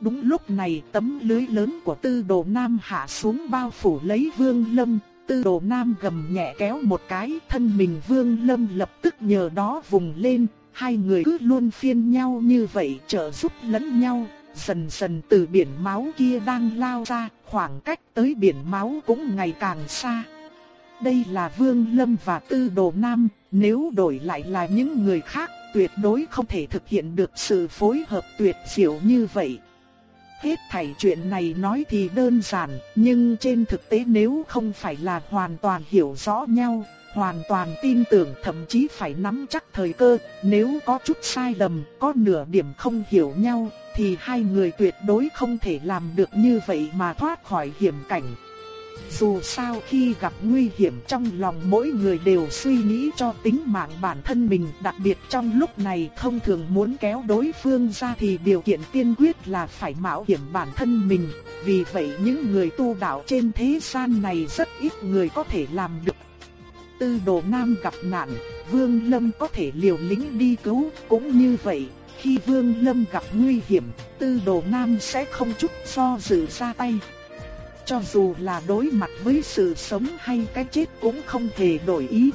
Đúng lúc này tấm lưới lớn của tư đồ nam hạ xuống bao phủ lấy vương lâm, tư đồ nam gầm nhẹ kéo một cái, thân mình vương lâm lập tức nhờ đó vùng lên, hai người cứ luôn phiên nhau như vậy trợ giúp lẫn nhau, dần dần từ biển máu kia đang lao ra, khoảng cách tới biển máu cũng ngày càng xa. Đây là Vương Lâm và Tư Đồ Nam, nếu đổi lại là những người khác, tuyệt đối không thể thực hiện được sự phối hợp tuyệt diệu như vậy. Hết thảy chuyện này nói thì đơn giản, nhưng trên thực tế nếu không phải là hoàn toàn hiểu rõ nhau, hoàn toàn tin tưởng thậm chí phải nắm chắc thời cơ, nếu có chút sai lầm, có nửa điểm không hiểu nhau, thì hai người tuyệt đối không thể làm được như vậy mà thoát khỏi hiểm cảnh. Dù sao khi gặp nguy hiểm trong lòng mỗi người đều suy nghĩ cho tính mạng bản thân mình Đặc biệt trong lúc này thông thường muốn kéo đối phương ra thì điều kiện tiên quyết là phải mạo hiểm bản thân mình. Vì vậy những người tu đạo trên thế gian này rất ít người có thể làm được. Tư đồ nam gặp nạn, Vương Lâm có thể liều lĩnh đi cứu. Cũng như vậy khi Vương Lâm gặp nguy hiểm, tư đồ nam sẽ không chút do dự ra tay. Cho dù là đối mặt với sự sống hay cái chết cũng không hề đổi ý.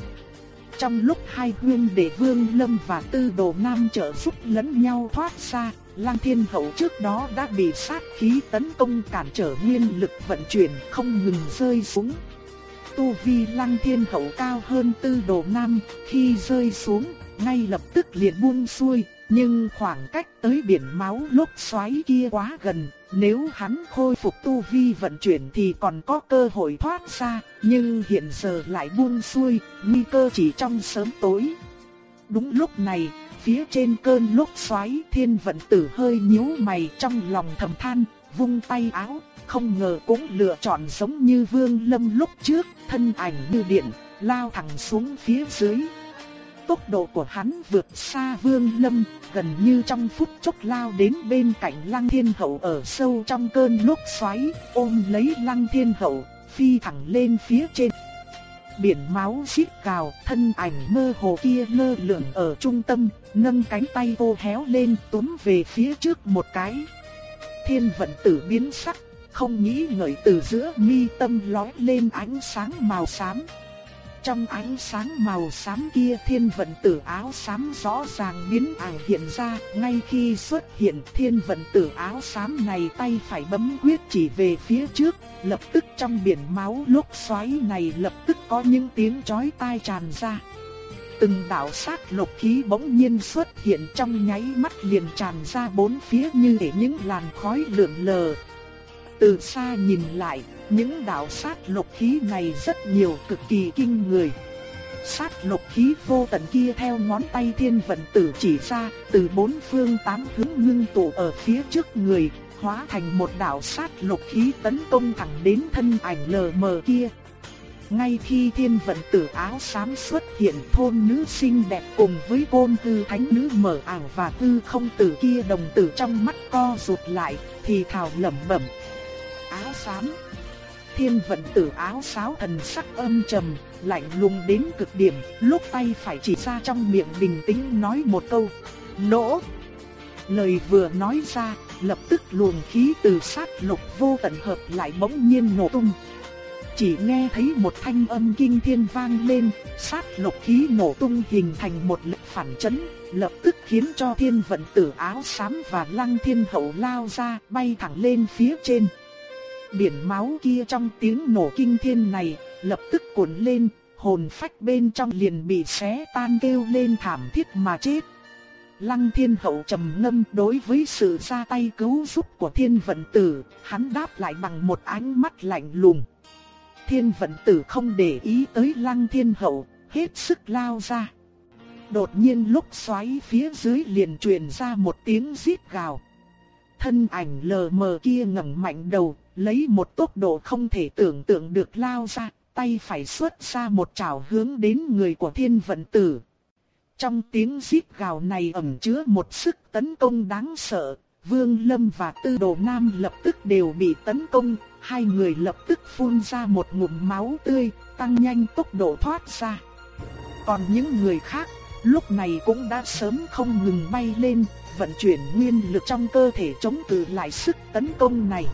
Trong lúc hai huyên đệ Vương Lâm và Tư Đồ Nam trợ giúp lẫn nhau thoát ra, Lăng Thiên Hậu trước đó đã bị sát khí tấn công cản trở nguyên lực vận chuyển không ngừng rơi xuống. Tu vi Lăng Thiên Hậu cao hơn Tư Đồ Nam, khi rơi xuống, ngay lập tức liền buông xuôi, nhưng khoảng cách tới biển máu lúc xoáy kia quá gần, nếu hắn khôi phục tu vi vận chuyển thì còn có cơ hội thoát ra, nhưng hiện giờ lại buông xuôi, nguy cơ chỉ trong sớm tối. Đúng lúc này, phía trên cơn lúc xoáy thiên vận tử hơi nhíu mày trong lòng thầm than, vung tay áo, không ngờ cũng lựa chọn giống như vương lâm lúc trước, thân ảnh như điện, lao thẳng xuống phía dưới tốc độ của hắn vượt xa Vương Lâm, gần như trong phút chốc lao đến bên cạnh Lăng Thiên Hậu ở sâu trong cơn lốc xoáy, ôm lấy Lăng Thiên Hậu, phi thẳng lên phía trên. Biển máu xít cào, thân ảnh mơ hồ kia lơ lửng ở trung tâm, nâng cánh tay cô héo lên túm về phía trước một cái. Thiên vận tử biến sắc, không nghĩ ngợi từ giữa mi tâm lóe lên ánh sáng màu xám. Trong ánh sáng màu xám kia thiên vận tử áo xám rõ ràng biến ảo hiện ra, ngay khi xuất hiện thiên vận tử áo xám này tay phải bấm quyết chỉ về phía trước, lập tức trong biển máu lúc xoáy này lập tức có những tiếng chói tai tràn ra. Từng đạo sát lục khí bỗng nhiên xuất hiện trong nháy mắt liền tràn ra bốn phía như thể những làn khói lượn lờ. Từ xa nhìn lại, những đạo sát lục khí này rất nhiều cực kỳ kinh người. Sát lục khí vô tận kia theo ngón tay thiên vận tử chỉ ra, từ bốn phương tám hướng ngưng tụ ở phía trước người, hóa thành một đạo sát lục khí tấn công thẳng đến thân ảnh lờ mờ kia. Ngay khi thiên vận tử áo xám xuất hiện thôn nữ xinh đẹp cùng với côn tư thánh nữ mở ảo và tư không tử kia đồng tử trong mắt co rụt lại, thì thào lẩm bẩm. Áo xám Thiên vận tử áo sáo thần sắc âm trầm, lạnh lùng đến cực điểm, lúc tay phải chỉ ra trong miệng bình tĩnh nói một câu, nỗ. lời vừa nói ra, lập tức luồng khí từ sát lục vô tận hợp lại bỗng nhiên nổ tung. Chỉ nghe thấy một thanh âm kinh thiên vang lên, sát lục khí nổ tung hình thành một lực phản chấn, lập tức khiến cho thiên vận tử áo xám và lăng thiên hậu lao ra, bay thẳng lên phía trên. Biển máu kia trong tiếng nổ kinh thiên này, lập tức cuộn lên, hồn phách bên trong liền bị xé tan kêu lên thảm thiết mà chết. Lăng thiên hậu trầm ngâm đối với sự ra tay cứu giúp của thiên vận tử, hắn đáp lại bằng một ánh mắt lạnh lùng. Thiên vận tử không để ý tới lăng thiên hậu, hết sức lao ra. Đột nhiên lúc xoáy phía dưới liền truyền ra một tiếng rít gào. Thân ảnh lờ mờ kia ngẩng mạnh đầu, lấy một tốc độ không thể tưởng tượng được lao ra, tay phải xuất ra một chảo hướng đến người của thiên vận tử. Trong tiếng rít gào này ẩn chứa một sức tấn công đáng sợ, Vương Lâm và Tư Đồ Nam lập tức đều bị tấn công, hai người lập tức phun ra một ngụm máu tươi, tăng nhanh tốc độ thoát ra. Còn những người khác, lúc này cũng đã sớm không ngừng bay lên, vận chuyển nguyên lực trong cơ thể chống cự lại sức tấn công này.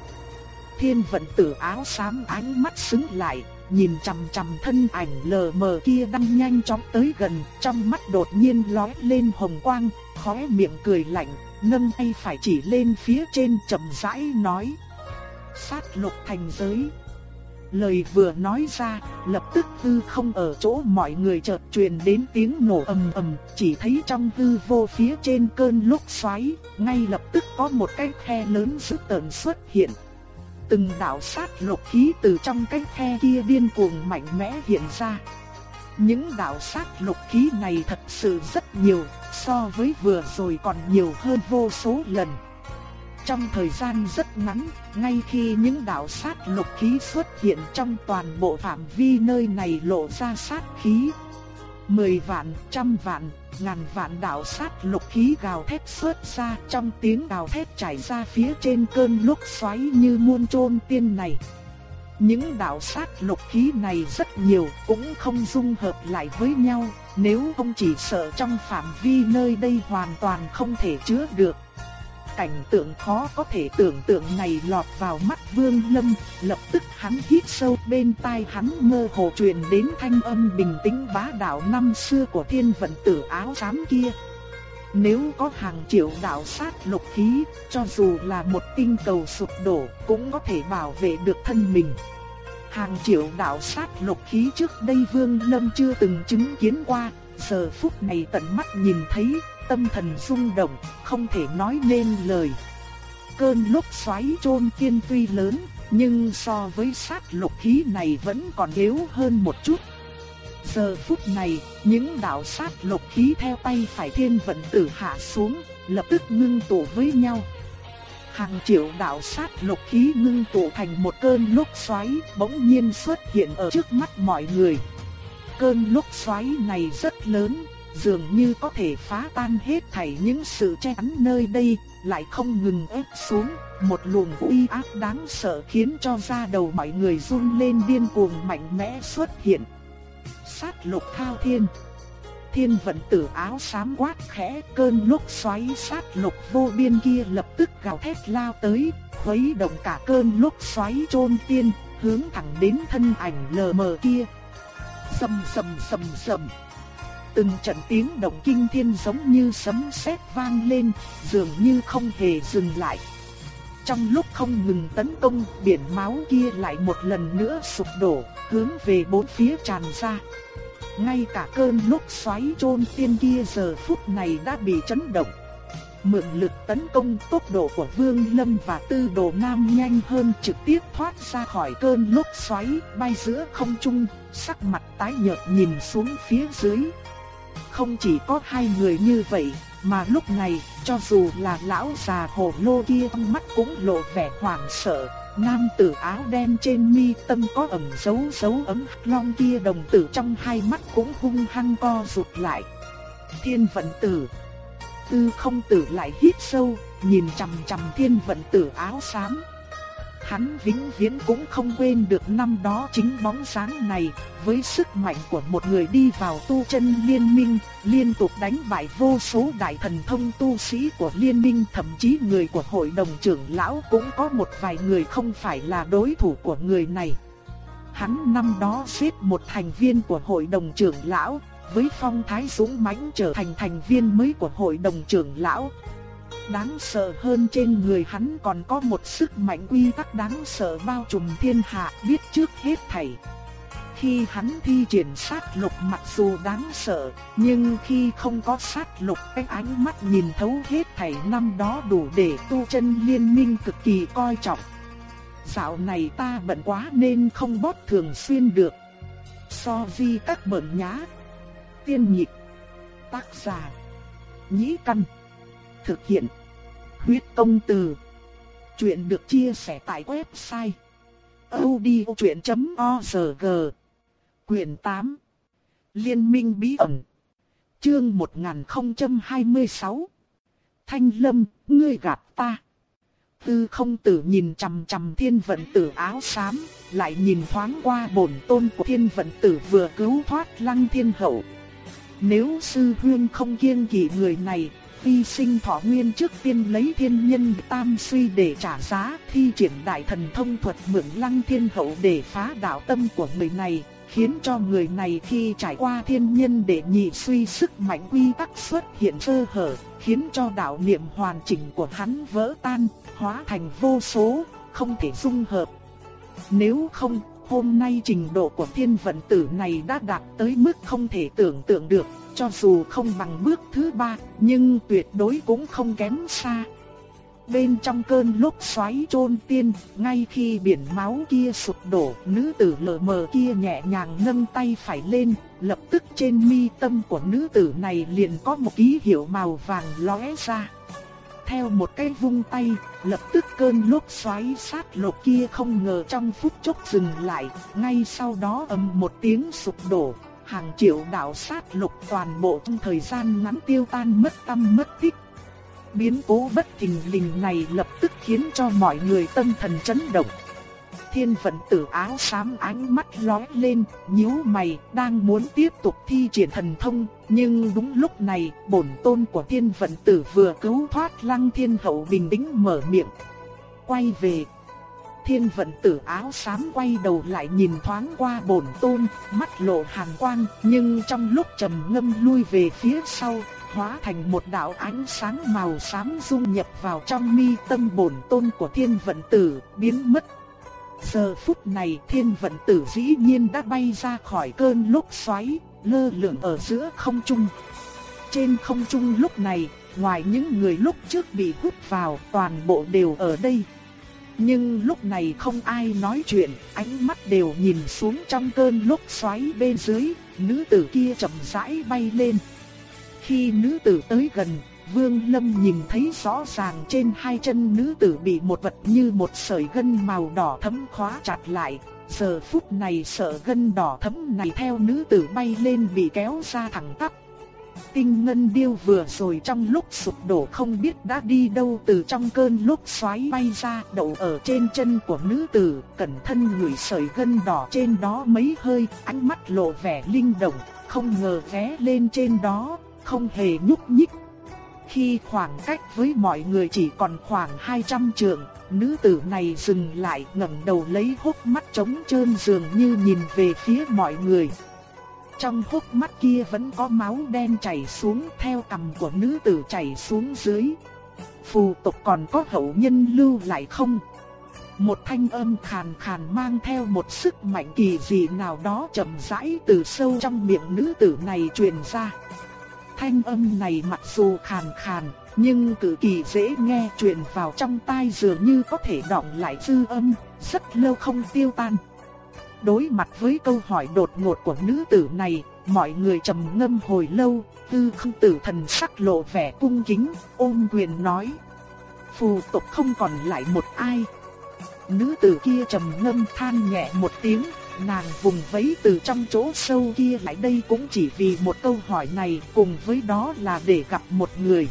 Thiên vận tử áo xám ánh mắt sững lại, nhìn chằm chằm thân ảnh lờ mờ kia đang nhanh chóng tới gần, trong mắt đột nhiên lóe lên hồng quang, khóe miệng cười lạnh, nâng tay phải chỉ lên phía trên chậm rãi nói: "Sát lục thành giới." Lời vừa nói ra, lập tức hư không ở chỗ mọi người chợt truyền đến tiếng nổ ầm ầm, chỉ thấy trong hư vô phía trên cơn lốc xoáy, ngay lập tức có một cái khe lớn dữ tợn xuất hiện. Từng đạo sát lục khí từ trong cái khe kia điên cuồng mạnh mẽ hiện ra. Những đạo sát lục khí này thật sự rất nhiều, so với vừa rồi còn nhiều hơn vô số lần. Trong thời gian rất ngắn, ngay khi những đạo sát lục khí xuất hiện trong toàn bộ phạm vi nơi này lộ ra sát khí. Mười vạn, trăm vạn, ngàn vạn đạo sát lục khí gào thét xuất ra trong tiếng gào thét trải ra phía trên cơn lốc xoáy như muôn trôn tiên này. Những đạo sát lục khí này rất nhiều cũng không dung hợp lại với nhau, nếu ông chỉ sợ trong phạm vi nơi đây hoàn toàn không thể chứa được. Cảnh tượng khó có thể tưởng tượng này lọt vào mắt Vương Lâm, lập tức hắn hít sâu bên tai hắn mơ hồ truyền đến thanh âm bình tĩnh bá đạo năm xưa của thiên vận tử áo xám kia. Nếu có hàng triệu đạo sát lục khí, cho dù là một tinh cầu sụp đổ, cũng có thể bảo vệ được thân mình. Hàng triệu đạo sát lục khí trước đây Vương Lâm chưa từng chứng kiến qua, giờ phút này tận mắt nhìn thấy, tâm thần rung động, không thể nói nên lời. Cơn lốc xoáy trôn tiên tuy lớn, nhưng so với sát lục khí này vẫn còn yếu hơn một chút. Giờ phút này, những đạo sát lục khí theo tay phải thiên vận tử hạ xuống, lập tức ngưng tụ với nhau. Hàng triệu đạo sát lục khí ngưng tụ thành một cơn lốc xoáy bỗng nhiên xuất hiện ở trước mắt mọi người. Cơn lốc xoáy này rất lớn, dường như có thể phá tan hết thảy những sự che chắn nơi đây, lại không ngừng ép xuống, một luồng uy áp đáng sợ khiến cho da đầu mọi người run lên điên cuồng mạnh mẽ xuất hiện. Sát lục thao thiên Thiên vận tử áo xám quát khẽ cơn lúc xoáy sát lục vô biên kia lập tức gào thét lao tới, khuấy động cả cơn lúc xoáy trôn tiên, hướng thẳng đến thân ảnh lờ mờ kia. Sầm sầm sầm sầm. Từng trận tiếng động kinh thiên giống như sấm sét vang lên, dường như không hề dừng lại. Trong lúc không ngừng tấn công, biển máu kia lại một lần nữa sụp đổ, hướng về bốn phía tràn ra. Ngay cả cơn lúc xoáy trôn tiên kia giờ phút này đã bị chấn động. Mượn lực tấn công tốc độ của Vương Lâm và Tư Đồ Nam nhanh hơn trực tiếp thoát ra khỏi cơn lốc xoáy bay giữa không trung, sắc mặt tái nhợt nhìn xuống phía dưới. Không chỉ có hai người như vậy, mà lúc này, cho dù là lão già hồ lô kia trong mắt cũng lộ vẻ hoảng sợ, nam tử áo đen trên mi tâm có ẩn dấu dấu ấm long kia đồng tử trong hai mắt cũng hung hăng co rụt lại. Thiên vận tử Tư không tử lại hít sâu, nhìn chằm chằm thiên vận tử áo xám hắn vĩnh viễn cũng không quên được năm đó chính bóng sáng này, với sức mạnh của một người đi vào tu chân liên minh, liên tục đánh bại vô số đại thần thông tu sĩ của liên minh, thậm chí người của hội đồng trưởng lão cũng có một vài người không phải là đối thủ của người này. Hắn năm đó xếp một thành viên của hội đồng trưởng lão, với phong thái dũng mãnh trở thành thành viên mới của hội đồng trưởng lão, Đáng sợ hơn trên người hắn còn có một sức mạnh quy tắc đáng sợ bao trùm thiên hạ biết trước hết thảy. Khi hắn thi triển sát lục mặc dù đáng sợ, nhưng khi không có sát lục cái ánh mắt nhìn thấu hết thảy năm đó đủ để tu chân liên minh cực kỳ coi trọng. Dạo này ta bận quá nên không bót thường xuyên được. So vi các bẩn nhá. Tiên nhịp. Tác giả. Nhĩ căn. Thực hiện. Huyết công từ. Chuyện được chia sẻ tại website. odchuyện.org Quyền 8 Liên minh bí ẩn Chương 1026 Thanh Lâm, ngươi gạt ta. Tư không tử nhìn chằm chằm thiên vận tử áo xám, lại nhìn thoáng qua bổn tôn của thiên vận tử vừa cứu thoát lăng thiên hậu. Nếu sư huyên không kiêng kỵ người này, phi sinh thọ nguyên trước tiên lấy thiên nhân tam suy để trả giá, thi triển đại thần thông thuật mượn lăng thiên hậu để phá đạo tâm của người này, khiến cho người này khi trải qua thiên nhân để nhị suy sức mạnh quy tắc xuất hiện sơ hở, khiến cho đạo niệm hoàn chỉnh của hắn vỡ tan, hóa thành vô số, không thể dung hợp. Nếu không, hôm nay trình độ của thiên vận tử này đã đạt tới mức không thể tưởng tượng được, cho dù không bằng bước thứ ba, nhưng tuyệt đối cũng không kém xa. Bên trong cơn lốc xoáy trôn tiên, ngay khi biển máu kia sụp đổ, nữ tử lờ mờ kia nhẹ nhàng nâng tay phải lên, lập tức trên mi tâm của nữ tử này liền có một ký hiệu màu vàng lóe ra. Theo một cái vung tay, lập tức cơn lốc xoáy sát lục kia không ngờ trong phút chốc dừng lại, ngay sau đó ầm một tiếng sụp đổ, hàng triệu đạo sát lục toàn bộ trong thời gian ngắn tiêu tan mất tâm mất tích. Biến cố bất thình lình này lập tức khiến cho mọi người tâm thần chấn động. Thiên vận tử áo xám ánh mắt lóe lên, nhíu mày, đang muốn tiếp tục thi triển thần thông, nhưng đúng lúc này, bổn tôn của thiên vận tử vừa cứu thoát lăng thiên hậu bình tĩnh mở miệng. Quay về, Thiên vận tử áo xám quay đầu lại nhìn thoáng qua bổn tôn, mắt lộ hàn quang, nhưng trong lúc trầm ngâm lui về phía sau, hóa thành một đạo ánh sáng màu xám dung nhập vào trong mi tâm bổn tôn của thiên vận tử, biến mất. Giờ phút này thiên vận tử dĩ nhiên đã bay ra khỏi cơn lốc xoáy, lơ lửng ở giữa không trung. Trên không trung lúc này, ngoài những người lúc trước bị hút vào, toàn bộ đều ở đây. Nhưng lúc này không ai nói chuyện, ánh mắt đều nhìn xuống trong cơn lốc xoáy bên dưới, nữ tử kia chậm rãi bay lên. Khi nữ tử tới gần, Vương Lâm nhìn thấy rõ ràng trên hai chân nữ tử bị một vật như một sợi gân màu đỏ thấm khóa chặt lại. Giờ phút này sợi gân đỏ thấm này theo nữ tử bay lên bị kéo ra thẳng tắp, Tinh ngân điêu vừa rồi trong lúc sụp đổ không biết đã đi đâu từ trong cơn lúc xoáy bay ra đậu ở trên chân của nữ tử, cẩn thân ngửi sợi gân đỏ trên đó mấy hơi, ánh mắt lộ vẻ linh động, không ngờ ghé lên trên đó, không hề nhúc nhích. Khi khoảng cách với mọi người chỉ còn khoảng 200 trượng, nữ tử này dừng lại ngẩng đầu lấy hốc mắt trống trơn dường như nhìn về phía mọi người. Trong hốc mắt kia vẫn có máu đen chảy xuống theo cằm của nữ tử chảy xuống dưới. Phù tộc còn có hậu nhân lưu lại không? Một thanh âm khàn khàn mang theo một sức mạnh kỳ dị nào đó chậm rãi từ sâu trong miệng nữ tử này truyền ra. Thanh âm này mặc dù khàn khàn, nhưng cực kỳ dễ nghe truyền vào trong tai dường như có thể đọng lại dư âm, rất lâu không tiêu tan. Đối mặt với câu hỏi đột ngột của nữ tử này, mọi người trầm ngâm hồi lâu, tư không tử thần sắc lộ vẻ cung kính, ôm quyền nói. Phù tộc không còn lại một ai. Nữ tử kia trầm ngâm than nhẹ một tiếng, nàng vùng vẫy từ trong chỗ sâu kia lại đây cũng chỉ vì một câu hỏi này cùng với đó là để gặp một người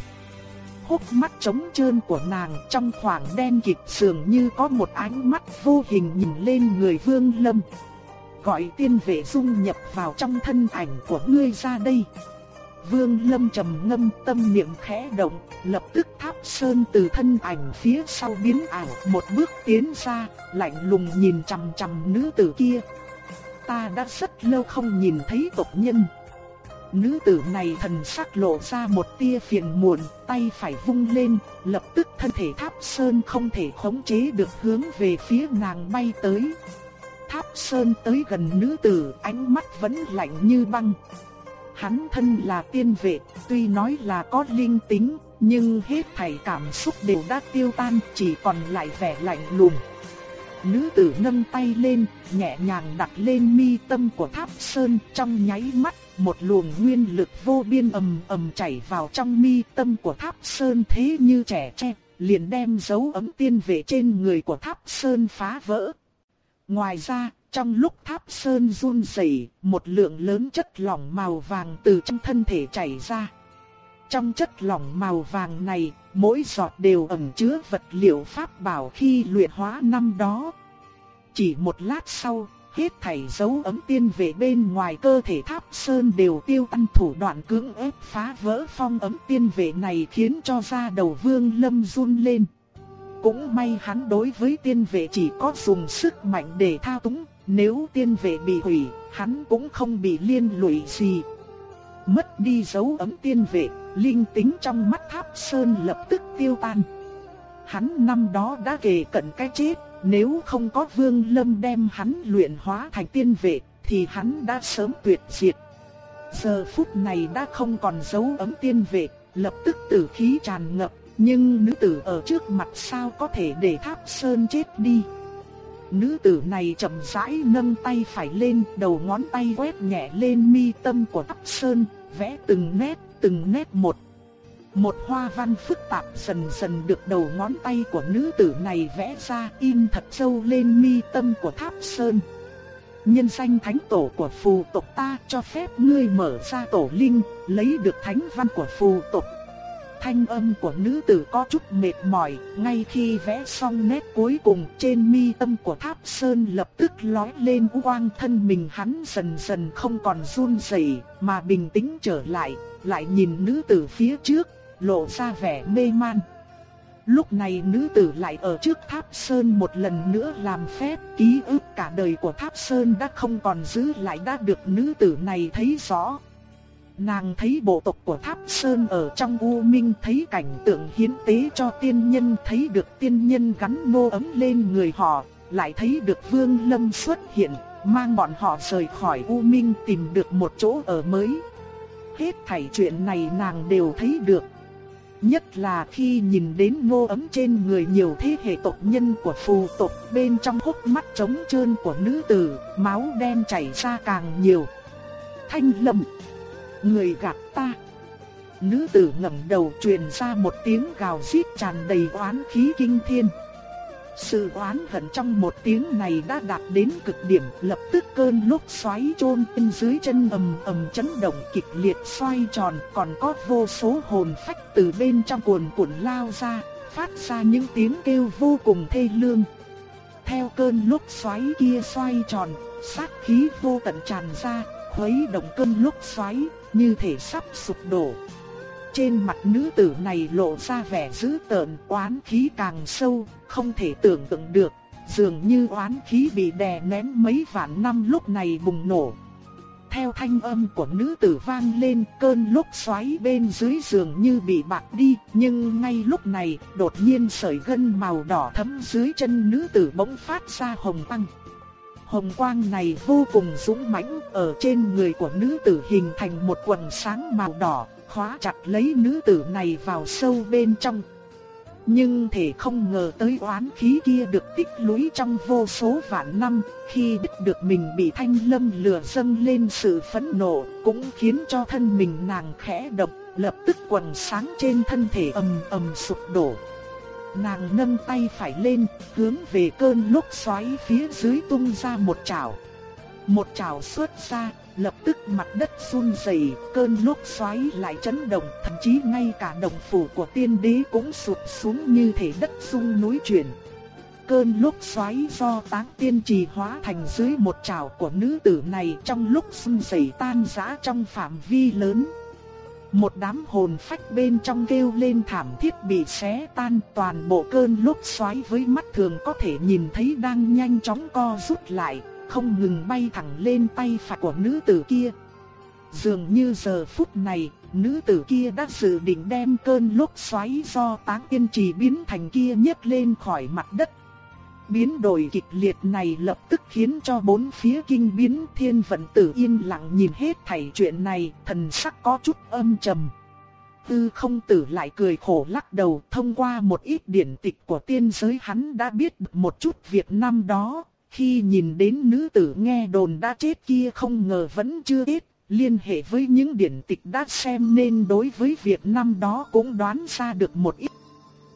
hốc mắt trống trơn của nàng trong khoảng đen kịt sường như có một ánh mắt vô hình nhìn lên người Vương Lâm. Gọi tiên vệ dung nhập vào trong thân ảnh của ngươi ra đây. Vương Lâm trầm ngâm tâm niệm khẽ động, lập tức tháp sơn từ thân ảnh phía sau biến ảo một bước tiến ra, lạnh lùng nhìn chằm chằm nữ tử kia. Ta đã rất lâu không nhìn thấy tộc nhân. Nữ tử này thần sắc lộ ra một tia phiền muộn, tay phải vung lên, lập tức thân thể tháp sơn không thể khống chế được hướng về phía nàng bay tới. Tháp sơn tới gần nữ tử, ánh mắt vẫn lạnh như băng. Hắn thân là tiên vệ, tuy nói là có linh tính, nhưng hết thảy cảm xúc đều đã tiêu tan, chỉ còn lại vẻ lạnh lùng. Nữ tử nâng tay lên, nhẹ nhàng đặt lên mi tâm của tháp sơn trong nháy mắt, một luồng nguyên lực vô biên ầm ầm chảy vào trong mi tâm của tháp sơn thế như trẻ tre, liền đem dấu ấm tiên vệ trên người của tháp sơn phá vỡ. Ngoài ra, trong lúc tháp sơn run rẩy, một lượng lớn chất lỏng màu vàng từ trong thân thể chảy ra. Trong chất lỏng màu vàng này, mỗi giọt đều ẩn chứa vật liệu pháp bảo khi luyện hóa năm đó. Chỉ một lát sau, hết thảy dấu ấm tiên về bên ngoài cơ thể tháp sơn đều tiêu tan thủ đoạn cưỡng ép phá vỡ phong ấm tiên vệ này khiến cho da đầu vương lâm run lên. Cũng may hắn đối với tiên vệ chỉ có dùng sức mạnh để thao túng, nếu tiên vệ bị hủy, hắn cũng không bị liên lụy gì. Mất đi dấu ấm tiên vệ, linh tính trong mắt tháp sơn lập tức tiêu tan. Hắn năm đó đã kề cận cái chết, nếu không có vương lâm đem hắn luyện hóa thành tiên vệ, thì hắn đã sớm tuyệt diệt. Giờ phút này đã không còn dấu ấm tiên vệ, lập tức tử khí tràn ngập, nhưng nữ tử ở trước mặt sao có thể để tháp sơn chết đi. Nữ tử này chậm rãi nâng tay phải lên, đầu ngón tay quét nhẹ lên mi tâm của tháp sơn, vẽ từng nét, từng nét một. Một hoa văn phức tạp dần dần được đầu ngón tay của nữ tử này vẽ ra in thật sâu lên mi tâm của tháp sơn. Nhân danh thánh tổ của phù tộc ta cho phép ngươi mở ra tổ linh, lấy được thánh văn của phù tộc Thanh âm của nữ tử có chút mệt mỏi, ngay khi vẽ xong nét cuối cùng trên mi tâm của tháp sơn lập tức lói lên quang thân mình hắn dần dần không còn run rẩy mà bình tĩnh trở lại, lại nhìn nữ tử phía trước, lộ ra vẻ mê man. Lúc này nữ tử lại ở trước tháp sơn một lần nữa làm phép, ký ức cả đời của tháp sơn đã không còn giữ lại đã được nữ tử này thấy rõ. Nàng thấy bộ tộc của Tháp Sơn ở trong U Minh thấy cảnh tượng hiến tế cho tiên nhân thấy được tiên nhân gắn nô ấm lên người họ, lại thấy được Vương Lâm xuất hiện, mang bọn họ rời khỏi U Minh tìm được một chỗ ở mới. Hết thảy chuyện này nàng đều thấy được. Nhất là khi nhìn đến nô ấm trên người nhiều thế hệ tộc nhân của phù tộc bên trong hốc mắt trống trơn của nữ tử, máu đen chảy ra càng nhiều. Thanh lâm người gạt ta. Nữ tử ngẩng đầu truyền ra một tiếng gào xít tràn đầy oán khí kinh thiên. Sự oán hận trong một tiếng này đã đạt đến cực điểm, lập tức cơn lốc xoáy chôn bên dưới chân ầm ầm chấn động kịch liệt xoay tròn, còn có vô số hồn phách từ bên trong cuồn cuộn lao ra, phát ra những tiếng kêu vô cùng thê lương. Theo cơn lốc xoáy kia xoay tròn, sát khí vô tận tràn ra, khuấy động cơn lốc xoáy, như thể sắp sụp đổ. Trên mặt nữ tử này lộ ra vẻ dữ tợn, oán khí càng sâu, không thể tưởng tượng được, dường như oán khí bị đè nén mấy vạn năm lúc này bùng nổ. Theo thanh âm của nữ tử vang lên, cơn lốc xoáy bên dưới giường như bị bạc đi, nhưng ngay lúc này, đột nhiên sợi gân màu đỏ thấm dưới chân nữ tử bỗng phát ra hồng tăng. Hồng quang này vô cùng dũng mãnh, ở trên người của nữ tử hình thành một quần sáng màu đỏ, khóa chặt lấy nữ tử này vào sâu bên trong. Nhưng thể không ngờ tới oán khí kia được tích lũy trong vô số vạn năm, khi biết được mình bị thanh lâm lừa dâng lên sự phẫn nộ, cũng khiến cho thân mình nàng khẽ động, lập tức quần sáng trên thân thể ầm ầm sụp đổ. Nàng nâng tay phải lên, hướng về cơn lốc xoáy phía dưới tung ra một chảo. Một chảo xuất ra, lập tức mặt đất run rẩy, cơn lốc xoáy lại chấn động, thậm chí ngay cả đồng phủ của tiên đế cũng sụp xuống như thể đất rung núi chuyển. Cơn lốc xoáy do táng tiên trì hóa thành dưới một trảo của nữ tử này trong lúc run rẩy tan rã trong phạm vi lớn. Một đám hồn phách bên trong kêu lên thảm thiết bị xé tan toàn bộ cơn lốc xoáy với mắt thường có thể nhìn thấy đang nhanh chóng co rút lại, không ngừng bay thẳng lên tay phải của nữ tử kia. Dường như giờ phút này, nữ tử kia đã dự định đem cơn lốc xoáy do táng tiên trì biến thành kia nhấc lên khỏi mặt đất. Biến đổi kịch liệt này lập tức khiến cho bốn phía kinh biến thiên vận tử yên lặng nhìn hết thảy chuyện này, thần sắc có chút âm trầm. Tư không tử lại cười khổ lắc đầu thông qua một ít điển tịch của tiên giới hắn đã biết được một chút việc năm đó, khi nhìn đến nữ tử nghe đồn đã chết kia không ngờ vẫn chưa chết, liên hệ với những điển tịch đã xem nên đối với việc năm đó cũng đoán ra được một ít.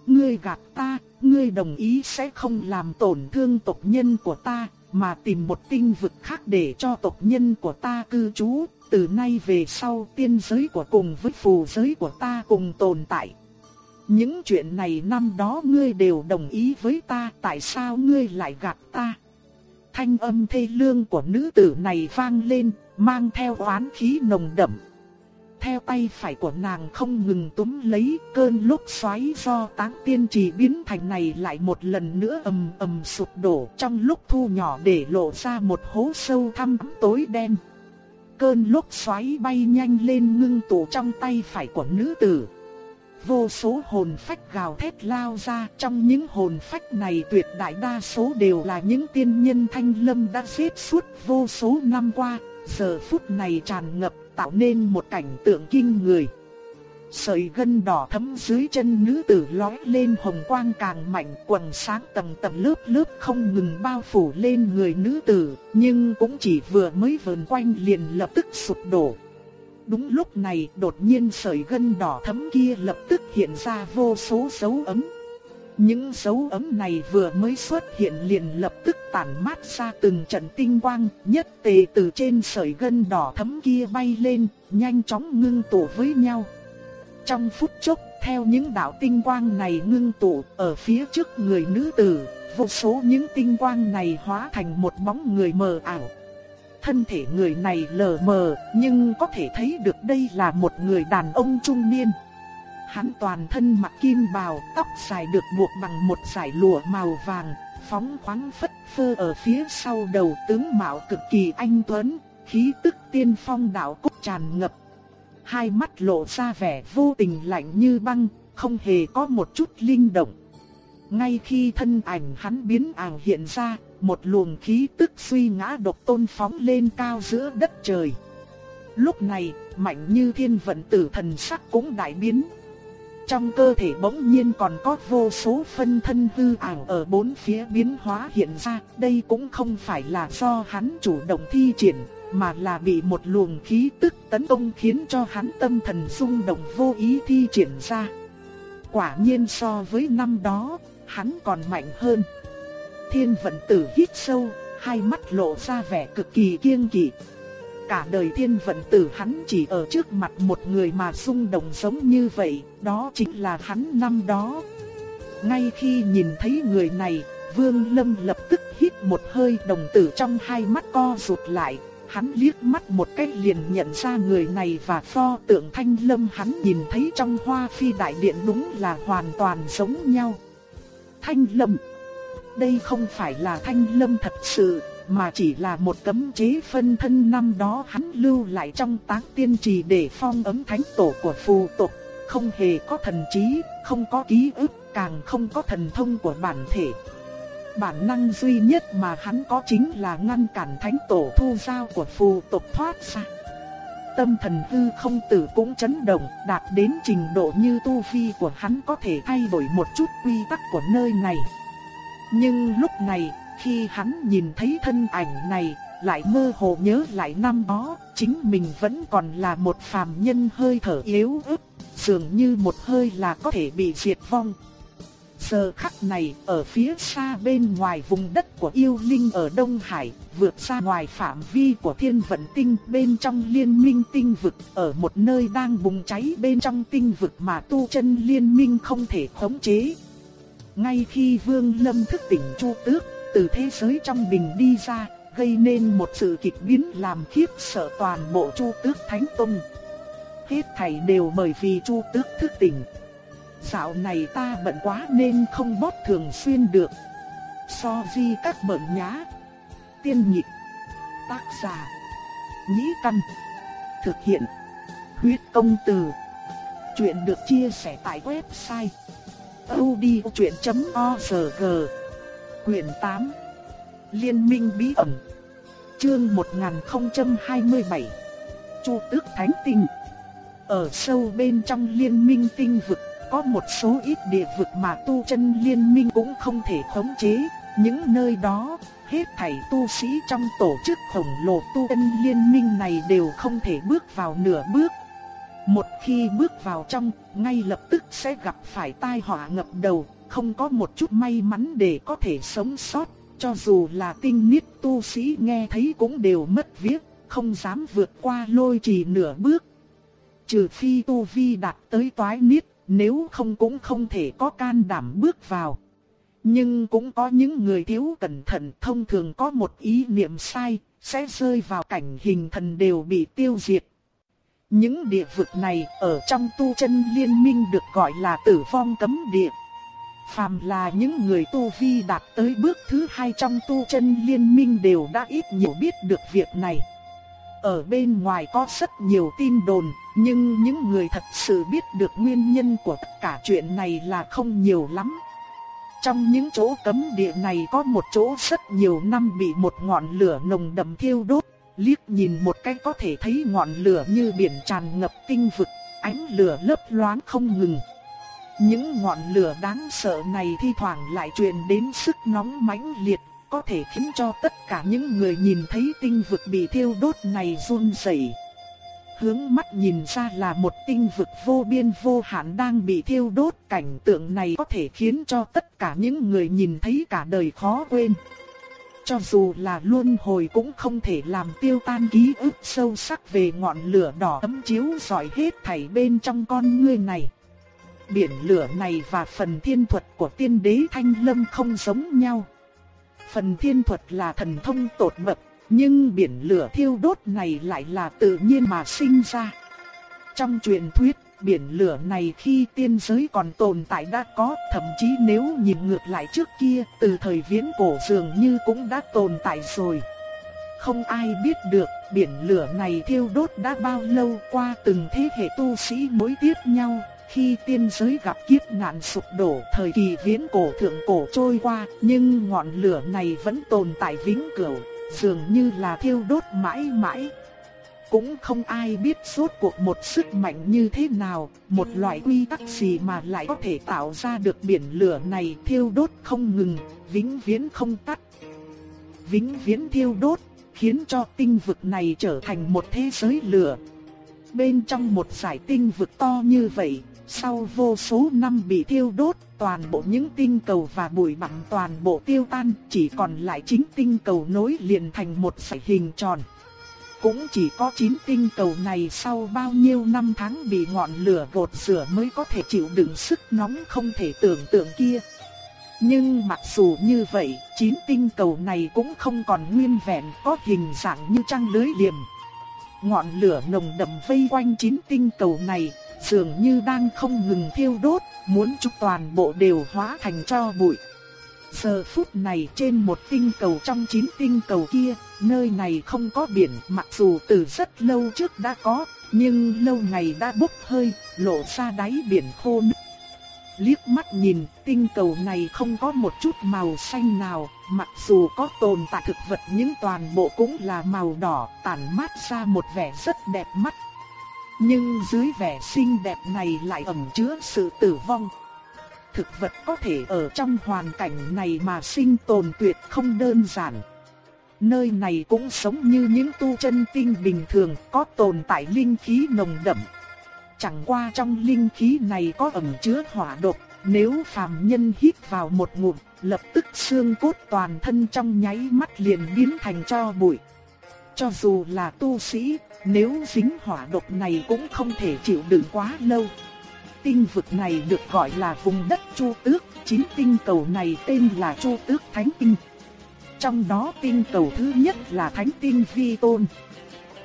Ngươi gạt ta, ngươi đồng ý sẽ không làm tổn thương tộc nhân của ta, mà tìm một tinh vực khác để cho tộc nhân của ta cư trú, từ nay về sau tiên giới của cùng với phù giới của ta cùng tồn tại. Những chuyện này năm đó ngươi đều đồng ý với ta, tại sao ngươi lại gạt ta? Thanh âm thê lương của nữ tử này vang lên, mang theo oán khí nồng đậm. Theo tay phải của nàng không ngừng túm lấy cơn lúc xoáy do táng tiên trì biến thành này lại một lần nữa ầm ầm sụp đổ trong lúc thu nhỏ để lộ ra một hố sâu thăm tối đen. Cơn lúc xoáy bay nhanh lên ngưng tụ trong tay phải của nữ tử vô số hồn phách gào thét lao ra, trong những hồn phách này tuyệt đại đa số đều là những tiên nhân thanh lâm đã giết suốt vô số năm qua, giờ phút này tràn ngập tạo nên một cảnh tượng kinh người. Sợi gân đỏ thấm dưới chân nữ tử lói lên hồng quang càng mạnh quần sáng tầng tầng lớp lớp không ngừng bao phủ lên người nữ tử, nhưng cũng chỉ vừa mới vờn quanh liền lập tức sụp đổ. Đúng lúc này đột nhiên sợi gân đỏ thấm kia lập tức hiện ra vô số dấu ấm. Những dấu ấm này vừa mới xuất hiện liền lập tức tản mát ra từng trận tinh quang, nhất tề từ trên sợi gân đỏ thấm kia bay lên, nhanh chóng ngưng tụ với nhau. Trong phút chốc, theo những đạo tinh quang này ngưng tụ ở phía trước người nữ tử, vô số những tinh quang này hóa thành một bóng người mờ ảo, thân thể người này lờ mờ, nhưng có thể thấy được đây là một người đàn ông trung niên. Hắn toàn thân mặc kim bào, tóc dài được buộc bằng một dải lụa màu vàng, phóng khoáng phất phơ ở phía sau đầu tướng mạo cực kỳ anh tuấn, khí tức tiên phong đạo cốt tràn ngập. Hai mắt lộ ra vẻ vô tình lạnh như băng, không hề có một chút linh động. Ngay khi thân ảnh hắn biến ảo hiện ra, một luồng khí tức suy ngã độc tôn phóng lên cao giữa đất trời. Lúc này, mạnh như thiên vận tử thần sắc cũng đại biến. Trong cơ thể bỗng nhiên còn có vô số phân thân hư ảo ở bốn phía biến hóa hiện ra, đây cũng không phải là do hắn chủ động thi triển, mà là bị một luồng khí tức tấn công khiến cho hắn tâm thần rung động vô ý thi triển ra. Quả nhiên so với năm đó, hắn còn mạnh hơn. Thiên vận tử hít sâu, hai mắt lộ ra vẻ cực kỳ kiêng kỵ. Cả đời thiên vận tử hắn chỉ ở trước mặt một người mà rung động giống như vậy, đó chính là hắn năm đó. Ngay khi nhìn thấy người này, Vương Lâm lập tức hít một hơi đồng tử trong hai mắt co rụt lại. Hắn liếc mắt một cái liền nhận ra người này và pho tượng thanh lâm hắn nhìn thấy trong hoa phi đại điện đúng là hoàn toàn giống nhau. Thanh lâm đây không phải là thanh lâm thật sự, mà chỉ là một cấm chế phân thân năm đó hắn lưu lại trong táng tiên trì để phong ấm thánh tổ của phù tộc, không hề có thần trí, không có ký ức, càng không có thần thông của bản thể. Bản năng duy nhất mà hắn có chính là ngăn cản thánh tổ thu giao của phù tộc thoát ra. Tâm thần hư không tử cũng chấn động, đạt đến trình độ như tu vi của hắn có thể thay đổi một chút quy tắc của nơi này. Nhưng lúc này, khi hắn nhìn thấy thân ảnh này, lại mơ hồ nhớ lại năm đó, chính mình vẫn còn là một phàm nhân hơi thở yếu ớt, dường như một hơi là có thể bị diệt vong. Giờ khắc này, ở phía xa bên ngoài vùng đất của yêu linh ở Đông Hải, vượt ra ngoài phạm vi của thiên vận tinh bên trong liên minh tinh vực, ở một nơi đang bùng cháy bên trong tinh vực mà tu chân liên minh không thể khống chế. Ngay khi Vương Lâm thức tỉnh Chu Tước, từ thế giới trong bình đi ra, gây nên một sự kịch biến làm khiếp sợ toàn bộ Chu Tước Thánh Tông. Hết thảy đều bởi vì Chu Tước thức tỉnh. Dạo này ta bận quá nên không bót thường xuyên được. So di các bận nhá. Tiên nhịp. Tác giả. Nhĩ căn. Thực hiện. Huyết công từ. Chuyện được chia sẻ tại website odchuyện.org Quyền 8 Liên minh bí ẩn Chương 1027 Chu tước thánh tinh Ở sâu bên trong liên minh tinh vực có một số ít địa vực mà tu chân liên minh cũng không thể khống chế, những nơi đó, hết thảy tu sĩ trong tổ chức khổng lồ tu chân liên minh này đều không thể bước vào nửa bước. Một khi bước vào trong, ngay lập tức sẽ gặp phải tai họa ngập đầu, không có một chút may mắn để có thể sống sót, cho dù là tinh niết tu sĩ nghe thấy cũng đều mất viết, không dám vượt qua lôi trì nửa bước. Trừ phi tu vi đạt tới toái niết nếu không cũng không thể có can đảm bước vào. Nhưng cũng có những người thiếu cẩn thận thông thường có một ý niệm sai, sẽ rơi vào cảnh hình thần đều bị tiêu diệt. Những địa vực này ở trong tu chân liên minh được gọi là tử vong cấm địa. Phàm là những người tu vi đạt tới bước thứ hai trong tu chân liên minh đều đã ít nhiều biết được việc này. Ở bên ngoài có rất nhiều tin đồn, nhưng những người thật sự biết được nguyên nhân của tất cả chuyện này là không nhiều lắm. Trong những chỗ cấm địa này có một chỗ rất nhiều năm bị một ngọn lửa nồng đậm thiêu đốt, liếc nhìn một cái có thể thấy ngọn lửa như biển tràn ngập tinh vực, ánh lửa lấp loáng không ngừng. Những ngọn lửa đáng sợ này thi thoảng lại truyền đến sức nóng mãnh liệt, có thể khiến cho tất cả những người nhìn thấy tinh vực bị thiêu đốt này run rẩy. Hướng mắt nhìn ra là một tinh vực vô biên vô hạn đang bị thiêu đốt, cảnh tượng này có thể khiến cho tất cả những người nhìn thấy cả đời khó quên. Cho dù là luân hồi cũng không thể làm tiêu tan ký ức sâu sắc về ngọn lửa đỏ ấm chiếu rọi hết thảy bên trong con ngươi này. Biển lửa này và phần thiên thuật của tiên đế Thanh Lâm không giống nhau. Phần thiên thuật là thần thông tột bậc, nhưng biển lửa thiêu đốt này lại là tự nhiên mà sinh ra. Trong truyền thuyết, biển lửa này khi tiên giới còn tồn tại đã có, thậm chí nếu nhìn ngược lại trước kia, từ thời viễn cổ dường như cũng đã tồn tại rồi. Không ai biết được biển lửa này thiêu đốt đã bao lâu qua từng thế hệ tu sĩ mối tiếp nhau, khi tiên giới gặp kiếp nạn sụp đổ, thời kỳ viễn cổ thượng cổ trôi qua, nhưng ngọn lửa này vẫn tồn tại vĩnh cửu, dường như là thiêu đốt mãi mãi. Cũng không ai biết suốt cuộc một sức mạnh như thế nào, một loại quy tắc gì mà lại có thể tạo ra được biển lửa này thiêu đốt không ngừng, vĩnh viễn không tắt. Vĩnh viễn thiêu đốt, khiến cho tinh vực này trở thành một thế giới lửa. Bên trong một giải tinh vực to như vậy, sau vô số năm bị thiêu đốt, toàn bộ những tinh cầu và bụi bặm toàn bộ tiêu tan, chỉ còn lại chính tinh cầu nối liền thành một sải hình tròn. Cũng chỉ có 9 tinh cầu này sau bao nhiêu năm tháng bị ngọn lửa gột rửa mới có thể chịu đựng sức nóng không thể tưởng tượng kia. Nhưng mặc dù như vậy, 9 tinh cầu này cũng không còn nguyên vẹn có hình dạng như trăng lưới liềm. Ngọn lửa nồng đậm vây quanh 9 tinh cầu này, dường như đang không ngừng thiêu đốt, muốn chúc toàn bộ đều hóa thành cho bụi. Giờ phút này trên một tinh cầu trong chín tinh cầu kia, nơi này không có biển mặc dù từ rất lâu trước đã có, nhưng lâu ngày đã bốc hơi, lộ ra đáy biển khô nứt. Liếc mắt nhìn, tinh cầu này không có một chút màu xanh nào, mặc dù có tồn tại thực vật nhưng toàn bộ cũng là màu đỏ, tản mát ra một vẻ rất đẹp mắt. Nhưng dưới vẻ xinh đẹp này lại ẩn chứa sự tử vong. Thực vật có thể ở trong hoàn cảnh này mà sinh tồn tuyệt không đơn giản. Nơi này cũng sống như những tu chân tinh bình thường, có tồn tại linh khí nồng đậm. Chẳng qua trong linh khí này có ẩn chứa hỏa độc, nếu phàm nhân hít vào một ngụm, lập tức xương cốt toàn thân trong nháy mắt liền biến thành cho bụi. Cho dù là tu sĩ, nếu dính hỏa độc này cũng không thể chịu đựng quá lâu. Tinh vực này được gọi là vùng đất Chu Tước, chín tinh cầu này tên là Chu Tước Thánh Tinh. Trong đó tinh cầu thứ nhất là Thánh Tinh Vi Tôn.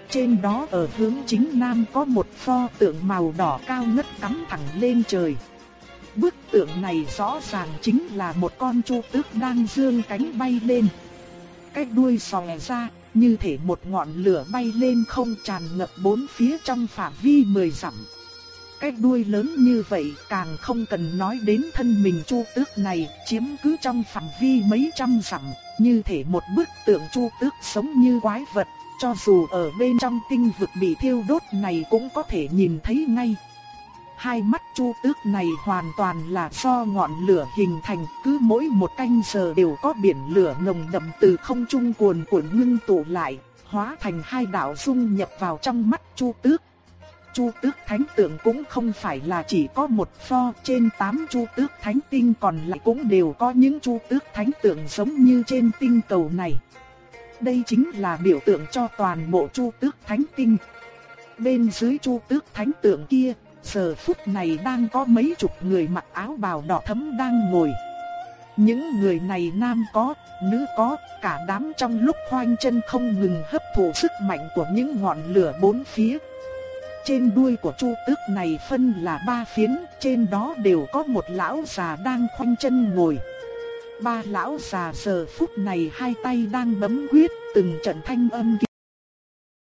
Trên đó ở hướng chính nam có một pho tượng màu đỏ cao ngất cắm thẳng lên trời. Bức tượng này rõ ràng chính là một con chu tước đang dương cánh bay lên. Cái đuôi xòe ra, như thể một ngọn lửa bay lên không tràn ngập bốn phía trong phạm vi mười dặm. Cái đuôi lớn như vậy càng không cần nói đến thân mình chu tước này chiếm cứ trong phạm vi mấy trăm dặm, như thể một bức tượng chu tước sống như quái vật, cho dù ở bên trong tinh vực bị thiêu đốt này cũng có thể nhìn thấy ngay. Hai mắt chu tước này hoàn toàn là do ngọn lửa hình thành, cứ mỗi một canh giờ đều có biển lửa nồng đậm từ không trung cuồn cuộn ngưng tụ lại, hóa thành hai đạo dung nhập vào trong mắt chu tước. Chu tước thánh tượng cũng không phải là chỉ có một pho trên tám chu tước thánh tinh còn lại cũng đều có những chu tước thánh tượng giống như trên tinh cầu này. Đây chính là biểu tượng cho toàn bộ chu tước thánh tinh. Bên dưới chu tước thánh tượng kia Giờ phút này đang có mấy chục người mặc áo bào đỏ thẫm đang ngồi. Những người này nam có, nữ có, cả đám trong lúc khoanh chân không ngừng hấp thụ sức mạnh của những ngọn lửa bốn phía. Trên đuôi của chu tước này phân là ba phiến, trên đó đều có một lão già đang khoanh chân ngồi. Ba lão già giờ phút này hai tay đang bấm quyết, từng trận thanh âm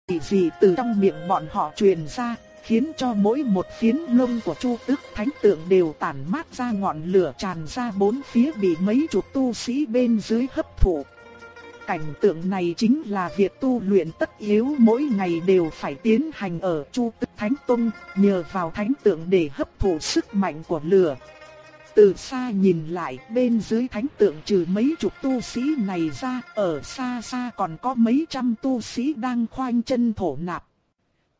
kỳ dị từ trong miệng bọn họ truyền ra, khiến cho mỗi một phiến lông của Chu Tước Thánh Tượng đều tản mát ra ngọn lửa tràn ra bốn phía bị mấy chục tu sĩ bên dưới hấp thụ. Cảnh tượng này chính là việc tu luyện tất yếu mỗi ngày đều phải tiến hành ở Chu Tức Thánh Tông, nhờ vào thánh tượng để hấp thụ sức mạnh của lửa. Từ xa nhìn lại, bên dưới thánh tượng trừ mấy chục tu sĩ này ra, ở xa xa còn có mấy trăm tu sĩ đang khoanh chân thổ nạp.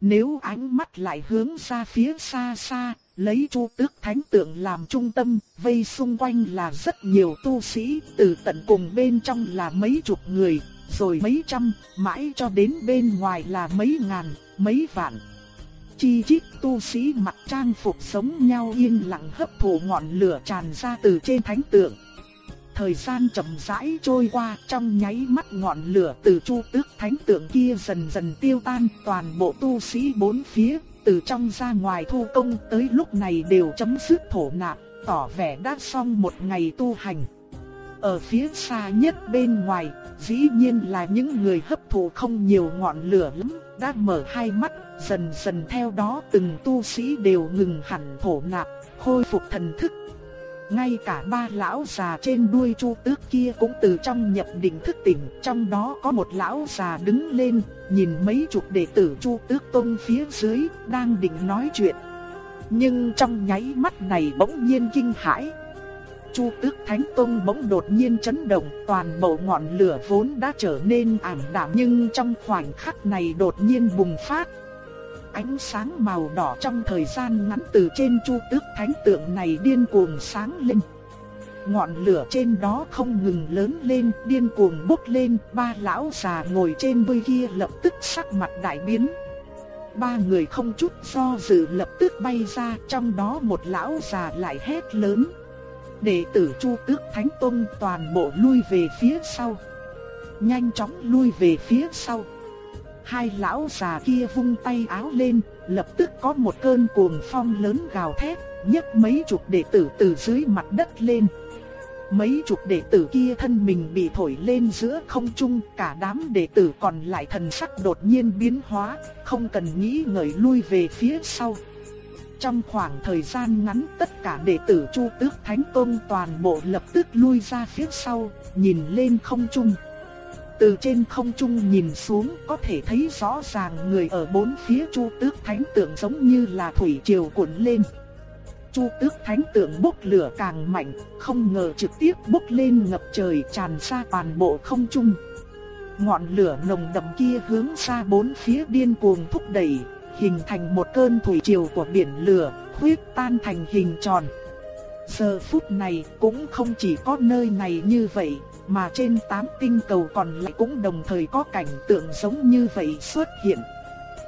Nếu ánh mắt lại hướng ra phía xa xa, lấy chu tước thánh tượng làm trung tâm, vây xung quanh là rất nhiều tu sĩ, từ tận cùng bên trong là mấy chục người, rồi mấy trăm, mãi cho đến bên ngoài là mấy ngàn, mấy vạn. Chi chít tu sĩ mặc trang phục sống nhau yên lặng hấp thụ ngọn lửa tràn ra từ trên thánh tượng thời gian chậm rãi trôi qua, trong nháy mắt ngọn lửa từ chu tước thánh tượng kia dần dần tiêu tan, toàn bộ tu sĩ bốn phía, từ trong ra ngoài thu công tới lúc này đều chấm dứt thổ nạp, tỏ vẻ đã xong một ngày tu hành. Ở phía xa nhất bên ngoài, dĩ nhiên là những người hấp thụ không nhiều ngọn lửa lắm, đã mở hai mắt, dần dần theo đó từng tu sĩ đều ngừng hẳn thổ nạp, khôi phục thần thức ngay cả ba lão già trên đuôi chu tước kia cũng từ trong nhập định thức tỉnh, trong đó có một lão già đứng lên, nhìn mấy chục đệ tử chu tước tông phía dưới, đang định nói chuyện. Nhưng trong nháy mắt này bỗng nhiên kinh hãi. Chu Tước Thánh Tông bỗng đột nhiên chấn động, toàn bộ ngọn lửa vốn đã trở nên ảm đạm nhưng trong khoảnh khắc này đột nhiên bùng phát, Ánh sáng màu đỏ trong thời gian ngắn từ trên chu tước thánh tượng này điên cuồng sáng lên. Ngọn lửa trên đó không ngừng lớn lên, điên cuồng bốc lên, ba lão già ngồi trên bơi kia lập tức sắc mặt đại biến. Ba người không chút do dự lập tức bay ra, trong đó một lão già lại hét lớn. Đệ tử Chu Tước Thánh Tông toàn bộ lui về phía sau. Nhanh chóng lui về phía sau. Hai lão già kia vung tay áo lên, lập tức có một cơn cuồng phong lớn gào thét, nhấc mấy chục đệ tử từ dưới mặt đất lên. Mấy chục đệ tử kia thân mình bị thổi lên giữa không trung, cả đám đệ tử còn lại thần sắc đột nhiên biến hóa, không cần nghĩ ngợi lui về phía sau. Trong khoảng thời gian ngắn tất cả đệ tử Chu Tước Thánh Tông toàn bộ lập tức lui ra phía sau, nhìn lên không trung. Từ trên không trung nhìn xuống có thể thấy rõ ràng người ở bốn phía Chu Tước Thánh Tượng giống như là thủy triều cuộn lên. Chu Tước Thánh Tượng bốc lửa càng mạnh, không ngờ trực tiếp bốc lên ngập trời tràn ra toàn bộ không trung. Ngọn lửa nồng đậm kia hướng ra bốn phía điên cuồng thúc đẩy, hình thành một cơn thủy triều của biển lửa, huyết tan thành hình tròn. Giờ phút này cũng không chỉ có nơi này như vậy, mà trên tám tinh cầu còn lại cũng đồng thời có cảnh tượng giống như vậy xuất hiện.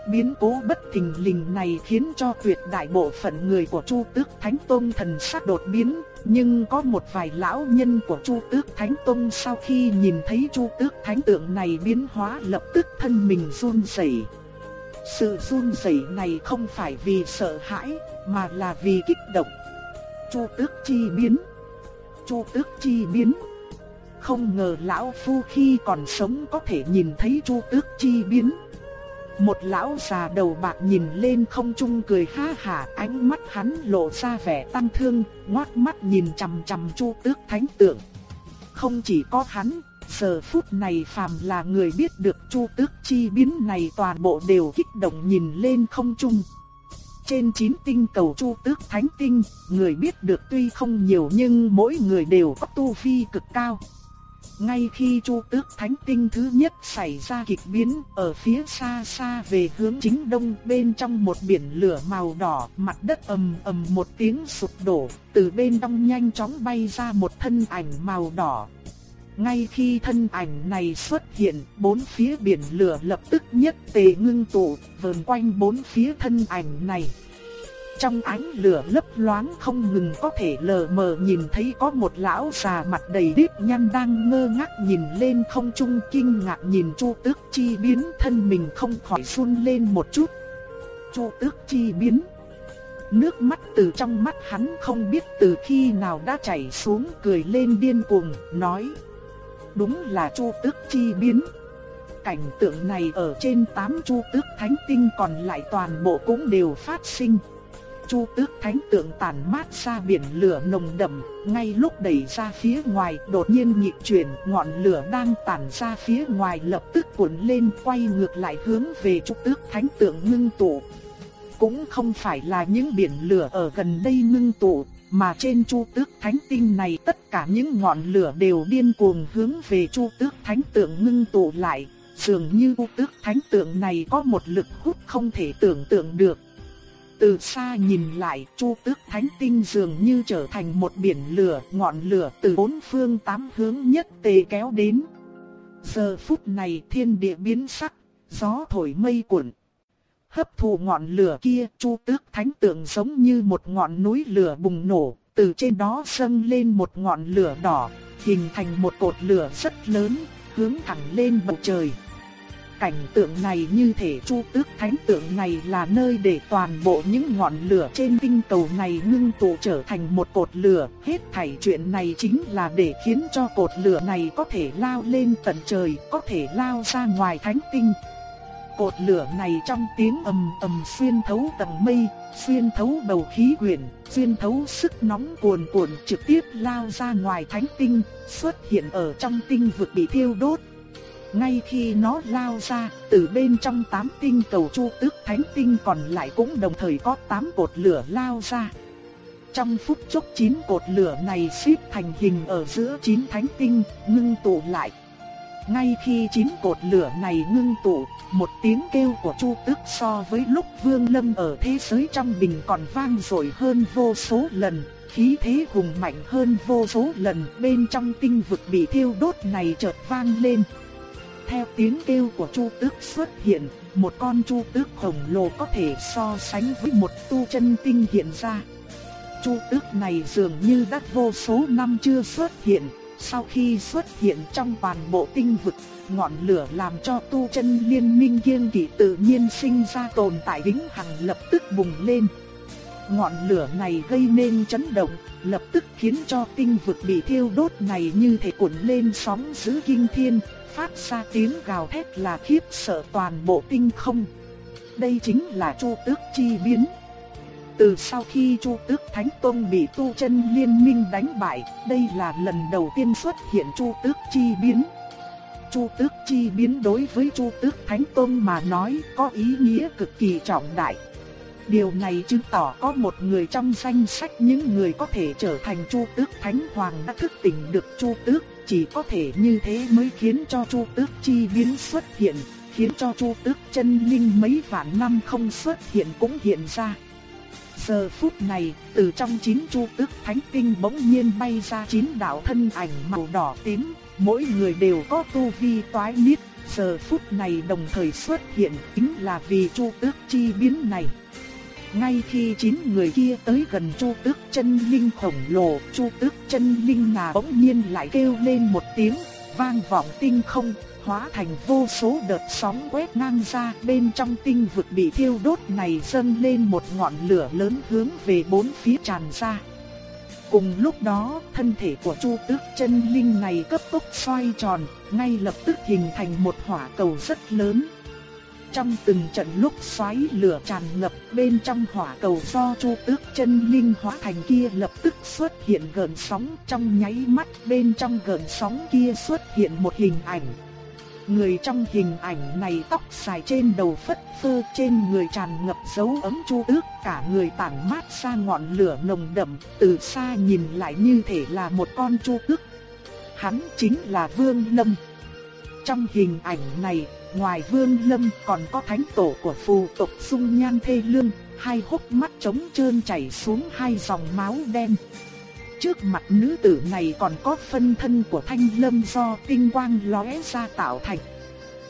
Biến cố bất thình lình này khiến cho tuyệt đại bộ phận người của Chu Tước Thánh Tông thần sắc đột biến, nhưng có một vài lão nhân của Chu Tước Thánh Tông sau khi nhìn thấy Chu Tước Thánh tượng này biến hóa lập tức thân mình run rẩy. Sự run rẩy này không phải vì sợ hãi, mà là vì kích động. Chu Tước chi biến. Chu Tước chi biến. Không ngờ lão phu khi còn sống có thể nhìn thấy Chu Tước chi biến. Một lão già đầu bạc nhìn lên không trung cười ha hả, ánh mắt hắn lộ ra vẻ tăng thương, ngoác mắt nhìn chằm chằm Chu Tước Thánh tượng. Không chỉ có hắn, giờ phút này phàm là người biết được Chu Tước chi biến này toàn bộ đều kích động nhìn lên không trung. Trên chín tinh cầu Chu Tước Thánh tinh, người biết được tuy không nhiều nhưng mỗi người đều có tu vi cực cao. Ngay khi Chu Tước Thánh Tinh thứ nhất xảy ra kịch biến, ở phía xa xa về hướng chính đông bên trong một biển lửa màu đỏ, mặt đất ầm ầm một tiếng sụp đổ, từ bên trong nhanh chóng bay ra một thân ảnh màu đỏ. Ngay khi thân ảnh này xuất hiện, bốn phía biển lửa lập tức nhất tề ngưng tụ, vờn quanh bốn phía thân ảnh này. Trong ánh lửa lấp loáng không ngừng có thể lờ mờ nhìn thấy có một lão già mặt đầy đít nhăn đang ngơ ngác nhìn lên không trung kinh ngạc nhìn Chu Tước Chi biến thân mình không khỏi run lên một chút. Chu Tước Chi biến. Nước mắt từ trong mắt hắn không biết từ khi nào đã chảy xuống cười lên điên cuồng, nói. Đúng là Chu Tước Chi biến. Cảnh tượng này ở trên tám Chu Tước Thánh Tinh còn lại toàn bộ cũng đều phát sinh. Chu Tước Thánh tượng tàn mát ra biển lửa nồng đậm, ngay lúc đẩy ra phía ngoài, đột nhiên nhịp chuyển, ngọn lửa đang tàn ra phía ngoài lập tức cuộn lên, quay ngược lại hướng về Chu Tước Thánh tượng ngưng tụ. Cũng không phải là những biển lửa ở gần đây ngưng tụ, mà trên Chu Tước Thánh tinh này tất cả những ngọn lửa đều điên cuồng hướng về Chu Tước Thánh tượng ngưng tụ lại, dường như Chu Tước Thánh tượng này có một lực hút không thể tưởng tượng được. Từ xa nhìn lại, Chu Tước Thánh Tinh dường như trở thành một biển lửa, ngọn lửa từ bốn phương tám hướng nhất tề kéo đến. Giờ phút này thiên địa biến sắc, gió thổi mây cuộn. Hấp thụ ngọn lửa kia, Chu Tước Thánh Tượng giống như một ngọn núi lửa bùng nổ, từ trên đó dâng lên một ngọn lửa đỏ, hình thành một cột lửa rất lớn, hướng thẳng lên bầu trời cảnh tượng này như thể chu tước thánh tượng này là nơi để toàn bộ những ngọn lửa trên tinh cầu này ngưng tụ trở thành một cột lửa. Hết thảy chuyện này chính là để khiến cho cột lửa này có thể lao lên tận trời, có thể lao ra ngoài thánh tinh. Cột lửa này trong tiếng ầm ầm xuyên thấu tầng mây, xuyên thấu bầu khí quyển, xuyên thấu sức nóng cuồn cuộn trực tiếp lao ra ngoài thánh tinh, xuất hiện ở trong tinh vực bị thiêu đốt ngay khi nó lao ra, từ bên trong tám tinh cầu chu tước thánh tinh còn lại cũng đồng thời có tám cột lửa lao ra. Trong phút chốc chín cột lửa này xếp thành hình ở giữa chín thánh tinh, ngưng tụ lại. Ngay khi chín cột lửa này ngưng tụ, một tiếng kêu của Chu Tước so với lúc Vương Lâm ở thế giới trong bình còn vang dội hơn vô số lần, khí thế hùng mạnh hơn vô số lần, bên trong tinh vực bị thiêu đốt này chợt vang lên theo tiếng kêu của Chu Tước xuất hiện, một con Chu Tước khổng lồ có thể so sánh với một tu chân tinh hiện ra. Chu Tước này dường như đã vô số năm chưa xuất hiện, sau khi xuất hiện trong toàn bộ tinh vực, ngọn lửa làm cho tu chân liên minh kiên kỵ tự nhiên sinh ra tồn tại vĩnh hằng lập tức bùng lên. Ngọn lửa này gây nên chấn động, lập tức khiến cho tinh vực bị thiêu đốt này như thể cuộn lên sóng dữ kinh thiên, phát ra tiếng gào thét là khiếp sợ toàn bộ tinh không. Đây chính là Chu Tước chi biến. Từ sau khi Chu Tước Thánh Tông bị tu chân liên minh đánh bại, đây là lần đầu tiên xuất hiện Chu Tước chi biến. Chu Tước chi biến đối với Chu Tước Thánh Tông mà nói có ý nghĩa cực kỳ trọng đại. Điều này chứng tỏ có một người trong danh sách những người có thể trở thành Chu Tước Thánh Hoàng đã thức tỉnh được Chu Tước chỉ có thể như thế mới khiến cho Chu Tước chi biến xuất hiện, khiến cho Chu Tước chân linh mấy vạn năm không xuất hiện cũng hiện ra. Giờ phút này, từ trong chín chu tước thánh tinh bỗng nhiên bay ra chín đạo thân ảnh màu đỏ tím, mỗi người đều có tu vi toái niết, giờ phút này đồng thời xuất hiện chính là vì chu tước chi biến này. Ngay khi chín người kia tới gần Chu Tước chân linh khổng lồ, Chu Tước chân linh ngà bỗng nhiên lại kêu lên một tiếng, vang vọng tinh không, hóa thành vô số đợt sóng quét ngang ra, bên trong tinh vực bị thiêu đốt này dâng lên một ngọn lửa lớn hướng về bốn phía tràn ra. Cùng lúc đó, thân thể của Chu Tước chân linh này cấp tốc xoay tròn, ngay lập tức hình thành một hỏa cầu rất lớn. Trong từng trận lúc xoáy lửa tràn ngập bên trong hỏa cầu do Chu Tước chân linh hóa thành kia lập tức xuất hiện gần sóng trong nháy mắt bên trong gần sóng kia xuất hiện một hình ảnh. Người trong hình ảnh này tóc dài trên đầu phất phơ, trên người tràn ngập dấu ấm chu tước, cả người tản mát ra ngọn lửa nồng đậm, từ xa nhìn lại như thể là một con chu tước. Hắn chính là Vương Lâm. Trong hình ảnh này ngoài Vương Lâm còn có thánh tổ của phù tộc Dung Nhan Thê Lương, hai hốc mắt trống trơn chảy xuống hai dòng máu đen. Trước mặt nữ tử này còn có phân thân của Thanh Lâm do tinh quang lóe ra tạo thành.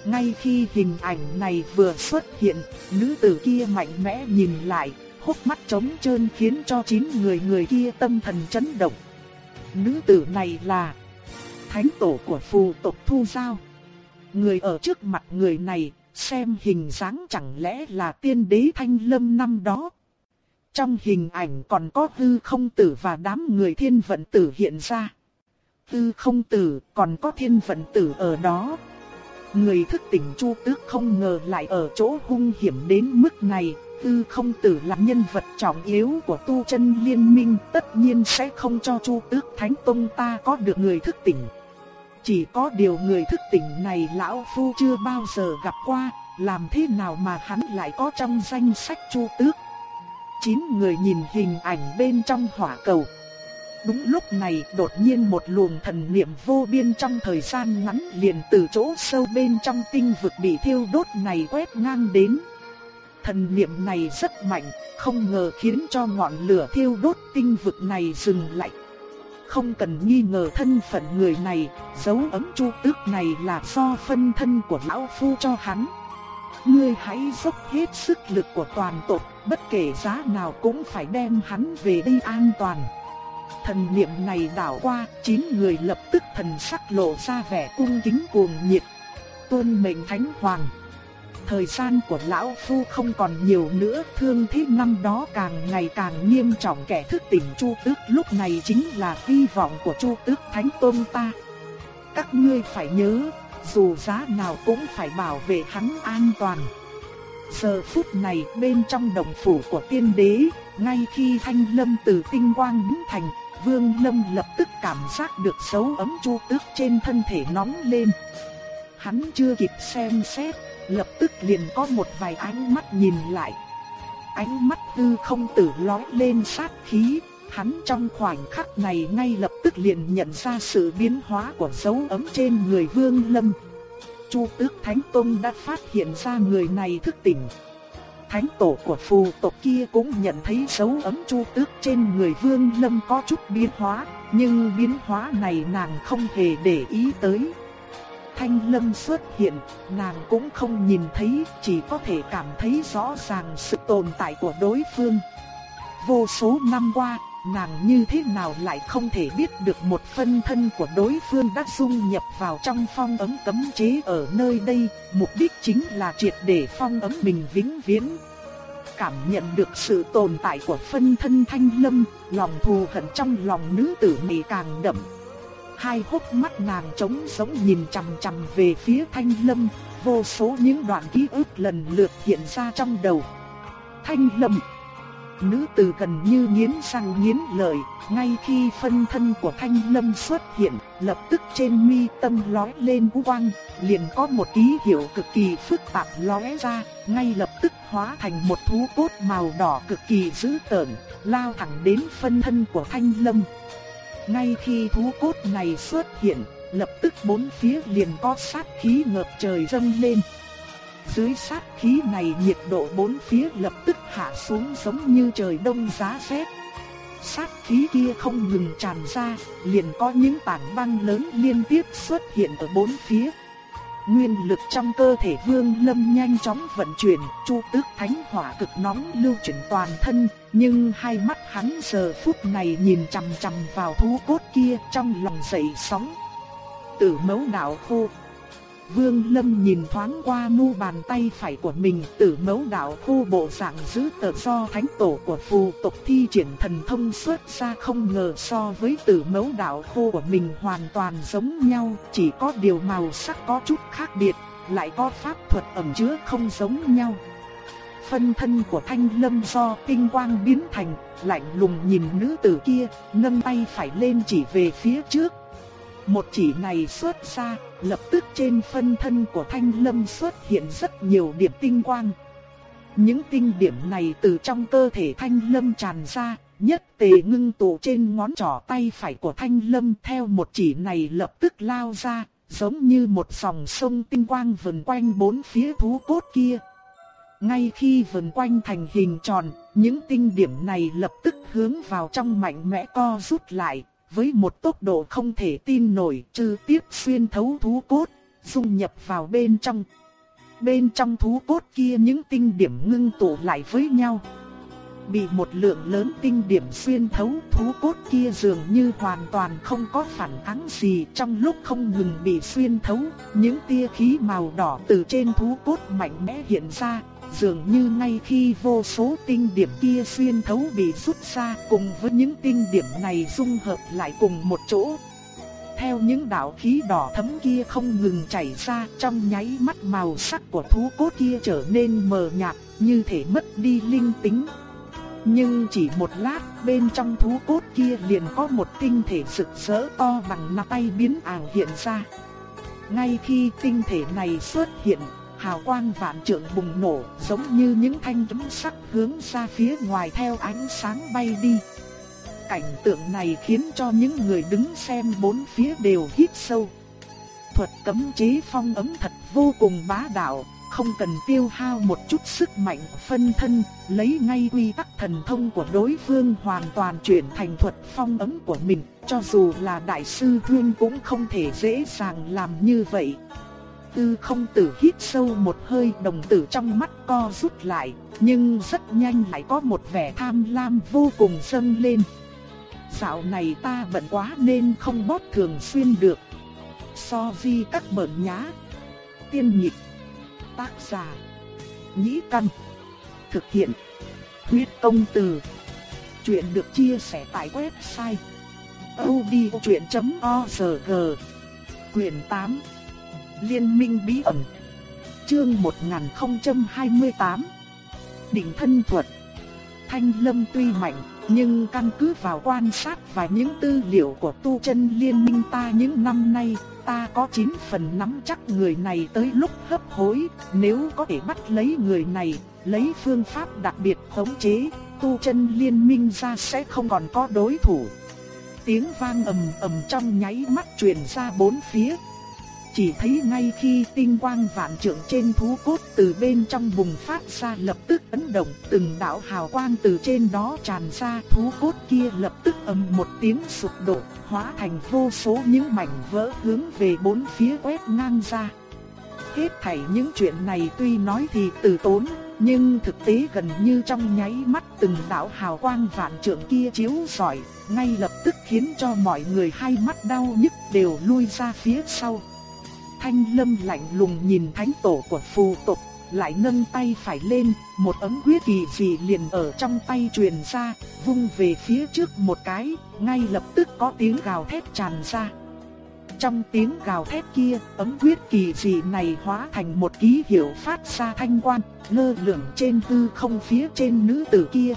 Ngay khi hình ảnh này vừa xuất hiện, nữ tử kia mạnh mẽ nhìn lại, hốc mắt trống trơn khiến cho chín người người kia tâm thần chấn động. Nữ tử này là thánh tổ của phù tộc Thu Giao. Người ở trước mặt người này, xem hình dáng chẳng lẽ là tiên đế thanh lâm năm đó. Trong hình ảnh còn có hư không tử và đám người thiên vận tử hiện ra. Hư không tử còn có thiên vận tử ở đó. Người thức tỉnh Chu Tước không ngờ lại ở chỗ hung hiểm đến mức này, Tư không tử là nhân vật trọng yếu của tu chân liên minh tất nhiên sẽ không cho Chu Tước Thánh Tông ta có được người thức tỉnh. Chỉ có điều người thức tỉnh này lão phu chưa bao giờ gặp qua, làm thế nào mà hắn lại có trong danh sách chu tước. Chín người nhìn hình ảnh bên trong hỏa cầu. Đúng lúc này đột nhiên một luồng thần niệm vô biên trong thời gian ngắn liền từ chỗ sâu bên trong tinh vực bị thiêu đốt này quét ngang đến. Thần niệm này rất mạnh, không ngờ khiến cho ngọn lửa thiêu đốt tinh vực này dừng lại không cần nghi ngờ thân phận người này, dấu ấm chu tước này là do phân thân của lão phu cho hắn. Ngươi hãy dốc hết sức lực của toàn tộc, bất kể giá nào cũng phải đem hắn về đây an toàn. Thần niệm này đảo qua, chín người lập tức thần sắc lộ ra vẻ cung kính cuồng nhiệt. tôn mệnh thánh hoàng thời gian của lão phu không còn nhiều nữa, thương thế năm đó càng ngày càng nghiêm trọng kẻ thức tỉnh Chu Tước lúc này chính là hy vọng của Chu Tước Thánh Tôn ta. Các ngươi phải nhớ, dù giá nào cũng phải bảo vệ hắn an toàn. Giờ phút này bên trong đồng phủ của tiên đế, ngay khi thanh lâm từ tinh quang biến thành, vương lâm lập tức cảm giác được dấu ấm chu tước trên thân thể nóng lên. Hắn chưa kịp xem xét, lập tức liền có một vài ánh mắt nhìn lại. Ánh mắt tư không tử lói lên sát khí, hắn trong khoảnh khắc này ngay lập tức liền nhận ra sự biến hóa của dấu ấm trên người Vương Lâm. Chu Tước Thánh tôn đã phát hiện ra người này thức tỉnh. Thánh tổ của phù tộc kia cũng nhận thấy dấu ấm Chu Tước trên người Vương Lâm có chút biến hóa, nhưng biến hóa này nàng không hề để ý tới. Thanh Lâm xuất hiện, nàng cũng không nhìn thấy, chỉ có thể cảm thấy rõ ràng sự tồn tại của đối phương. Vô số năm qua, nàng như thế nào lại không thể biết được một phân thân của đối phương đã dung nhập vào trong phong ấm cấm chế ở nơi đây, mục đích chính là triệt để phong ấm mình vĩnh viễn. Cảm nhận được sự tồn tại của phân thân Thanh Lâm, lòng thù hận trong lòng nữ tử này càng đậm hai hốc mắt nàng trống sống nhìn chằm chằm về phía Thanh Lâm, vô số những đoạn ký ức lần lượt hiện ra trong đầu. Thanh Lâm Nữ tử gần như nghiến răng nghiến lợi, ngay khi phân thân của Thanh Lâm xuất hiện, lập tức trên mi tâm lóe lên quang, liền có một ký hiệu cực kỳ phức tạp lóe ra, ngay lập tức hóa thành một thú cốt màu đỏ cực kỳ dữ tợn, lao thẳng đến phân thân của Thanh Lâm. Ngay khi thú cốt này xuất hiện, lập tức bốn phía liền có sát khí ngập trời dâng lên. Dưới sát khí này nhiệt độ bốn phía lập tức hạ xuống giống như trời đông giá rét. Sát khí kia không ngừng tràn ra, liền có những tảng băng lớn liên tiếp xuất hiện ở bốn phía. Nguyên lực trong cơ thể Vương Lâm nhanh chóng vận chuyển, chu tước thánh hỏa cực nóng lưu chuyển toàn thân, nhưng hai mắt hắn giờ phút này nhìn chằm chằm vào thú cốt kia trong lòng dậy sóng. Tử mẫu đạo khô Vương Lâm nhìn thoáng qua mu bàn tay phải của mình, tử mẫu đạo khu bộ dạng giữ tờ do thánh tổ của phù tộc thi triển thần thông xuất ra không ngờ so với tử mẫu đạo khu của mình hoàn toàn giống nhau, chỉ có điều màu sắc có chút khác biệt, lại có pháp thuật ẩn chứa không giống nhau. Phân thân của thanh lâm do tinh quang biến thành, lạnh lùng nhìn nữ tử kia, nâng tay phải lên chỉ về phía trước. Một chỉ này xuất ra, lập tức trên phân thân của Thanh Lâm xuất hiện rất nhiều điểm tinh quang. Những tinh điểm này từ trong cơ thể Thanh Lâm tràn ra, nhất tề ngưng tụ trên ngón trỏ tay phải của Thanh Lâm theo một chỉ này lập tức lao ra, giống như một dòng sông tinh quang vần quanh bốn phía thú cốt kia. Ngay khi vần quanh thành hình tròn, những tinh điểm này lập tức hướng vào trong mạnh mẽ co rút lại, với một tốc độ không thể tin nổi, trừ tiếp xuyên thấu thú cốt, dung nhập vào bên trong. Bên trong thú cốt kia những tinh điểm ngưng tụ lại với nhau. Bị một lượng lớn tinh điểm xuyên thấu thú cốt kia dường như hoàn toàn không có phản ứng gì trong lúc không ngừng bị xuyên thấu. Những tia khí màu đỏ từ trên thú cốt mạnh mẽ hiện ra, dường như ngay khi vô số tinh điểm kia xuyên thấu bị rút ra cùng với những tinh điểm này dung hợp lại cùng một chỗ. Theo những đạo khí đỏ thấm kia không ngừng chảy ra trong nháy mắt màu sắc của thú cốt kia trở nên mờ nhạt, như thể mất đi linh tính. Nhưng chỉ một lát, bên trong thú cốt kia liền có một tinh thể rực rỡ to bằng nắm tay biến ảo hiện ra. Ngay khi tinh thể này xuất hiện hào quang vạn trượng bùng nổ, giống như những thanh kiếm sắc hướng ra phía ngoài theo ánh sáng bay đi. Cảnh tượng này khiến cho những người đứng xem bốn phía đều hít sâu. Thuật cấm chế phong ấm thật vô cùng bá đạo, không cần tiêu hao một chút sức mạnh phân thân, lấy ngay quy tắc thần thông của đối phương hoàn toàn chuyển thành thuật phong ấm của mình, cho dù là đại sư Huyên cũng không thể dễ dàng làm như vậy tư không tử hít sâu một hơi đồng tử trong mắt co rút lại, nhưng rất nhanh lại có một vẻ tham lam vô cùng dâng lên. Dạo này ta bận quá nên không bót thường xuyên được. So vi các bẩn nhá. Tiên nhịp. Tác giả. Nhĩ căn. Thực hiện. Huyết công từ. Chuyện được chia sẻ tại website. odchuyện.org Quyền 8 Liên minh bí ẩn. Chương 1028. Định thân thuật. Thanh Lâm tuy mạnh, nhưng căn cứ vào quan sát và những tư liệu của tu chân liên minh ta những năm nay, ta có 9 phần nắm chắc người này tới lúc hấp hối, nếu có thể bắt lấy người này, lấy phương pháp đặc biệt khống chế, tu chân liên minh ra sẽ không còn có đối thủ. Tiếng vang ầm ầm trong nháy mắt truyền ra bốn phía, chỉ thấy ngay khi tinh quang vạn trượng trên thú cốt từ bên trong bùng phát ra lập tức ấn động, từng đạo hào quang từ trên đó tràn ra, thú cốt kia lập tức ầm một tiếng sụp đổ, hóa thành vô số những mảnh vỡ hướng về bốn phía quét ngang ra. Hết thảy những chuyện này tuy nói thì từ tốn, nhưng thực tế gần như trong nháy mắt từng đạo hào quang vạn trượng kia chiếu rọi, ngay lập tức khiến cho mọi người hai mắt đau nhức đều lui ra phía sau. Thanh Lâm lạnh lùng nhìn thánh tổ của phù tộc, lại nâng tay phải lên, một ấm huyết kỳ dị liền ở trong tay truyền ra, vung về phía trước một cái, ngay lập tức có tiếng gào thét tràn ra. Trong tiếng gào thét kia, ấm huyết kỳ dị này hóa thành một ký hiệu phát ra thanh quan, lơ lửng trên hư không phía trên nữ tử kia,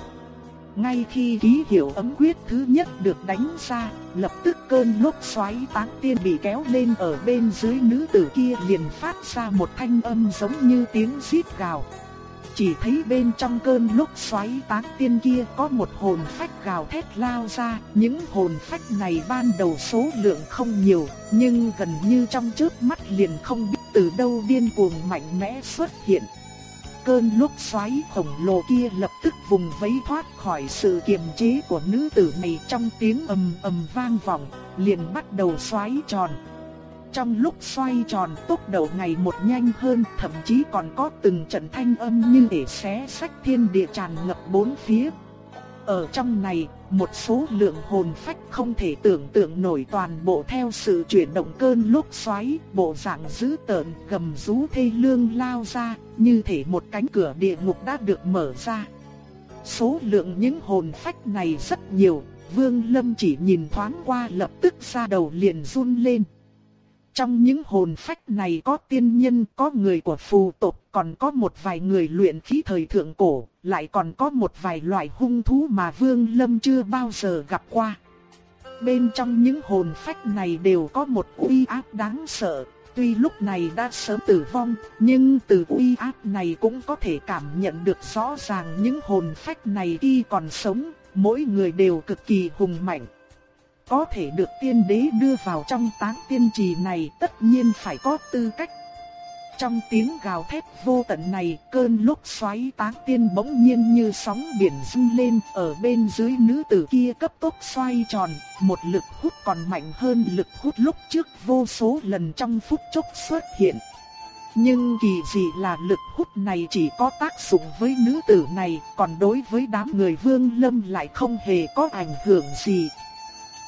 ngay khi ký hiệu ấm quyết thứ nhất được đánh ra, lập tức cơn lốc xoáy tán tiên bị kéo lên ở bên dưới nữ tử kia liền phát ra một thanh âm giống như tiếng xít gào. Chỉ thấy bên trong cơn lốc xoáy tán tiên kia có một hồn phách gào thét lao ra, những hồn phách này ban đầu số lượng không nhiều, nhưng gần như trong chớp mắt liền không biết từ đâu điên cuồng mạnh mẽ xuất hiện. Cơn lốc xoáy khổng lồ kia lập tức vùng vẫy thoát khỏi sự kiềm chế của nữ tử này trong tiếng ầm ầm vang vọng, liền bắt đầu xoáy tròn. Trong lúc xoay tròn tốc độ ngày một nhanh hơn, thậm chí còn có từng trận thanh âm như để xé sách thiên địa tràn ngập bốn phía. Ở trong này, một số lượng hồn phách không thể tưởng tượng nổi toàn bộ theo sự chuyển động cơn lúc xoáy, bộ dạng dữ tợn gầm rú thê lương lao ra, như thể một cánh cửa địa ngục đã được mở ra. Số lượng những hồn phách này rất nhiều, Vương Lâm chỉ nhìn thoáng qua lập tức ra đầu liền run lên. Trong những hồn phách này có tiên nhân, có người của phù tộc, còn có một vài người luyện khí thời thượng cổ, lại còn có một vài loại hung thú mà Vương Lâm chưa bao giờ gặp qua. Bên trong những hồn phách này đều có một uy áp đáng sợ, tuy lúc này đã sớm tử vong, nhưng từ uy áp này cũng có thể cảm nhận được rõ ràng những hồn phách này khi còn sống, mỗi người đều cực kỳ hùng mạnh. Có thể được tiên đế đưa vào trong táng tiên trì này tất nhiên phải có tư cách. Trong tiếng gào thét vô tận này, cơn lốc xoáy táng tiên bỗng nhiên như sóng biển dâng lên ở bên dưới nữ tử kia cấp tốc xoay tròn, một lực hút còn mạnh hơn lực hút lúc trước vô số lần trong phút chốc xuất hiện. Nhưng kỳ dị là lực hút này chỉ có tác dụng với nữ tử này, còn đối với đám người vương lâm lại không hề có ảnh hưởng gì.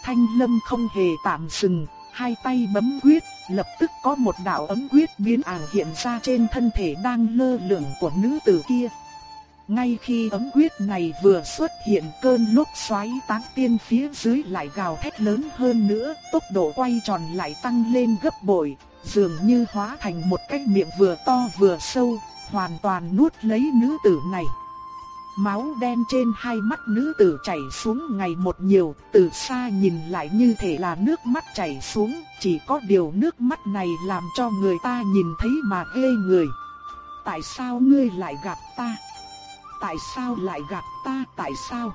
Thanh Lâm không hề tạm dừng, hai tay bấm quyết, lập tức có một đạo ấm quyết biến ảo hiện ra trên thân thể đang lơ lửng của nữ tử kia. Ngay khi ấm quyết này vừa xuất hiện cơn lốc xoáy tán tiên phía dưới lại gào thét lớn hơn nữa, tốc độ quay tròn lại tăng lên gấp bội, dường như hóa thành một cái miệng vừa to vừa sâu, hoàn toàn nuốt lấy nữ tử này. Máu đen trên hai mắt nữ tử chảy xuống ngày một nhiều, từ xa nhìn lại như thể là nước mắt chảy xuống, chỉ có điều nước mắt này làm cho người ta nhìn thấy mà ghê người. Tại sao ngươi lại gặp ta? Tại sao lại gặp ta? Tại sao?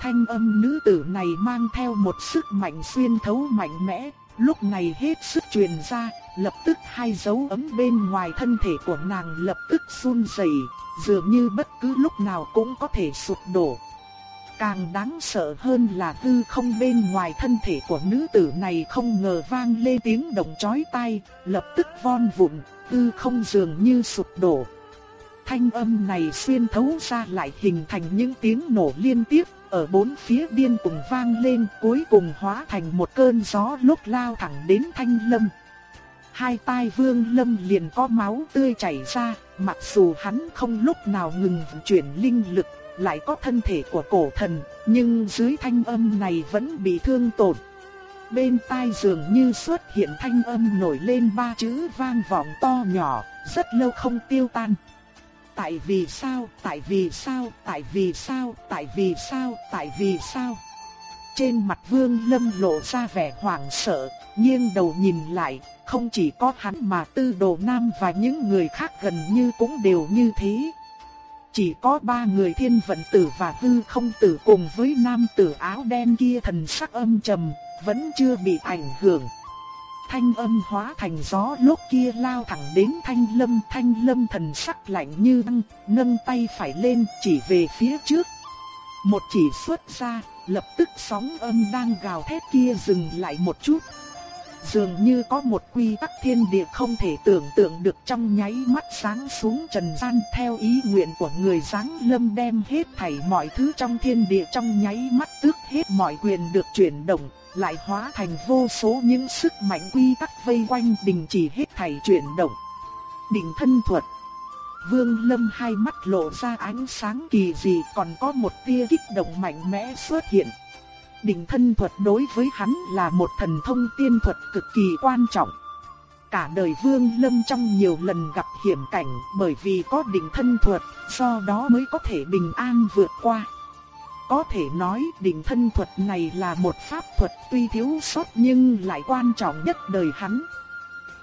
Thanh âm nữ tử này mang theo một sức mạnh xuyên thấu mạnh mẽ, lúc này hết sức truyền ra, lập tức hai dấu ấm bên ngoài thân thể của nàng lập tức run rẩy, dường như bất cứ lúc nào cũng có thể sụp đổ. Càng đáng sợ hơn là hư không bên ngoài thân thể của nữ tử này không ngờ vang lên tiếng động chói tai, lập tức von vụn, hư không dường như sụp đổ. Thanh âm này xuyên thấu ra lại hình thành những tiếng nổ liên tiếp, ở bốn phía điên cùng vang lên cuối cùng hóa thành một cơn gió lúc lao thẳng đến thanh lâm hai tai vương lâm liền có máu tươi chảy ra, mặc dù hắn không lúc nào ngừng chuyển linh lực, lại có thân thể của cổ thần, nhưng dưới thanh âm này vẫn bị thương tổn. Bên tai dường như xuất hiện thanh âm nổi lên ba chữ vang vọng to nhỏ, rất lâu không tiêu tan. Tại vì sao, tại vì sao, tại vì sao, tại vì sao, tại vì sao. Trên mặt vương lâm lộ ra vẻ hoảng sợ, nghiêng đầu nhìn lại, không chỉ có hắn mà tư đồ nam và những người khác gần như cũng đều như thế. Chỉ có ba người thiên vận tử và hư không tử cùng với nam tử áo đen kia thần sắc âm trầm, vẫn chưa bị ảnh hưởng. Thanh âm hóa thành gió lốc kia lao thẳng đến thanh lâm, thanh lâm thần sắc lạnh như băng, nâng tay phải lên chỉ về phía trước. Một chỉ xuất ra, lập tức sóng âm đang gào thét kia dừng lại một chút, Dường như có một quy tắc thiên địa không thể tưởng tượng được trong nháy mắt sáng xuống trần gian theo ý nguyện của người sáng lâm đem hết thảy mọi thứ trong thiên địa trong nháy mắt tước hết mọi quyền được chuyển động, lại hóa thành vô số những sức mạnh quy tắc vây quanh đình chỉ hết thảy chuyển động. Định thân thuật Vương Lâm hai mắt lộ ra ánh sáng kỳ dị còn có một tia kích động mạnh mẽ xuất hiện. Định thân thuật đối với hắn là một thần thông tiên thuật cực kỳ quan trọng. Cả đời Vương Lâm trong nhiều lần gặp hiểm cảnh bởi vì có định thân thuật, do đó mới có thể bình an vượt qua. Có thể nói định thân thuật này là một pháp thuật tuy thiếu sót nhưng lại quan trọng nhất đời hắn.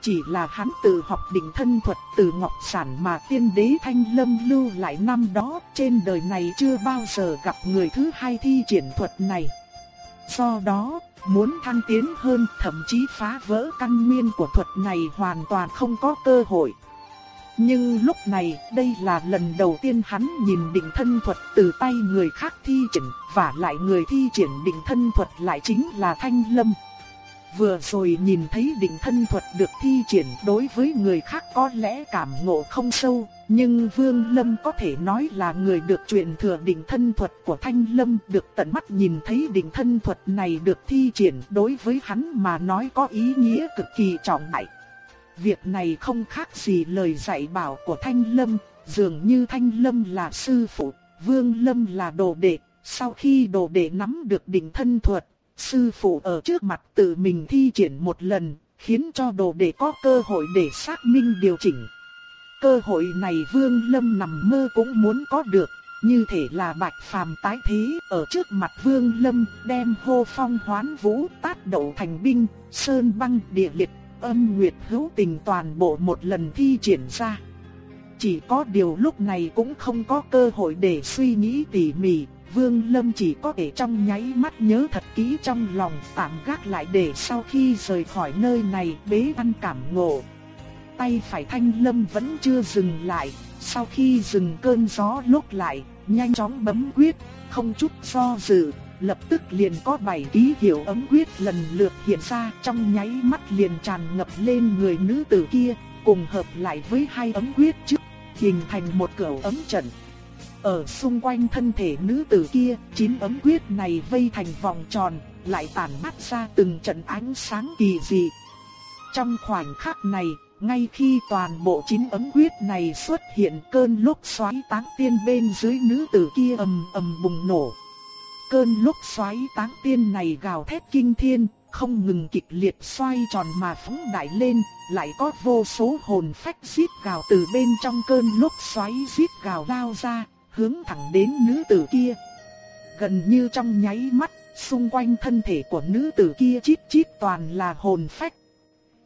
Chỉ là hắn tự học định thân thuật từ Ngọc Sản mà tiên đế Thanh Lâm lưu lại năm đó trên đời này chưa bao giờ gặp người thứ hai thi triển thuật này. Do đó, muốn thăng tiến hơn thậm chí phá vỡ căn nguyên của thuật này hoàn toàn không có cơ hội. Nhưng lúc này, đây là lần đầu tiên hắn nhìn định thân thuật từ tay người khác thi triển, và lại người thi triển định thân thuật lại chính là Thanh Lâm. Vừa rồi nhìn thấy định thân thuật được thi triển đối với người khác có lẽ cảm ngộ không sâu, nhưng Vương Lâm có thể nói là người được truyền thừa định thân thuật của Thanh Lâm được tận mắt nhìn thấy định thân thuật này được thi triển đối với hắn mà nói có ý nghĩa cực kỳ trọng đại. Việc này không khác gì lời dạy bảo của Thanh Lâm, dường như Thanh Lâm là sư phụ, Vương Lâm là đồ đệ. Sau khi đồ đệ nắm được định thân thuật, sư phụ ở trước mặt tự mình thi triển một lần, khiến cho đồ đệ có cơ hội để xác minh điều chỉnh. Cơ hội này Vương Lâm nằm mơ cũng muốn có được, như thể là bạch phàm tái thế ở trước mặt Vương Lâm đem hô phong hoán vũ tát đậu thành binh, sơn băng địa liệt âm nguyệt hữu tình toàn bộ một lần thi triển ra. Chỉ có điều lúc này cũng không có cơ hội để suy nghĩ tỉ mỉ, Vương Lâm chỉ có thể trong nháy mắt nhớ thật kỹ trong lòng tạm gác lại để sau khi rời khỏi nơi này bế văn cảm ngộ. Tay phải thanh lâm vẫn chưa dừng lại, sau khi dừng cơn gió lúc lại, nhanh chóng bấm quyết, không chút do dự, lập tức liền có bảy ký hiệu ấm quyết lần lượt hiện ra trong nháy mắt liền tràn ngập lên người nữ tử kia, cùng hợp lại với hai ấm quyết trước, hình thành một cửu ấm trận. Ở xung quanh thân thể nữ tử kia, chín ấm quyết này vây thành vòng tròn, lại tản mắt ra từng trận ánh sáng kỳ dị. Trong khoảnh khắc này, ngay khi toàn bộ chín ấm huyết này xuất hiện cơn lốc xoáy táng tiên bên dưới nữ tử kia ầm ầm bùng nổ, Cơn lúc xoáy táng tiên này gào thét kinh thiên, không ngừng kịch liệt xoay tròn mà phóng đại lên, lại có vô số hồn phách giết gào từ bên trong cơn lúc xoáy giết gào lao ra, hướng thẳng đến nữ tử kia. Gần như trong nháy mắt, xung quanh thân thể của nữ tử kia chít chít toàn là hồn phách.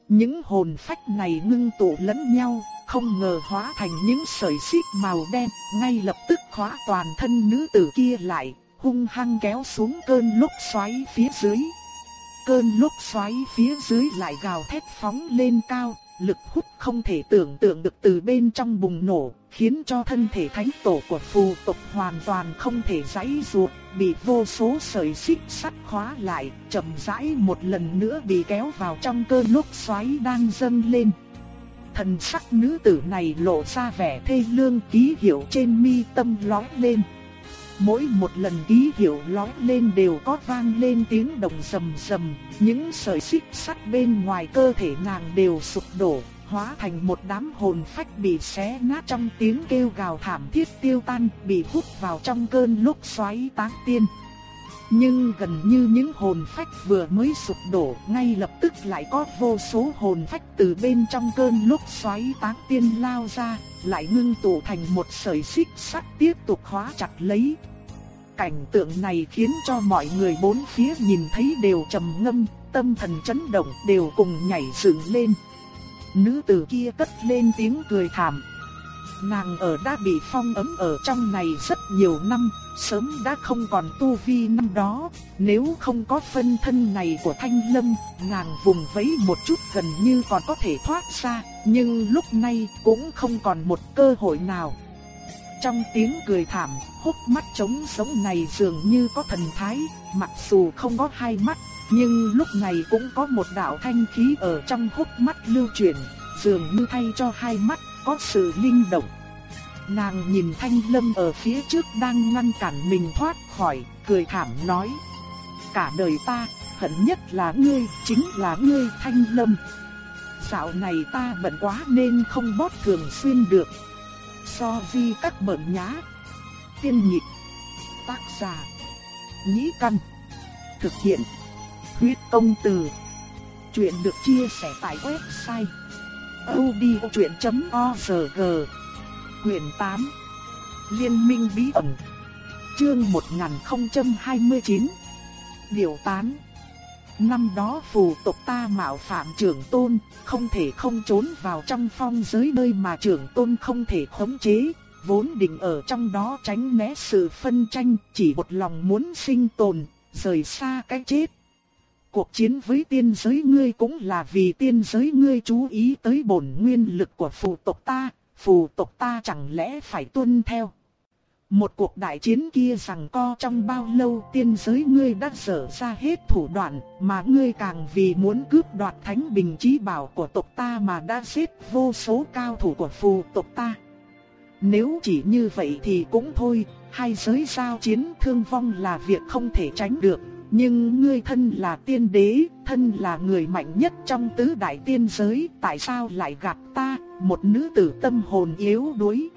Những hồn phách này ngưng tụ lẫn nhau, không ngờ hóa thành những sợi xích màu đen, ngay lập tức khóa toàn thân nữ tử kia lại, hung hăng kéo xuống cơn lốc xoáy phía dưới. Cơn lốc xoáy phía dưới lại gào thét phóng lên cao, lực hút không thể tưởng tượng được từ bên trong bùng nổ, khiến cho thân thể thánh tổ của phù tộc hoàn toàn không thể giãy ruột, bị vô số sợi xích sắt khóa lại, chậm rãi một lần nữa bị kéo vào trong cơn lốc xoáy đang dâng lên. Thần sắc nữ tử này lộ ra vẻ thê lương ký hiệu trên mi tâm lóe lên. Mỗi một lần ký hiệu lói lên đều có vang lên tiếng động rầm rầm, những sợi xích sắt bên ngoài cơ thể nàng đều sụp đổ, hóa thành một đám hồn phách bị xé nát trong tiếng kêu gào thảm thiết tiêu tan, bị hút vào trong cơn lúc xoáy táng tiên. Nhưng gần như những hồn phách vừa mới sụp đổ, ngay lập tức lại có vô số hồn phách từ bên trong cơn lúc xoáy táng tiên lao ra, lại ngưng tụ thành một sợi xích sắt tiếp tục khóa chặt lấy. Cảnh tượng này khiến cho mọi người bốn phía nhìn thấy đều trầm ngâm, tâm thần chấn động đều cùng nhảy dựng lên. Nữ tử kia cất lên tiếng cười thảm. Nàng ở đã bị phong ấm ở trong này rất nhiều năm, sớm đã không còn tu vi năm đó, nếu không có phân thân này của Thanh Lâm, nàng vùng vẫy một chút gần như còn có thể thoát ra, nhưng lúc này cũng không còn một cơ hội nào. Trong tiếng cười thảm, hốc mắt trống sống này dường như có thần thái, mặc dù không có hai mắt, nhưng lúc này cũng có một đạo thanh khí ở trong hốc mắt lưu chuyển, dường như thay cho hai mắt có sự linh động. Nàng nhìn Thanh Lâm ở phía trước đang ngăn cản mình thoát khỏi, cười thảm nói: "Cả đời ta, hận nhất là ngươi, chính là ngươi Thanh Lâm. Dạo này ta bận quá nên không bót thường xuyên được, So vi các bẩn nhá. Tiên nhịp. Tác giả. Nhĩ căn. Thực hiện. Huyết công từ. Chuyện được chia sẻ tại website odchuyện.org Quyền 8 Liên minh bí ẩn Chương 1029 Điều tán Năm đó phù tộc ta mạo phạm trưởng tôn, không thể không trốn vào trong phong giới nơi mà trưởng tôn không thể khống chế, vốn định ở trong đó tránh né sự phân tranh, chỉ một lòng muốn sinh tồn, rời xa cái chết. Cuộc chiến với tiên giới ngươi cũng là vì tiên giới ngươi chú ý tới bổn nguyên lực của phù tộc ta, phù tộc ta chẳng lẽ phải tuân theo. Một cuộc đại chiến kia rằng co trong bao lâu tiên giới ngươi đã sở ra hết thủ đoạn, mà ngươi càng vì muốn cướp đoạt thánh bình chí bảo của tộc ta mà đã giết vô số cao thủ của phù tộc ta. Nếu chỉ như vậy thì cũng thôi, hai giới giao chiến thương vong là việc không thể tránh được. Nhưng ngươi thân là tiên đế, thân là người mạnh nhất trong tứ đại tiên giới, tại sao lại gặp ta, một nữ tử tâm hồn yếu đuối?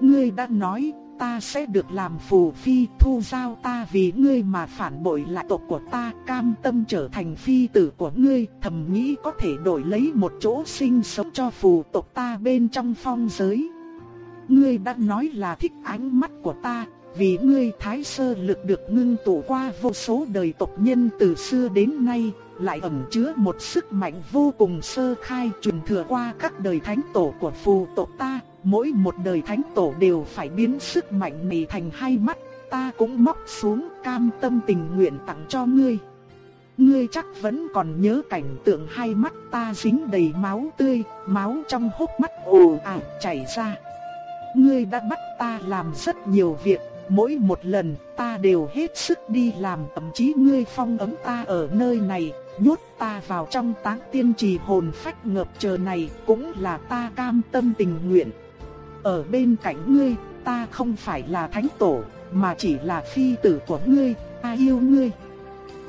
Ngươi đã nói, ta sẽ được làm phù phi thu giao ta vì ngươi mà phản bội lại tộc của ta, cam tâm trở thành phi tử của ngươi, thầm nghĩ có thể đổi lấy một chỗ sinh sống cho phù tộc ta bên trong phong giới. Ngươi đã nói là thích ánh mắt của ta, vì ngươi thái sơ lực được ngưng tụ qua vô số đời tộc nhân từ xưa đến nay, lại ẩn chứa một sức mạnh vô cùng sơ khai truyền thừa qua các đời thánh tổ của phù tộc ta. Mỗi một đời thánh tổ đều phải biến sức mạnh này thành hai mắt, ta cũng móc xuống cam tâm tình nguyện tặng cho ngươi. Ngươi chắc vẫn còn nhớ cảnh tượng hai mắt ta dính đầy máu tươi, máu trong hốc mắt ồ ạt chảy ra. Ngươi đã bắt ta làm rất nhiều việc, mỗi một lần ta đều hết sức đi làm thậm chí ngươi phong ấm ta ở nơi này, nhốt ta vào trong táng tiên trì hồn phách ngập chờ này cũng là ta cam tâm tình nguyện. Ở bên cạnh ngươi, ta không phải là thánh tổ, mà chỉ là phi tử của ngươi, ta yêu ngươi.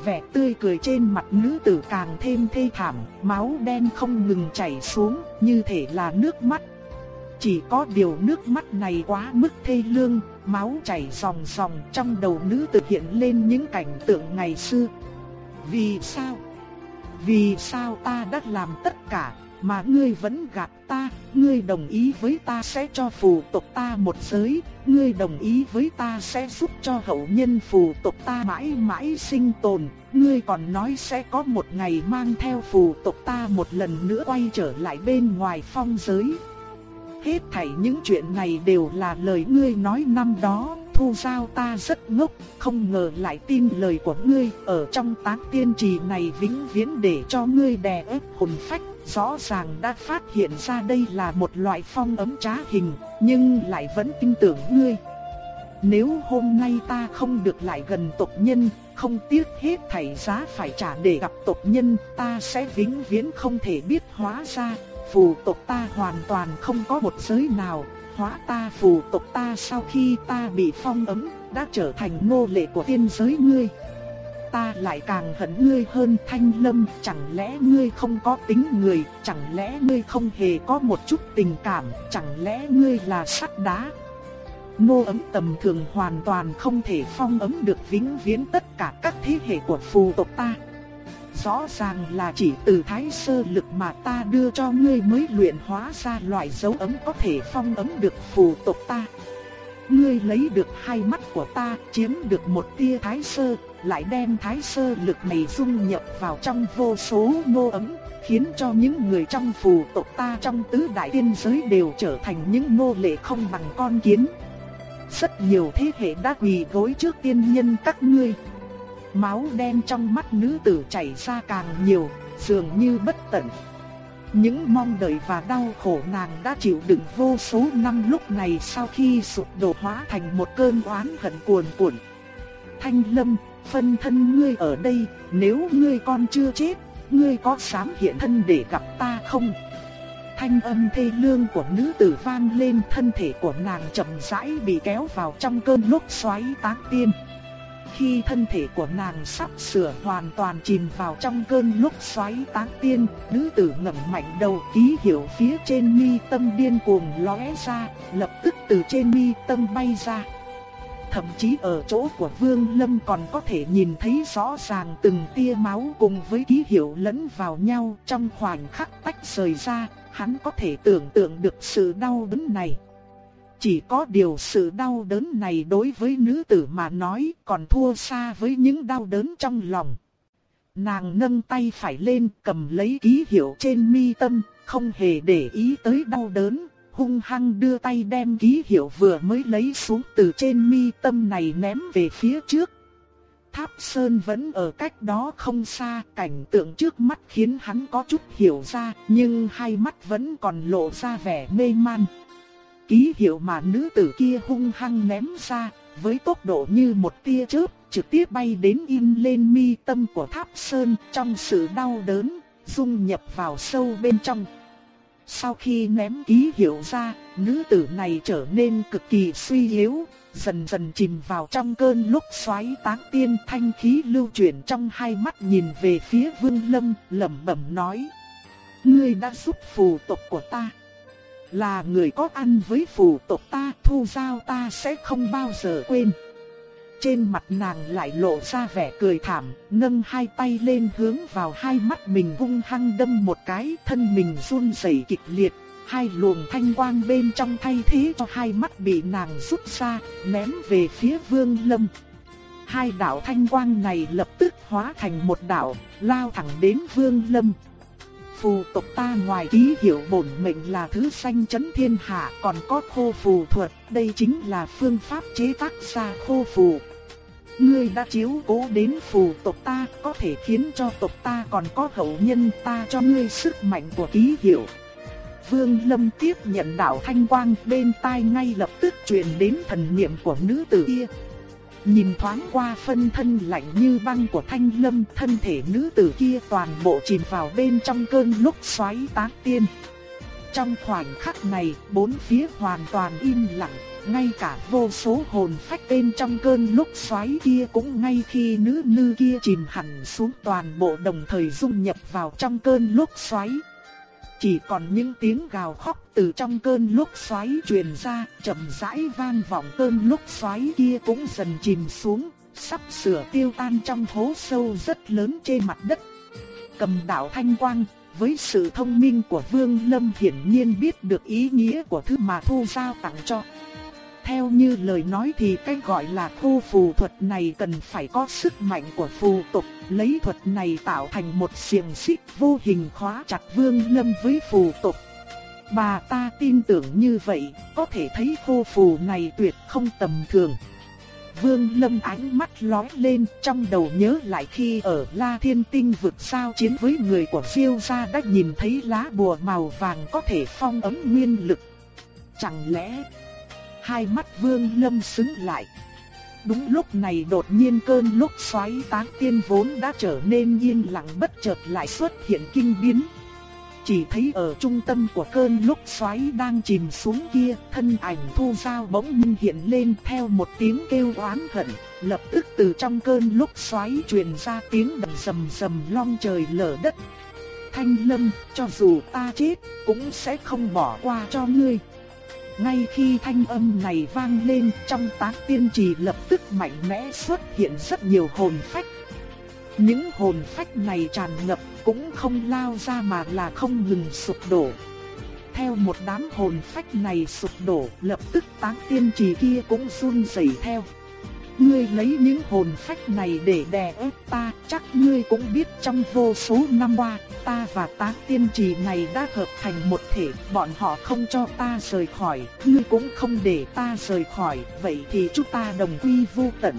Vẻ tươi cười trên mặt nữ tử càng thêm thê thảm, máu đen không ngừng chảy xuống, như thể là nước mắt. Chỉ có điều nước mắt này quá mức thê lương, máu chảy ròng ròng trong đầu nữ tử hiện lên những cảnh tượng ngày xưa. Vì sao? Vì sao ta đã làm tất cả, mà ngươi vẫn gạt ta, ngươi đồng ý với ta sẽ cho phù tộc ta một giới, ngươi đồng ý với ta sẽ giúp cho hậu nhân phù tộc ta mãi mãi sinh tồn, ngươi còn nói sẽ có một ngày mang theo phù tộc ta một lần nữa quay trở lại bên ngoài phong giới. Hết thảy những chuyện này đều là lời ngươi nói năm đó, thu giao ta rất ngốc, không ngờ lại tin lời của ngươi, ở trong tán tiên trì này vĩnh viễn để cho ngươi đè ép hồn phách, rõ ràng đã phát hiện ra đây là một loại phong ấm trá hình, nhưng lại vẫn tin tưởng ngươi. Nếu hôm nay ta không được lại gần tộc nhân, không tiếc hết thảy giá phải trả để gặp tộc nhân, ta sẽ vĩnh viễn không thể biết hóa ra, phù tộc ta hoàn toàn không có một giới nào, hóa ta phù tộc ta sau khi ta bị phong ấm, đã trở thành nô lệ của tiên giới ngươi. Ta lại càng hận ngươi hơn thanh lâm, chẳng lẽ ngươi không có tính người, chẳng lẽ ngươi không hề có một chút tình cảm, chẳng lẽ ngươi là sắt đá. Nô ấm tầm thường hoàn toàn không thể phong ấm được vĩnh viễn tất cả các thế hệ của phù tộc ta. Rõ ràng là chỉ từ thái sơ lực mà ta đưa cho ngươi mới luyện hóa ra loại dấu ấm có thể phong ấm được phù tộc ta. Ngươi lấy được hai mắt của ta, chiếm được một tia thái sơ, lại đem thái sơ lực này dung nhập vào trong vô số nô ấm, khiến cho những người trong phù tộc ta trong tứ đại tiên giới đều trở thành những nô lệ không bằng con kiến. Rất nhiều thế hệ đã quỳ gối trước tiên nhân các ngươi. Máu đen trong mắt nữ tử chảy ra càng nhiều, dường như bất tận. Những mong đợi và đau khổ nàng đã chịu đựng vô số năm lúc này sau khi sụp đổ hóa thành một cơn oán hận cuồn cuộn. Thanh Lâm, phân thân ngươi ở đây, nếu ngươi còn chưa chết, ngươi có dám hiện thân để gặp ta không? Thanh âm thê lương của nữ tử vang lên thân thể của nàng chậm rãi bị kéo vào trong cơn lốc xoáy tán tiên. Khi thân thể của nàng sắp sửa hoàn toàn chìm vào trong cơn lúc xoáy tán tiên, nữ tử ngẩng mạnh đầu ký hiệu phía trên mi tâm điên cuồng lóe ra, lập tức từ trên mi tâm bay ra. Thậm chí ở chỗ của Vương Lâm còn có thể nhìn thấy rõ ràng từng tia máu cùng với ký hiệu lẫn vào nhau trong khoảnh khắc tách rời ra, hắn có thể tưởng tượng được sự đau đớn này. Chỉ có điều sự đau đớn này đối với nữ tử mà nói còn thua xa với những đau đớn trong lòng. Nàng nâng tay phải lên cầm lấy ký hiệu trên mi tâm, không hề để ý tới đau đớn, hung hăng đưa tay đem ký hiệu vừa mới lấy xuống từ trên mi tâm này ném về phía trước. Tháp Sơn vẫn ở cách đó không xa, cảnh tượng trước mắt khiến hắn có chút hiểu ra, nhưng hai mắt vẫn còn lộ ra vẻ mê man. Ký hiệu mà nữ tử kia hung hăng ném ra, với tốc độ như một tia chớp, trực tiếp bay đến in lên mi tâm của Tháp Sơn trong sự đau đớn, dung nhập vào sâu bên trong. Sau khi ném ký hiệu ra, nữ tử này trở nên cực kỳ suy yếu, dần dần chìm vào trong cơn lúc xoáy tán tiên thanh khí lưu chuyển trong hai mắt nhìn về phía Vương Lâm, lẩm bẩm nói: "Ngươi đã giúp phù tộc của ta, là người có ăn với phù tộc ta, thu giao ta sẽ không bao giờ quên." Trên mặt nàng lại lộ ra vẻ cười thảm, nâng hai tay lên hướng vào hai mắt mình hung hăng đâm một cái, thân mình run rẩy kịch liệt, hai luồng thanh quang bên trong thay thế cho hai mắt bị nàng rút ra, ném về phía Vương Lâm. Hai đạo thanh quang này lập tức hóa thành một đạo, lao thẳng đến Vương Lâm. Phù tộc ta ngoài ký hiệu bổn mệnh là thứ xanh chấn thiên hạ còn có khô phù thuật, đây chính là phương pháp chế tác ra khô phù. Ngươi đã chiếu cố đến phù tộc ta, có thể khiến cho tộc ta còn có hậu nhân ta cho ngươi sức mạnh của ký hiệu. Vương Lâm tiếp nhận đạo thanh quang bên tai ngay lập tức truyền đến thần niệm của nữ tử kia. Nhìn thoáng qua phân thân lạnh như băng của thanh lâm thân thể nữ tử kia toàn bộ chìm vào bên trong cơn lúc xoáy tán tiên. Trong khoảnh khắc này, bốn phía hoàn toàn im lặng, ngay cả vô số hồn phách bên trong cơn lúc xoáy kia cũng ngay khi nữ nư kia chìm hẳn xuống toàn bộ đồng thời dung nhập vào trong cơn lúc xoáy. Chỉ còn những tiếng gào khóc từ trong cơn lúc xoáy truyền ra, chậm rãi vang vọng cơn lúc xoáy kia cũng dần chìm xuống, sắp sửa tiêu tan trong hố sâu rất lớn trên mặt đất. Cầm đạo thanh quang, với sự thông minh của Vương Lâm hiển nhiên biết được ý nghĩa của thứ mà Thu Giao tặng cho. Theo như lời nói thì cái gọi là thu phù thuật này cần phải có sức mạnh của phù tục, lấy thuật này tạo thành một xiềng xích vô hình khóa chặt vương lâm với phù tục. Bà ta tin tưởng như vậy, có thể thấy khô phù này tuyệt không tầm thường. Vương Lâm ánh mắt lóe lên trong đầu nhớ lại khi ở La Thiên Tinh vực sao chiến với người của Diêu gia đã nhìn thấy lá bùa màu vàng có thể phong ấm nguyên lực. Chẳng lẽ hai mắt vương lâm sững lại. Đúng lúc này đột nhiên cơn lúc xoáy tán tiên vốn đã trở nên yên lặng bất chợt lại xuất hiện kinh biến. Chỉ thấy ở trung tâm của cơn lúc xoáy đang chìm xuống kia, thân ảnh thu dao bỗng nhiên hiện lên theo một tiếng kêu oán hận, lập tức từ trong cơn lúc xoáy truyền ra tiếng đầm sầm sầm long trời lở đất. Thanh lâm, cho dù ta chết, cũng sẽ không bỏ qua cho ngươi. Ngay khi thanh âm này vang lên trong tác tiên trì lập tức mạnh mẽ xuất hiện rất nhiều hồn phách. Những hồn phách này tràn ngập cũng không lao ra mà là không ngừng sụp đổ. Theo một đám hồn phách này sụp đổ lập tức tác tiên trì kia cũng run rẩy theo. Ngươi lấy những hồn phách này để đè ép ta, chắc ngươi cũng biết trong vô số năm qua, ta và tán tiên trì này đã hợp thành một thể, bọn họ không cho ta rời khỏi, ngươi cũng không để ta rời khỏi, vậy thì chúng ta đồng quy vô tận.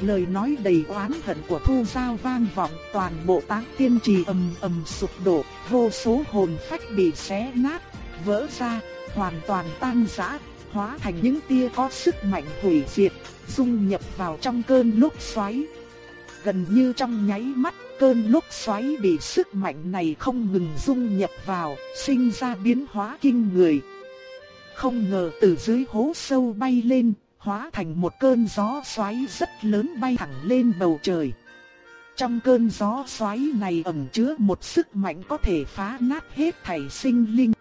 Lời nói đầy oán hận của Thu Giao vang vọng toàn bộ tán tiên trì ầm ầm sụp đổ, vô số hồn phách bị xé nát, vỡ ra, hoàn toàn tan rã, hóa thành những tia có sức mạnh hủy diệt, dung nhập vào trong cơn lúc xoáy. Gần như trong nháy mắt, cơn lốc xoáy bị sức mạnh này không ngừng dung nhập vào, sinh ra biến hóa kinh người. Không ngờ từ dưới hố sâu bay lên, hóa thành một cơn gió xoáy rất lớn bay thẳng lên bầu trời. Trong cơn gió xoáy này ẩn chứa một sức mạnh có thể phá nát hết thảy sinh linh.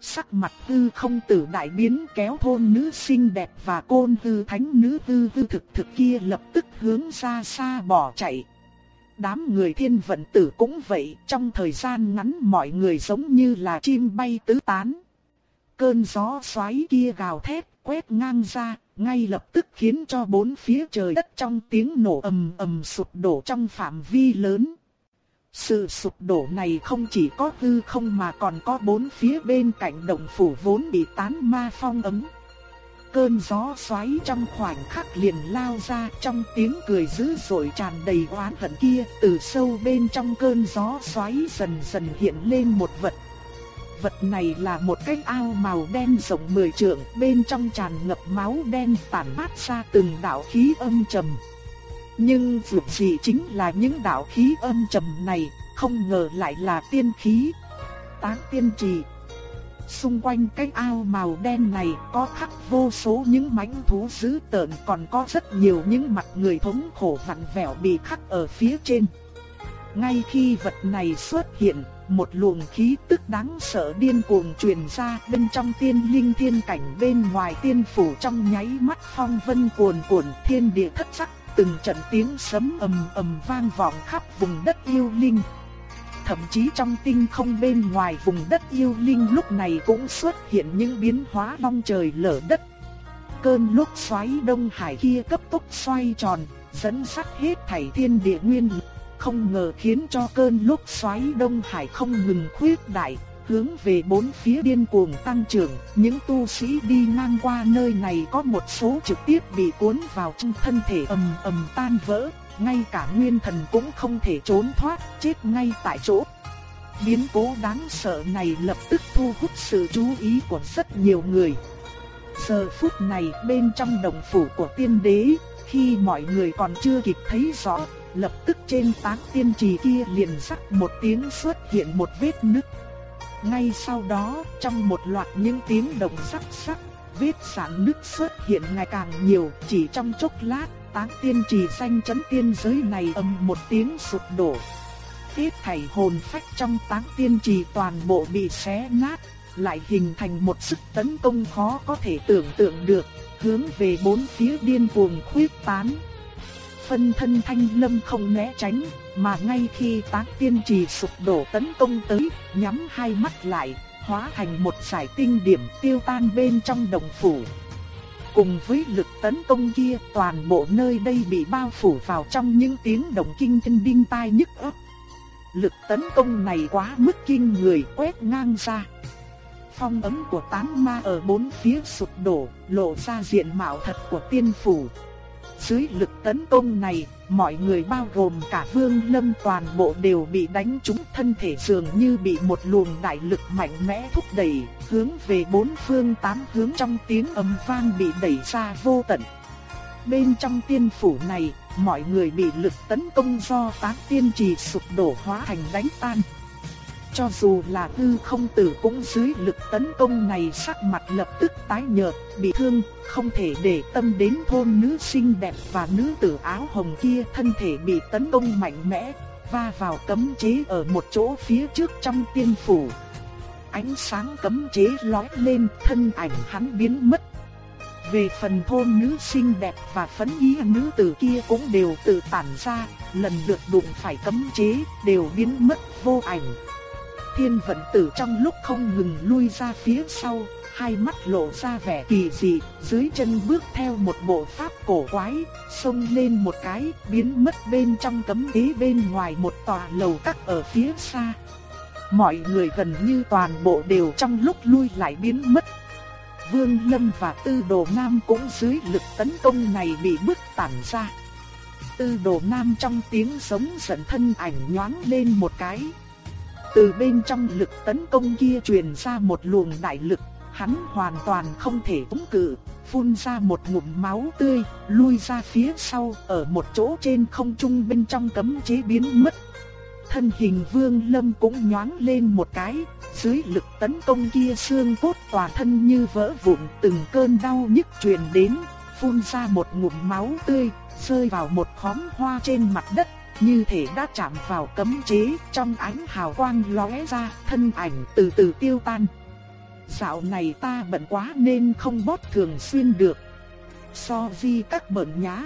Sắc mặt hư không tử đại biến kéo thôn nữ xinh đẹp và côn hư thánh nữ hư hư thực thực kia lập tức hướng ra xa bỏ chạy. Đám người thiên vận tử cũng vậy, trong thời gian ngắn mọi người giống như là chim bay tứ tán. Cơn gió xoáy kia gào thét, quét ngang ra, ngay lập tức khiến cho bốn phía trời đất trong tiếng nổ ầm ầm sụp đổ trong phạm vi lớn. Sự sụp đổ này không chỉ có hư không mà còn có bốn phía bên cạnh động phủ vốn bị tán ma phong ấm cơn gió xoáy trong khoảnh khắc liền lao ra trong tiếng cười dữ dội tràn đầy oán hận kia, từ sâu bên trong cơn gió xoáy dần dần hiện lên một vật. Vật này là một cái ao màu đen rộng mười trượng, bên trong tràn ngập máu đen tản mát ra từng đạo khí âm trầm. Nhưng dù gì chính là những đạo khí âm trầm này, không ngờ lại là tiên khí. Táng tiên trì Xung quanh cái ao màu đen này có khắc vô số những mãnh thú dữ tợn còn có rất nhiều những mặt người thống khổ vặn vẹo bị khắc ở phía trên. Ngay khi vật này xuất hiện, một luồng khí tức đáng sợ điên cuồng truyền ra bên trong tiên linh thiên cảnh bên ngoài tiên phủ trong nháy mắt phong vân cuồn cuộn thiên địa thất sắc, từng trận tiếng sấm ầm ầm vang vọng khắp vùng đất yêu linh thậm chí trong tinh không bên ngoài vùng đất yêu linh lúc này cũng xuất hiện những biến hóa long trời lở đất. Cơn lốc xoáy Đông Hải kia cấp tốc xoay tròn, dẫn sắt hết thảy thiên địa nguyên lực, không ngờ khiến cho cơn lốc xoáy Đông Hải không ngừng khuyết đại, hướng về bốn phía điên cuồng tăng trưởng, những tu sĩ đi ngang qua nơi này có một số trực tiếp bị cuốn vào trong thân thể ầm ầm tan vỡ, ngay cả nguyên thần cũng không thể trốn thoát, chết ngay tại chỗ. Biến cố đáng sợ này lập tức thu hút sự chú ý của rất nhiều người. Giờ phút này bên trong đồng phủ của tiên đế, khi mọi người còn chưa kịp thấy rõ, lập tức trên tán tiên trì kia liền rắc một tiếng xuất hiện một vết nứt. Ngay sau đó, trong một loạt những tiếng động sắc sắc, vết sản nứt xuất hiện ngày càng nhiều, chỉ trong chốc lát, táng tiên trì danh chấn tiên giới này ầm một tiếng sụp đổ. Hết thảy hồn phách trong táng tiên trì toàn bộ bị xé nát, lại hình thành một sức tấn công khó có thể tưởng tượng được, hướng về bốn phía điên cuồng khuyết tán. Phân thân thanh lâm không né tránh, mà ngay khi táng tiên trì sụp đổ tấn công tới, nhắm hai mắt lại, hóa thành một giải tinh điểm tiêu tan bên trong đồng phủ. Cùng với lực tấn công kia, toàn bộ nơi đây bị bao phủ vào trong những tiếng động kinh thiên đinh tai nhức óc. Lực tấn công này quá mức kinh người quét ngang ra. Phong ấm của tán ma ở bốn phía sụp đổ, lộ ra diện mạo thật của tiên phủ. Dưới lực tấn công này, mọi người bao gồm cả Vương Lâm toàn bộ đều bị đánh trúng thân thể dường như bị một luồng đại lực mạnh mẽ thúc đẩy, hướng về bốn phương tám hướng trong tiếng ầm vang bị đẩy ra vô tận. Bên trong tiên phủ này, mọi người bị lực tấn công do tán tiên trì sụp đổ hóa thành đánh tan. Cho dù là hư không tử cũng dưới lực tấn công này sắc mặt lập tức tái nhợt, bị thương, không thể để tâm đến thôn nữ xinh đẹp và nữ tử áo hồng kia thân thể bị tấn công mạnh mẽ, va vào cấm chế ở một chỗ phía trước trong tiên phủ. Ánh sáng cấm chế lóe lên, thân ảnh hắn biến mất. Về phần thôn nữ xinh đẹp và phấn ý nữ tử kia cũng đều tự tản ra, lần lượt đụng phải cấm chế, đều biến mất vô ảnh. Thiên vận tử trong lúc không ngừng lui ra phía sau, hai mắt lộ ra vẻ kỳ dị, dưới chân bước theo một bộ pháp cổ quái, xông lên một cái, biến mất bên trong cấm ý bên ngoài một tòa lầu các ở phía xa. Mọi người gần như toàn bộ đều trong lúc lui lại biến mất. Vương Lâm và Tư Đồ Nam cũng dưới lực tấn công này bị bức tản ra. Tư Đồ Nam trong tiếng sống giận thân ảnh nhoáng lên một cái. Từ bên trong lực tấn công kia truyền ra một luồng đại lực, hắn hoàn toàn không thể chống cự, phun ra một ngụm máu tươi, lui ra phía sau, ở một chỗ trên không trung bên trong cấm chế biến mất. Thân hình Vương Lâm cũng nhoáng lên một cái, dưới lực tấn công kia xương cốt toàn thân như vỡ vụn, từng cơn đau nhức truyền đến, phun ra một ngụm máu tươi, rơi vào một khóm hoa trên mặt đất như thể đã chạm vào cấm chế, trong ánh hào quang lóe ra, thân ảnh từ từ tiêu tan. Dạo này ta bận quá nên không bót thường xuyên được. So vi các bận nhá,